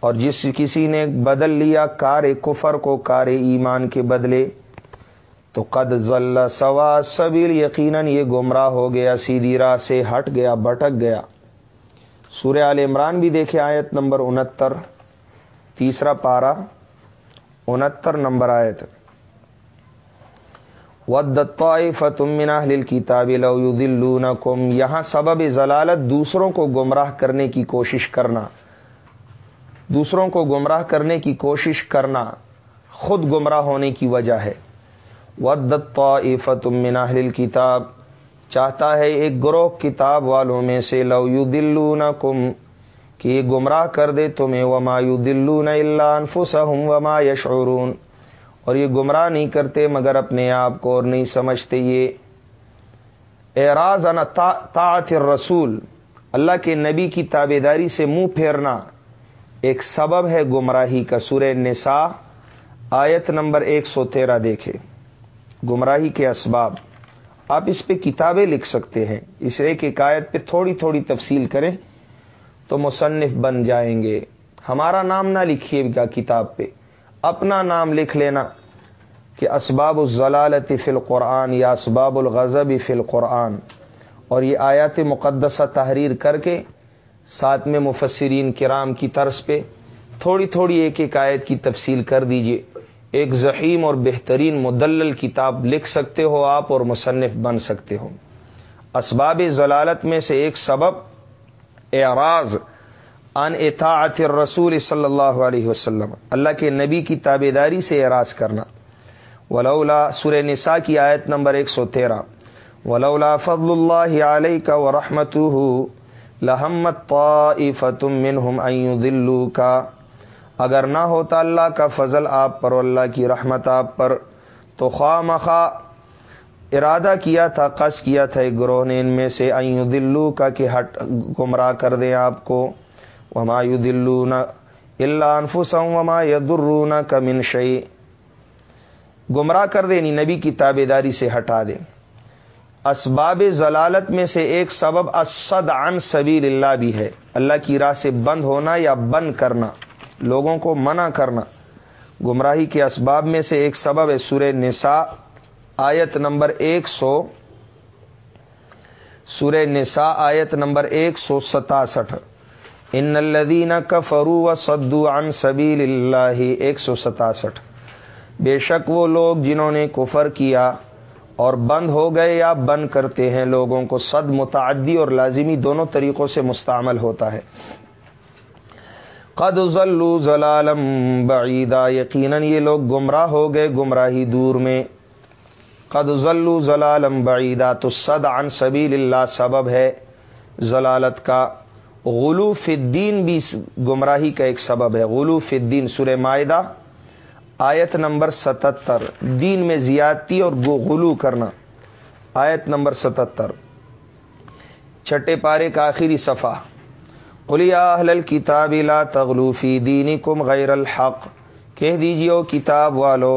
اور جس کسی نے بدل لیا کار کفر کو کار ایمان کے بدلے، تو قد ذل سوا سبیل یقیناً یہ گمراہ ہو گیا، سیدھی راہ سے ہٹ گیا، بھٹک گیا۔ سورہ عال عمران بھی دیکھے آیت نمبر انہتر، تیسرا پارا انہتر نمبر آیت۔ فتمنا کتاب کم یہاں سبب ضلالت دوسروں کو گمراہ کرنے کی کوشش کرنا۔ دوسروں کو گمراہ کرنے کی کوشش کرنا خود گمراہ ہونے کی وجہ ہے۔ ودت من اہل کتاب چاہتا ہے ایک گروہ کتاب والوں میں سے، لو یو دلو کہ یہ گمراہ کر دے تمہیں، وما یو دلو انفسہم وما یشعرون۔ اور یہ گمراہ نہیں کرتے، مگر اپنے آپ کو اور نہیں سمجھتے۔ یہ اعراض طاعت الرسول۔ اللہ کے نبی کی تابے داری سے منہ پھیرنا ایک سبب ہے گمراہی کا۔ سورہ نساء آیت نمبر ایک سو تیرہ دیکھے گمراہی کے اسباب۔ آپ اس پہ کتابیں لکھ سکتے ہیں۔ اس ایک ایک آیت پہ تھوڑی تھوڑی تفصیل کریں تو مصنف بن جائیں گے۔ ہمارا نام نہ لکھیے گا کتاب پہ۔ اپنا نام لکھ لینا کہ اسباب الضلالت فی القرآن یا اسباب الغضب فی القرآن۔ اور یہ آیات مقدسہ تحریر کر کے ساتھ میں مفسرین کرام کی طرز پہ تھوڑی تھوڑی ایک ایک آیت کی تفصیل کر دیجیے۔ ایک ذہیم اور بہترین مدلل کتاب لکھ سکتے ہو آپ اور مصنف بن سکتے ہو۔ اسباب ضلالت میں سے ایک سبب اعراض ان اطاعت الرسول صلی اللہ علیہ وسلم، اللہ کے نبی کی تابے داری سے اعراض کرنا۔ ولولا سر نساء کی آیت نمبر ایک سو تیرہ، ولولا فضل اللہ علیہ کا و رحمت لحمت منہم دلو کا اگر نہ ہوتا اللہ کا فضل آپ پر اللہ کی رحمت آپ پر، تو خواہ مخواہ ارادہ کیا تھا قص کیا تھا ایک گروہ نے ان میں سے ایو دلو کا کہ ہٹ، گمراہ کر دیں آپ کو۔ وما یو دلو نہ اللہ انفسم وما یدرون کا منشئی گمراہ کر دیں یعنی نبی کی تابے داری سے ہٹا دیں۔ اسباب ضلالت میں سے ایک سبب اسد عن سبیل اللہ بھی ہے۔ اللہ کی راہ سے بند ہونا یا بند کرنا۔ لوگوں کو منع کرنا۔ گمراہی کے اسباب میں سے ایک سبب ہے سورہ نساء، آیت نمبر ایک سو۔ سورہ نساء، آیت نمبر ایک سو ستاسٹھ۔ ان الدین کفرو و سدو عن سبیل اللہ، ایک سو ستاسٹھ۔ بے شک وہ لوگ جنہوں نے کفر کیا اور بند ہو گئے یا بند کرتے ہیں، لوگوں کو صد متعدی اور لازمی دونوں طریقوں سے مستعمل ہوتا ہے۔ قد ذلو ضلالم بعیدہ یقیناً یہ لوگ گمراہ ہو گئے گمراہی دور میں۔ قد ذلو ضلالم بعیدہ تو صد عن سبیل اللہ سبب ہے ضلالت کا۔ غلو الدین بھی گمراہی کا ایک سبب ہے۔ غلو الدین سر معدہ آیت نمبر ستتر۔ دین میں زیادتی اور غلو کرنا۔ آیت نمبر ستتر۔ چھٹے پارے کا آخری صفحہ۔ قلیا اہل کتاب لا تغلوفی دینی کم غیر الحق۔ کہہ دیجیے کتاب والو،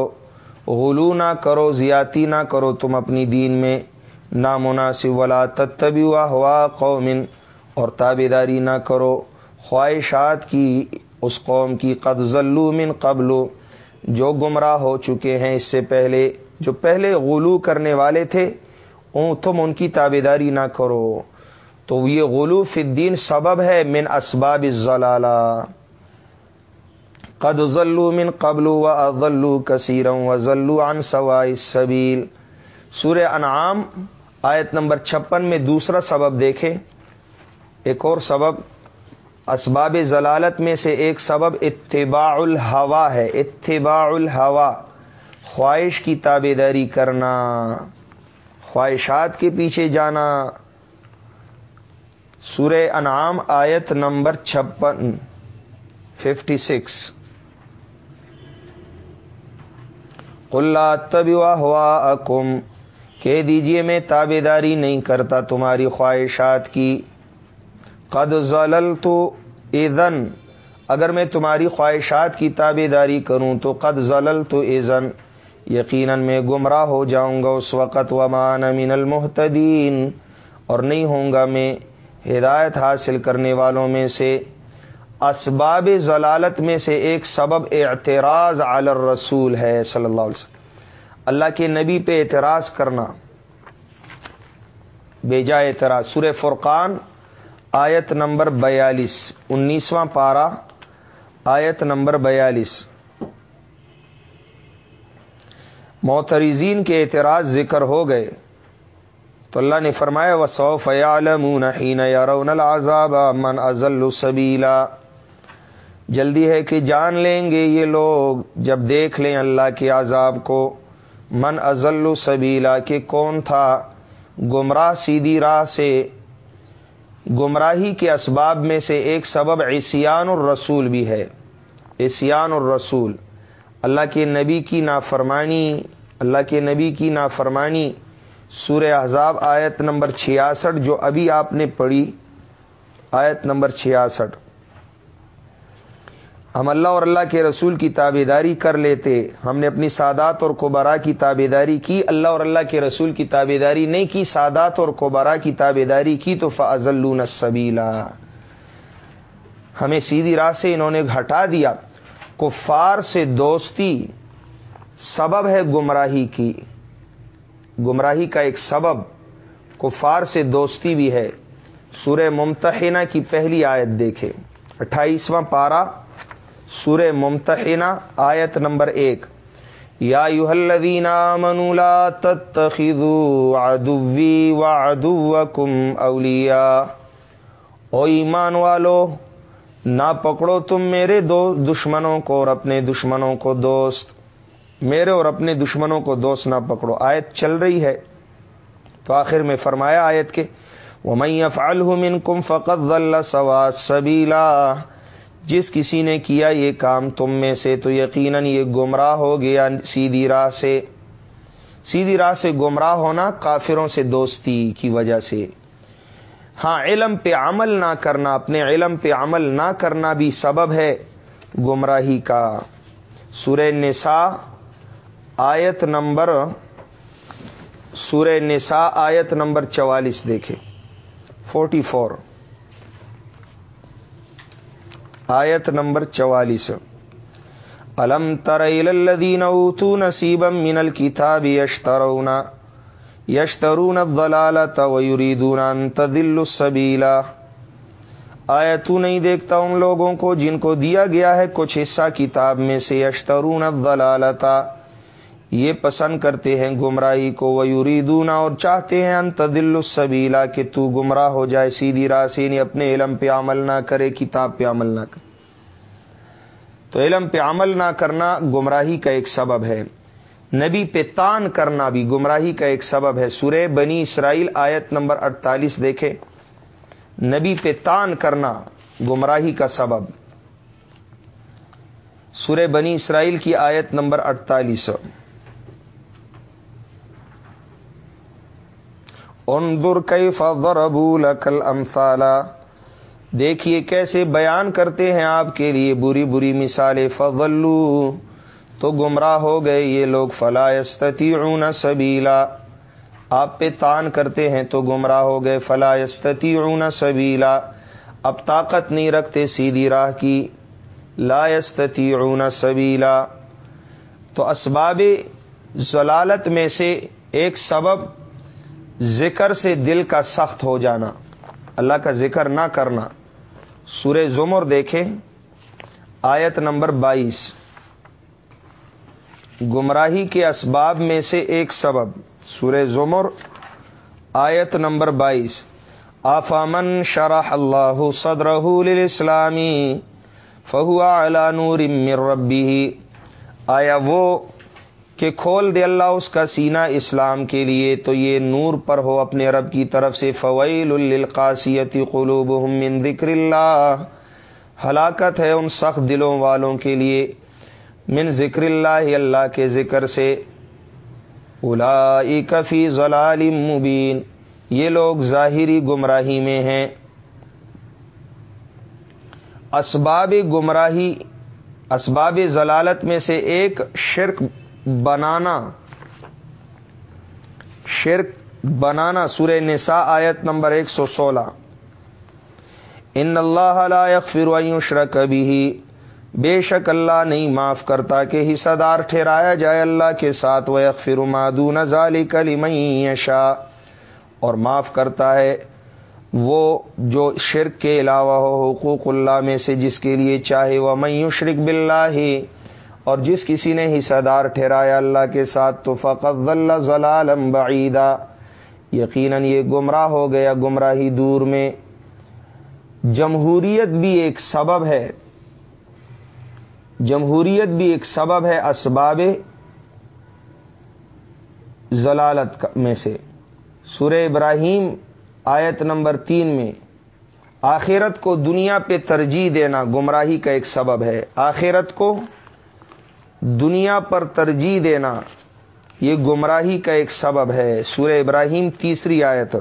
غلو نہ کرو زیاتی نہ کرو تم اپنی دین میں۔ نامناسب، ولا تبی ہوا قومن اور تابے داری نہ کرو۔ خواہشات کی، اس قوم کی قد ذلو من قبل۔ جو گمراہ ہو چکے ہیں اس سے پہلے، جو پہلے غلو کرنے والے تھے تم ان کی تابے داری نہ کرو۔ تو یہ غلو الدین سبب ہے من اسباب ضلالہ قد ذلو من قبل و اضلو کثیرم و ذلو عن سوائے سبیل سورہ انعام آیت نمبر چھپن میں دوسرا سبب دیکھے ایک اور سبب، اسباب ضلالت میں سے ایک سبب اتباع الحوا ہے، اتباع الحوا خواہش کی تابے داری کرنا، خواہشات کے پیچھے جانا سورہ انعام آیت نمبر چھپن ففٹی سکس اللہ تبا ہوا اکم کہہ دیجیے میں تابے داری نہیں کرتا تمہاری خواہشات کی۔ قد ضلل تو اگر میں تمہاری خواہشات کی تابے داری کروں تو قد ضلل تو ایزن یقیناً میں گمراہ ہو جاؤں گا اس وقت۔ ومان من المحتدین اور نہیں ہوں گا میں ہدایت حاصل کرنے والوں میں سے، اسباب ضلالت میں سے ایک سبب اعتراض علی الرسول ہے صلی اللہ علیہ وسلم۔ اللہ کے نبی پہ اعتراض کرنا۔ بیجا اعتراض۔ سورہ فرقان آیت نمبر بیالیس، انیسواں پارہ آیت نمبر بیالیس۔ موتریزین کے اعتراض ذکر ہو گئے۔ تو اللہ نے فرمایا و سو فیالمون یارون العذاب من ازل سبیلا جلدی ہے کہ جان لیں گے یہ لوگ جب دیکھ لیں اللہ کے عذاب کو، من ازل سبیلا کہ کون تھا گمراہ سیدھی راہ سے، گمراہی کے اسباب میں سے ایک سبب عصیان الرسول بھی ہے۔ عصیان الرسول، اللہ کے نبی کی نافرمانی، اللہ کے نبی کی نافرمانی۔ سورہ احزاب آیت نمبر چھیاسٹھ، جو ابھی آپ نے پڑھی، آیت نمبر چھیاسٹھ۔ ہم اللہ اور اللہ کے رسول کی تابے داری کر لیتے، ہم نے اپنی سادات اور کوبرا کی تابے داری کی، اللہ اور اللہ کے رسول کی تابے داری نہیں کی، سادات اور کوبرا کی تابے داری کی، تو فضل سبیلا ہمیں سیدھی راہ سے انہوں نے گھٹا دیا۔ کفار سے دوستی سبب ہے گمراہی کی۔ گمراہی کا ایک سبب کفار سے دوستی بھی ہے۔ سورہ ممتحنہ کی پہلی آیت دیکھے اٹھائیسواں پارہ، سورہ ممتحنہ، آیت نمبر ایک۔ یا یوحلدینہ منولا تتخذوا عدوی وعدوکم اولیاء۔ او ایمان والو، نہ پکڑو تم میرے دو دشمنوں کو اور اپنے دشمنوں کو دوست۔ میرے اور اپنے دشمنوں کو دوست نہ پکڑو۔ آیت چل رہی ہے۔ تو آخر میں فرمایا آیت کے وہ میں افعال من کم فقت سوا سبیلا جس کسی نے کیا یہ کام تم میں سے تو یقیناً یہ گمراہ ہو گیا سیدھی راہ سے۔ سیدھی راہ سے گمراہ ہونا کافروں سے دوستی کی وجہ سے۔ ہاں علم پہ عمل نہ کرنا، اپنے علم پہ عمل نہ کرنا بھی سبب ہے گمراہی کا۔ سورہ نساء آیت نمبر سورہ نساء آیت نمبر چوالیس دیکھیں۔ فورٹی فور آیت نمبر چوالیس۔ الم ترین اوتو نصیبم من الکتاب یشترون یشترون الضلالت ویریدون ان تدل السبیلا آیا تو نہیں دیکھتا ان لوگوں کو جن کو دیا گیا ہے کچھ حصہ کتاب میں سے یشترون الضلالتا یہ پسند کرتے ہیں گمراہی کو وہ اور چاہتے ہیں انت دل السبیلا کہ تو گمراہ ہو جائے، سیدھی راسین یعنی اپنے علم پہ عمل نہ کرے، کتاب پہ عمل نہ کرے۔ تو علم پہ عمل نہ کرنا گمراہی کا ایک سبب ہے۔ نبی پہ تان کرنا بھی گمراہی کا ایک سبب ہے۔ سورہ بنی اسرائیل آیت نمبر اڑتالیس دیکھے نبی پہ تان کرنا گمراہی کا سبب۔ سورہ بنی اسرائیل کی آیت نمبر اڑتالیس انظر کیف ضربوا لك الامثال۔ دیکھیے کیسے بیان کرتے ہیں آپ کے لیے بری بری مثالیں۔ فضلو، تو گمراہ ہو گئے یہ لوگ۔ فلا یستطیعون سبیلا۔ آپ پہ تان کرتے ہیں تو گمراہ ہو گئے۔ فلا یستطیعون سبیلا۔ اب طاقت نہیں رکھتے سیدھی راہ کی۔ لا یستطیعون سبیلا۔ تو اسباب ضلالت میں سے ایک سبب ذکر سے دل کا سخت ہو جانا، اللہ کا ذکر نہ کرنا۔ سورہ زمر دیکھیں، آیت نمبر بائیس۔ گمراہی کے اسباب میں سے ایک سبب، سورہ زمر، آیت نمبر بائیس۔ آفامن شرح اللہ صدر اسلامی فہو نور ربی آیا وہ کہ کھول دے اللہ اس کا سینہ اسلام کے لیے، تو یہ نور پر ہو اپنے رب کی طرف سے۔ فویل القاسیتی قلوب من ذکر اللہ ہلاکت ہے ان سخت دلوں والوں کے لیے۔ من ذکر اللہ اللہ کے ذکر سے۔ الا کفی ضلال مبین یہ لوگ ظاہری گمراہی میں ہیں۔ اسباب گمراہی، اسباب ضلالت میں سے ایک شرک بنانا، شرک بنانا، سورہ نساء آیت نمبر ایک سو سولہ۔ ان اللہ لا یغفر ان یشرک به بے شک اللہ نہیں معاف کرتا کہ حصہ دار ٹھہرایا جائے اللہ کے ساتھ وہ یغفر ما دون ذالک لمن یشاء۔ اور معاف کرتا ہے وہ جو شرک کے علاوہ ہو، حقوق اللہ میں سے جس کے لیے چاہے۔ وہ میں یشرک باللہ اور جس کسی نے حصہ دار ٹھہرایا اللہ کے ساتھ، تو فقط ضلالم بعیدہ یقیناً یہ گمراہ ہو گیا گمراہی دور میں۔ جمہوریت بھی ایک سبب ہے۔ جمہوریت بھی ایک سبب ہے اسباب ضلالت میں سے۔ سورہ ابراہیم آیت نمبر تین میں، آخرت کو دنیا پہ ترجیح دینا گمراہی کا ایک سبب ہے۔ آخرت کو دنیا پر ترجیح دینا، یہ گمراہی کا ایک سبب ہے۔ سورہ ابراہیم تیسری آیت۔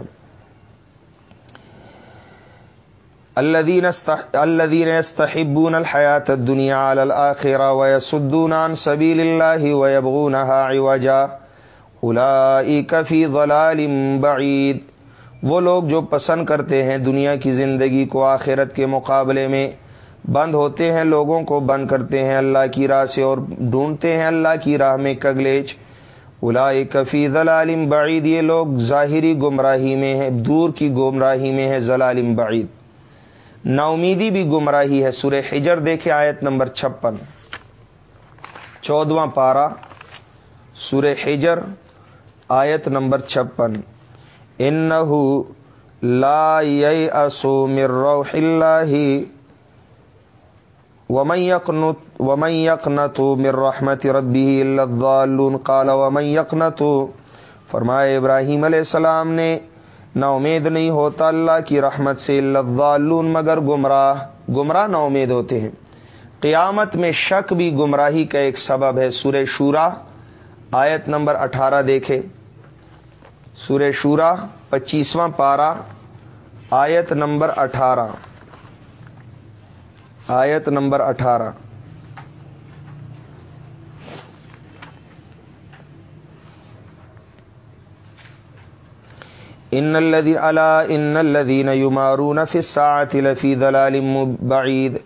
الدین الدین استحبون الحیات دنیا الآخرہ ویسدون عن سبیل اللہ ویبغونها عوجا۔ اولئیک فی ضلال بعید۔ وہ لوگ جو پسند کرتے ہیں دنیا کی زندگی کو آخرت کے مقابلے میں بند ہوتے ہیں، لوگوں کو بند کرتے ہیں۔ اللہ کی راہ سے اور ڈھونڈتے ہیں۔ اللہ کی راہ میں کگلیچ۔ الا کفی ضلالم بعید۔ یہ لوگ ظاہری گمراہی میں ہیں، دور کی گمراہی میں ہے ضلالم بعید۔ نا امیدی بھی گمراہی ہے۔ سورہ حجر دیکھے آیت نمبر چھپن۔ چودواں پارا سورہ حجر، آیت نمبر چھپن۔ ان لا اسو مر روح اللہ ومن يقنط ومن يقنط من رحمت ربه الا الضالون قال ومن يقنط فرمائے ابراہیم علیہ السلام نے نا امید نہیں ہوتا اللہ کی رحمت سے لذالون مگر گمراہ گمراہ نا امید ہوتے ہیں۔ قیامت میں شک بھی گمراہی کا ایک سبب ہے۔ سورہ شورا، آیت نمبر اٹھارہ دیکھے سورہ شورا، پچیسواں پارا آیت نمبر اٹھارہ۔ آیت نمبر اٹھارہ۔ ان الذي الا ان الذين يمارون في الساعه لفي ضلال بعيد۔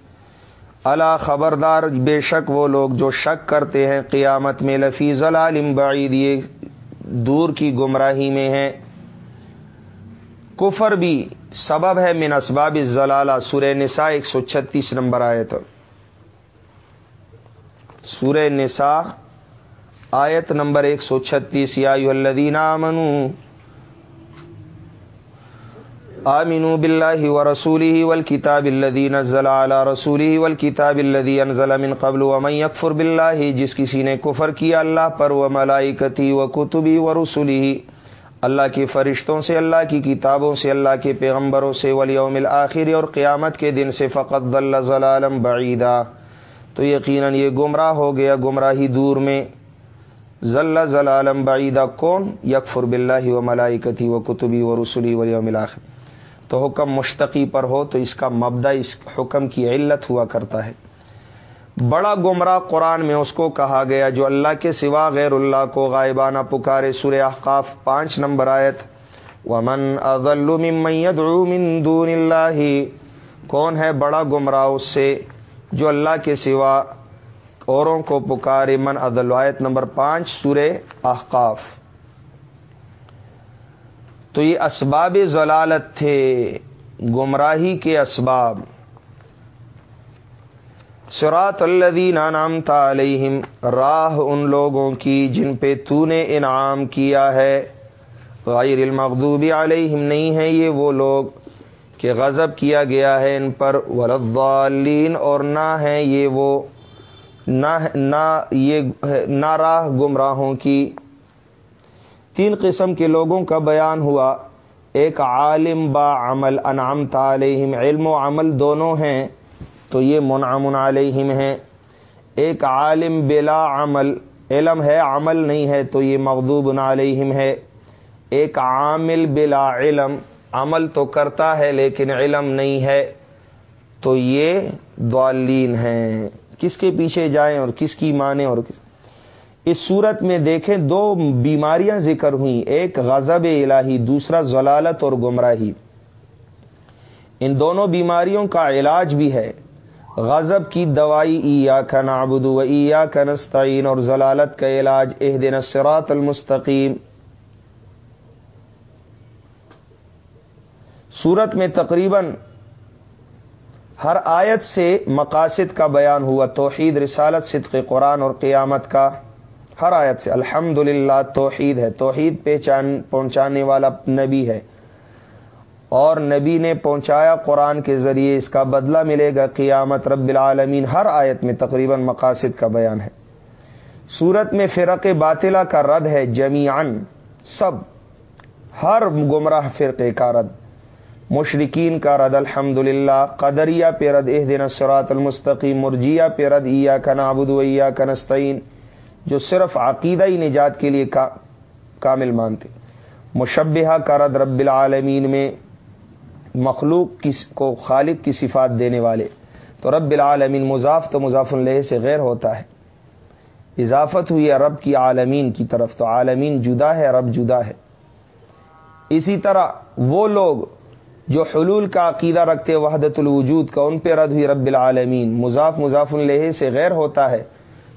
الا خبردار، بے شک وہ لوگ جو شک کرتے ہیں قیامت میں لفی ضلال بعید یہ دور کی گمراہی میں ہے کفر بھی سبب ہے من اسباب ضلالہ سورہ نساء ایک سو چھتیس نمبر آیت۔ سورہ نساء آیت نمبر ایک سو چھتیس، یا الذین آمنوا آمنوا باللہ و رسولی والکتاب الذي نزل على رسوله والکتاب الذي انزل من قبل ومن يكفر بالله جس کسی نے کفر کیا اللہ پر، و ملائکتی و کتبی و رسولی اللہ کے فرشتوں سے، اللہ کی کتابوں سے، اللہ کے پیغمبروں سے ولیوم الآخر اور قیامت کے دن سے فقط ضل ضلالم بعیدا۔ تو یقیناً یہ گمراہ ہو گیا، گمراہی دور میں۔ ضلع ضلالم بعیدہ کون؟ یکفر باللہ و ملائکتی و کتبی و رسولی ولیوم الآخر تو حکم مشتقی پر ہو، تو اس کا مبدا اس حکم کی علت ہوا کرتا ہے۔ بڑا گمراہ قرآن میں اس کو کہا گیا جو اللہ کے سوا غیر اللہ کو غائبانہ پکارے سر احقاف پانچ نمبر آیت۔ ومن من دون اللہ کون ہے بڑا گمراہ اس سے جو اللہ کے سوا اوروں کو پکارے؟ من عدل آیت نمبر پانچ، سورہ احقاف۔ تو یہ اسباب ضلالت تھے، گمراہی کے اسباب۔ سرات الدین انعام علیہم، راہ ان لوگوں کی جن پہ تو نے انعام کیا ہے۔ غیر المغضوب علیہم نہیں ہے یہ وہ لوگ کہ غضب کیا گیا ہے ان پر ولدالین اور نہ ہے یہ وہ، نہ یہ، نہ راہ گمراہوں کی۔ تین قسم کے لوگوں کا بیان ہوا۔ ایک عالم با عمل انعام علیہم، علم و عمل دونوں ہیں۔ تو یہ منعم علیہم ہیں ایک عالم بلا عمل، علم ہے، عمل نہیں ہے، تو یہ مغدوب علیہم ہے۔ ایک عامل بلا علم، عمل تو کرتا ہے لیکن علم نہیں ہے۔ تو یہ دعالین ہیں۔ کس کے پیچھے جائیں اور کس کی مانیں اور کس؟ اس صورت میں دیکھیں دو بیماریاں ذکر ہوئیں۔ ایک غضب الہی، دوسرا ضلالت اور گمراہی۔ ان دونوں بیماریوں کا علاج بھی ہے۔ غضب کی دوائی ایا کا نابود و ایا کا نستعین، اور ضلالت کا علاج اہ دن سرات المستقیم۔ صورت میں تقریباً ہر آیت سے مقاصد کا بیان ہوا، توحید، رسالت، صدق قرآن اور قیامت کا۔ ہر آیت سے الحمد توحید ہے، توحید پہچان، پہنچانے والا نبی ہے۔ اور نبی نے پہنچایا قرآن کے ذریعے، اس کا بدلہ ملے گا قیامت رب العالمین، ہر آیت میں تقریباً مقاصد کا بیان ہے۔ صورت میں فرق باطلا کا رد ہے جمیان سب، ہر گمراہ فرقے کا رد۔ مشرقین کا رد الحمد للہ قدریہ پہ رد اح دن سرات المستقیم مرجیہ پہ رد عیا کا نابود ویا کا نستعین، جو صرف عقیدہ نجات کے لیے کامل مانتے۔ مشبہ کا رد رب العالمین میں مخلوق کو خالق کی صفات دینے والے۔ تو رب العالمین مضاف تو مضاف اللہ سے غیر ہوتا ہے۔ اضافت ہوئی ہے رب کی عالمین کی طرف، تو عالمین جدا ہے، رب جدا ہے۔ اسی طرح وہ لوگ جو حلول کا عقیدہ رکھتے، وحدت الوجود کا، ان پہ رد ہوئی رب العالمین۔ مضاف مضاف اللہ سے غیر ہوتا ہے۔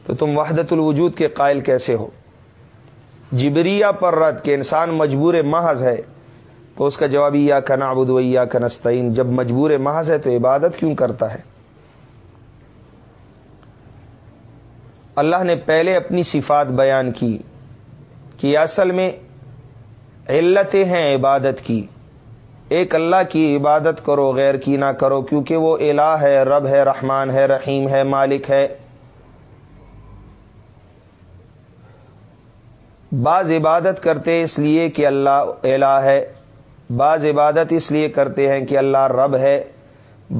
تو تم وحدت الوجود کے قائل کیسے ہو؟ جبریہ پر رد، کہ انسان مجبور محض ہے۔ تو اس کا جواب یا کا نابود یا کا نستعین۔ جب مجبور محض ہے تو عبادت کیوں کرتا ہے؟ اللہ نے پہلے اپنی صفات بیان کی کہ اصل میں علتیں ہیں عبادت کی۔ ایک اللہ کی عبادت کرو، غیر کی نہ کرو، کیونکہ وہ الہ ہے، رب ہے، رحمان ہے، رحیم ہے، مالک ہے۔ بعض عبادت کرتے اس لیے کہ اللہ الہ ہے۔ بعض عبادت اس لیے کرتے ہیں کہ اللہ رب ہے،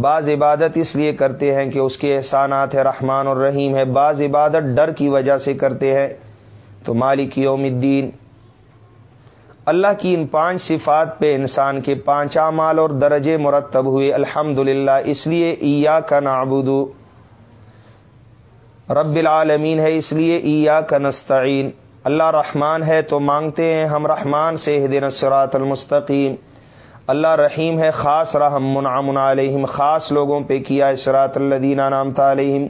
بعض عبادت اس لیے کرتے ہیں کہ اس کے احسانات ہے رحمان اور رحیم ہے بعض عبادت ڈر کی وجہ سے کرتے ہیں۔ تو مالک یوم الدین، اللہ کی ان پانچ صفات پہ انسان کے پانچ اعمال اور درجے مرتب ہوئے۔ الحمد اس لیے ایا کا نابودو رب العالمین ہے، اس لیے ایا کا نستعین۔ اللہ رحمان ہے تو مانگتے ہیں ہم رحمان سے دن سرات المستقیم۔ اللہ رحیم ہے، خاص رحم منعمن علیہم، خاص لوگوں پہ کیا اسرات اللہ نام علیہم۔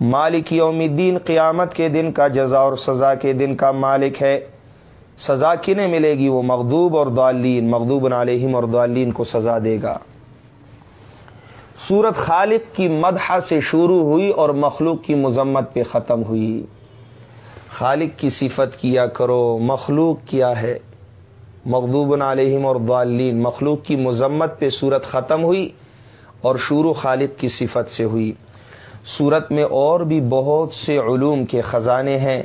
مالک یوم الدین، قیامت کے دن کا جزا اور سزا کے دن کا مالک ہے۔ سزا کنہیں ملے گی؟ وہ مغدوب اور دالین مغدوب علیہم اور دالین کو سزا دے گا۔ سورت خالق کی مدح سے شروع ہوئی اور مخلوق کی مذمت پہ ختم ہوئی۔ خالق کی صفت کیا کرو، مخلوق کیا ہے؟ مغدوب علیہم اور دالین مخلوق کی مذمت پہ صورت ختم ہوئی اور شور و خالق کی صفت سے ہوئی۔ صورت میں اور بھی بہت سے علوم کے خزانے ہیں،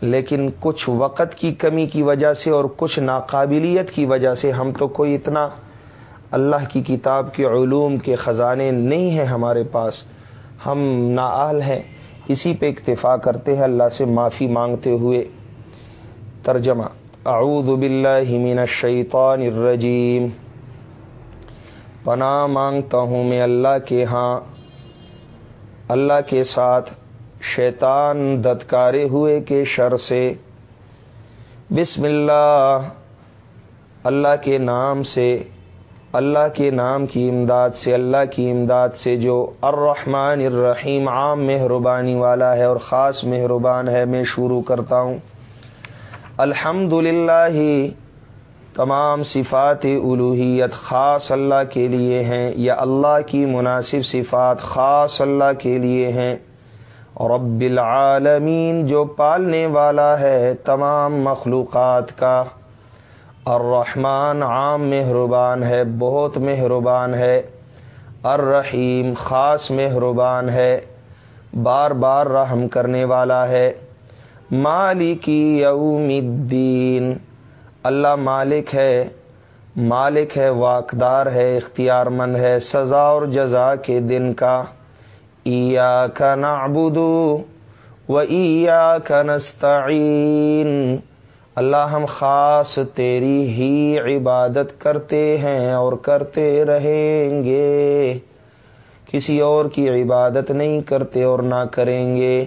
لیکن کچھ وقت کی کمی کی وجہ سے اور کچھ ناقابلیت کی وجہ سے ہم تو کوئی اتنا اللہ کی کتاب کے علوم کے خزانے نہیں ہیں ہمارے پاس۔ ہم نااہل ہیں۔ اسی پہ اکتفا کرتے ہیں اللہ سے معافی مانگتے ہوئے۔ ترجمہ اعوذ باللہ من الشیطان الرجیم۔ پناہ مانگتا ہوں میں اللہ کے ہاں اللہ کے ساتھ شیطان دتکارے ہوئے کے شر سے۔ بسم اللہ اللہ کے نام سے۔ اللہ کے نام کی امداد سے، اللہ کی امداد سے جو الرحمن الرحیم عام مہربانی والا ہے اور خاص مہربان ہے، میں شروع کرتا ہوں۔ الحمد تمام صفات الوحیت خاص اللہ کے لیے ہیں یا اللہ کی مناسب صفات خاص اللہ کے لیے ہیں۔ رب العالمین، جو پالنے والا ہے تمام مخلوقات کا۔ الرحمن عام مہربان ہے، بہت مہربان ہے۔ الرحیم خاص مہربان ہے، بار بار رحم کرنے والا ہے۔ مالکی یوم الدین، اللہ مالک ہے مالک ہے، واقدار ہے اختیار مند ہے، سزا اور جزا کے دن کا۔ ایا کا نعبدو و ایا کا نستعین۔ اللہ ہم خاص تیری ہی عبادت کرتے ہیں اور کرتے رہیں گے۔ کسی اور کی عبادت نہیں کرتے اور نہ کریں گے۔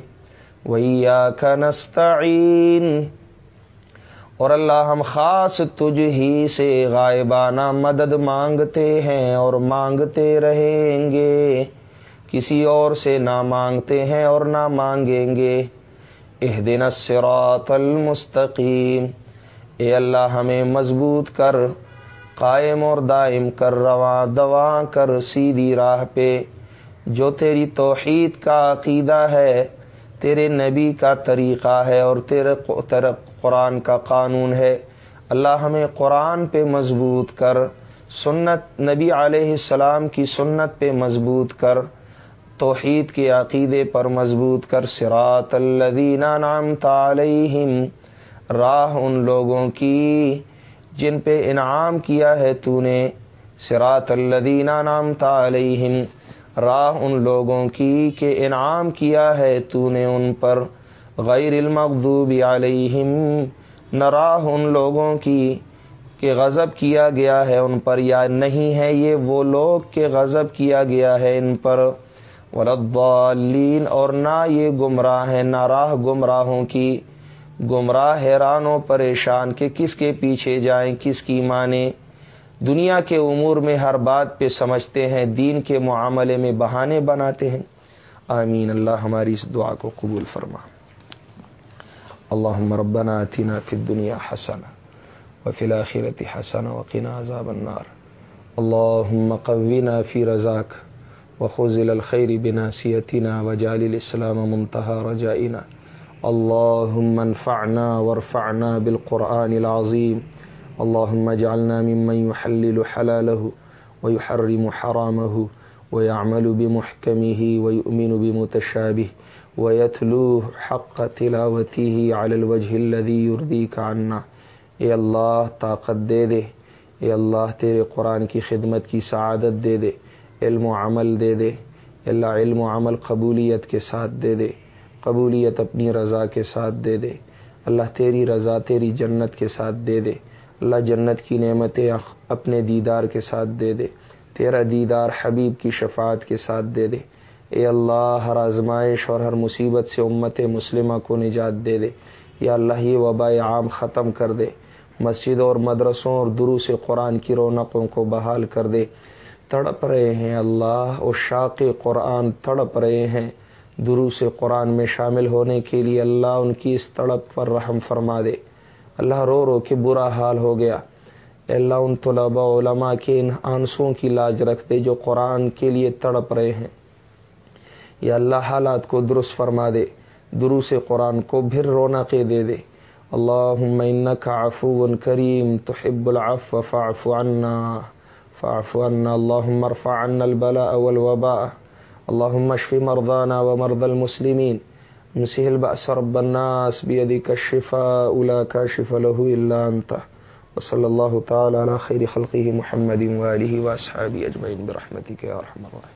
ویا کنستعین اور اللہ ہم خاص تجھ ہی سے غائبانہ مدد مانگتے ہیں اور مانگتے رہیں گے۔ کسی اور سے نہ مانگتے ہیں اور نہ مانگیں گے۔ اح دن المستقیم اے اللہ، ہمیں مضبوط کر، قائم اور دائم کر، رواں دوا کر، سیدھی راہ پہ۔ جو تیری توحید کا عقیدہ ہے، تیرے نبی کا طریقہ ہے اور تیرے قرآن کا قانون ہے۔ اللہ، ہمیں قرآن پہ مضبوط کر، سنت نبی علیہ السلام کی سنت پہ مضبوط کر۔ توحید کے عقیدے پر مضبوط کر سرات الدین نام تعلیہم راہ ان لوگوں کی جن پہ انعام کیا ہے تو نے سرات الدین نام تعلیہم راہ ان لوگوں کی کہ انعام کیا ہے تو نے ان پر۔ غیر المغضوب علیہم۔ نہ راہ ان لوگوں کی کہ غضب کیا گیا ہے ان پر یا نہیں ہے، یہ وہ لوگ کہ غضب کیا گیا ہے ان پر۔ ولدالین اور نہ یہ گمراہ ہے نہ راہ گمراہوں کی۔ گمراہ حیران و پریشان، کہ کس کے پیچھے جائیں، کس کی مانیں۔ دنیا کے امور میں ہر بات پہ سمجھتے ہیں، دین کے معاملے میں بہانے بناتے ہیں۔ آمین۔ اللہ ہماری اس دعا کو قبول فرما۔ اللہ ربنا اتنا فی الدنیا حسن وفی الاخرت حسن وقنا عذاب النار۔ اللہم قوینا فی رضاک۔ وخوزل الخیر بناسیتنا وجال الاسلام منتہا رجائنا. اللہم انفعنا وارفعنا بالقرآن العظیم اللهم اجعلنا ممن يحلل حلاله ويحرم حرامه ويعمل بمحكمه ويؤمن بمتشابه ويتلوه حق تلاوته على الوجه الذي يرضيك عنا. اے اللہ، طاقت دے دے. اے اللہ، تیرے قرآن کی خدمت کی سعادت دے دے. علم و عمل دے دے۔ اللہ علم و عمل قبولیت کے ساتھ دے دے۔ قبولیت اپنی رضا کے ساتھ دے دے۔ اللہ تیری رضا، تیری جنت کے ساتھ دے دے۔ اللہ جنت کی نعمتیں اپنے دیدار کے ساتھ دے دے۔ تیرا دیدار حبیب کی شفاعت کے ساتھ دے دے۔ اے اللہ، ہر آزمائش اور ہر مصیبت سے امت مسلمہ کو نجات دے دے۔ یا اللہ، یہ وبا عام ختم کر دے۔ مسجد اور مدرسوں اور درو سے قرآن کی رونقوں کو بحال کر دے۔ تڑپ رہے ہیں اللہ، اور شاق قرآن تڑپ رہے ہیں۔ درو سے قرآن میں شامل ہونے کے لیے اللہ ان کی اس تڑپ پر رحم فرما دے۔ اللہ رو رو کے برا حال ہو گیا۔ اللہ، ان طلباء علماء کے ان آنسوں کی لاج رکھ دے جو قرآن کے لیے تڑپ رہے ہیں۔ یا اللہ، حالات کو درست فرما دے۔ درو سے قرآن کو پھر رونقیں دے دے۔ اللہ عفو کریم، تحب العفو فاعف عنا۔ فاعف عنا اللهم ارفع عنا البلاء والوباء. اللهم اشف مرضانا ومرضى المسلمين. مسیح البأس رب الناس بيدك الشفاء لا كاشف له إلا أنت. وصلى الله تعالى على خير خلقه محمد وآله وأصحابه أجمعين برحمتك يا ارحم الراحمين.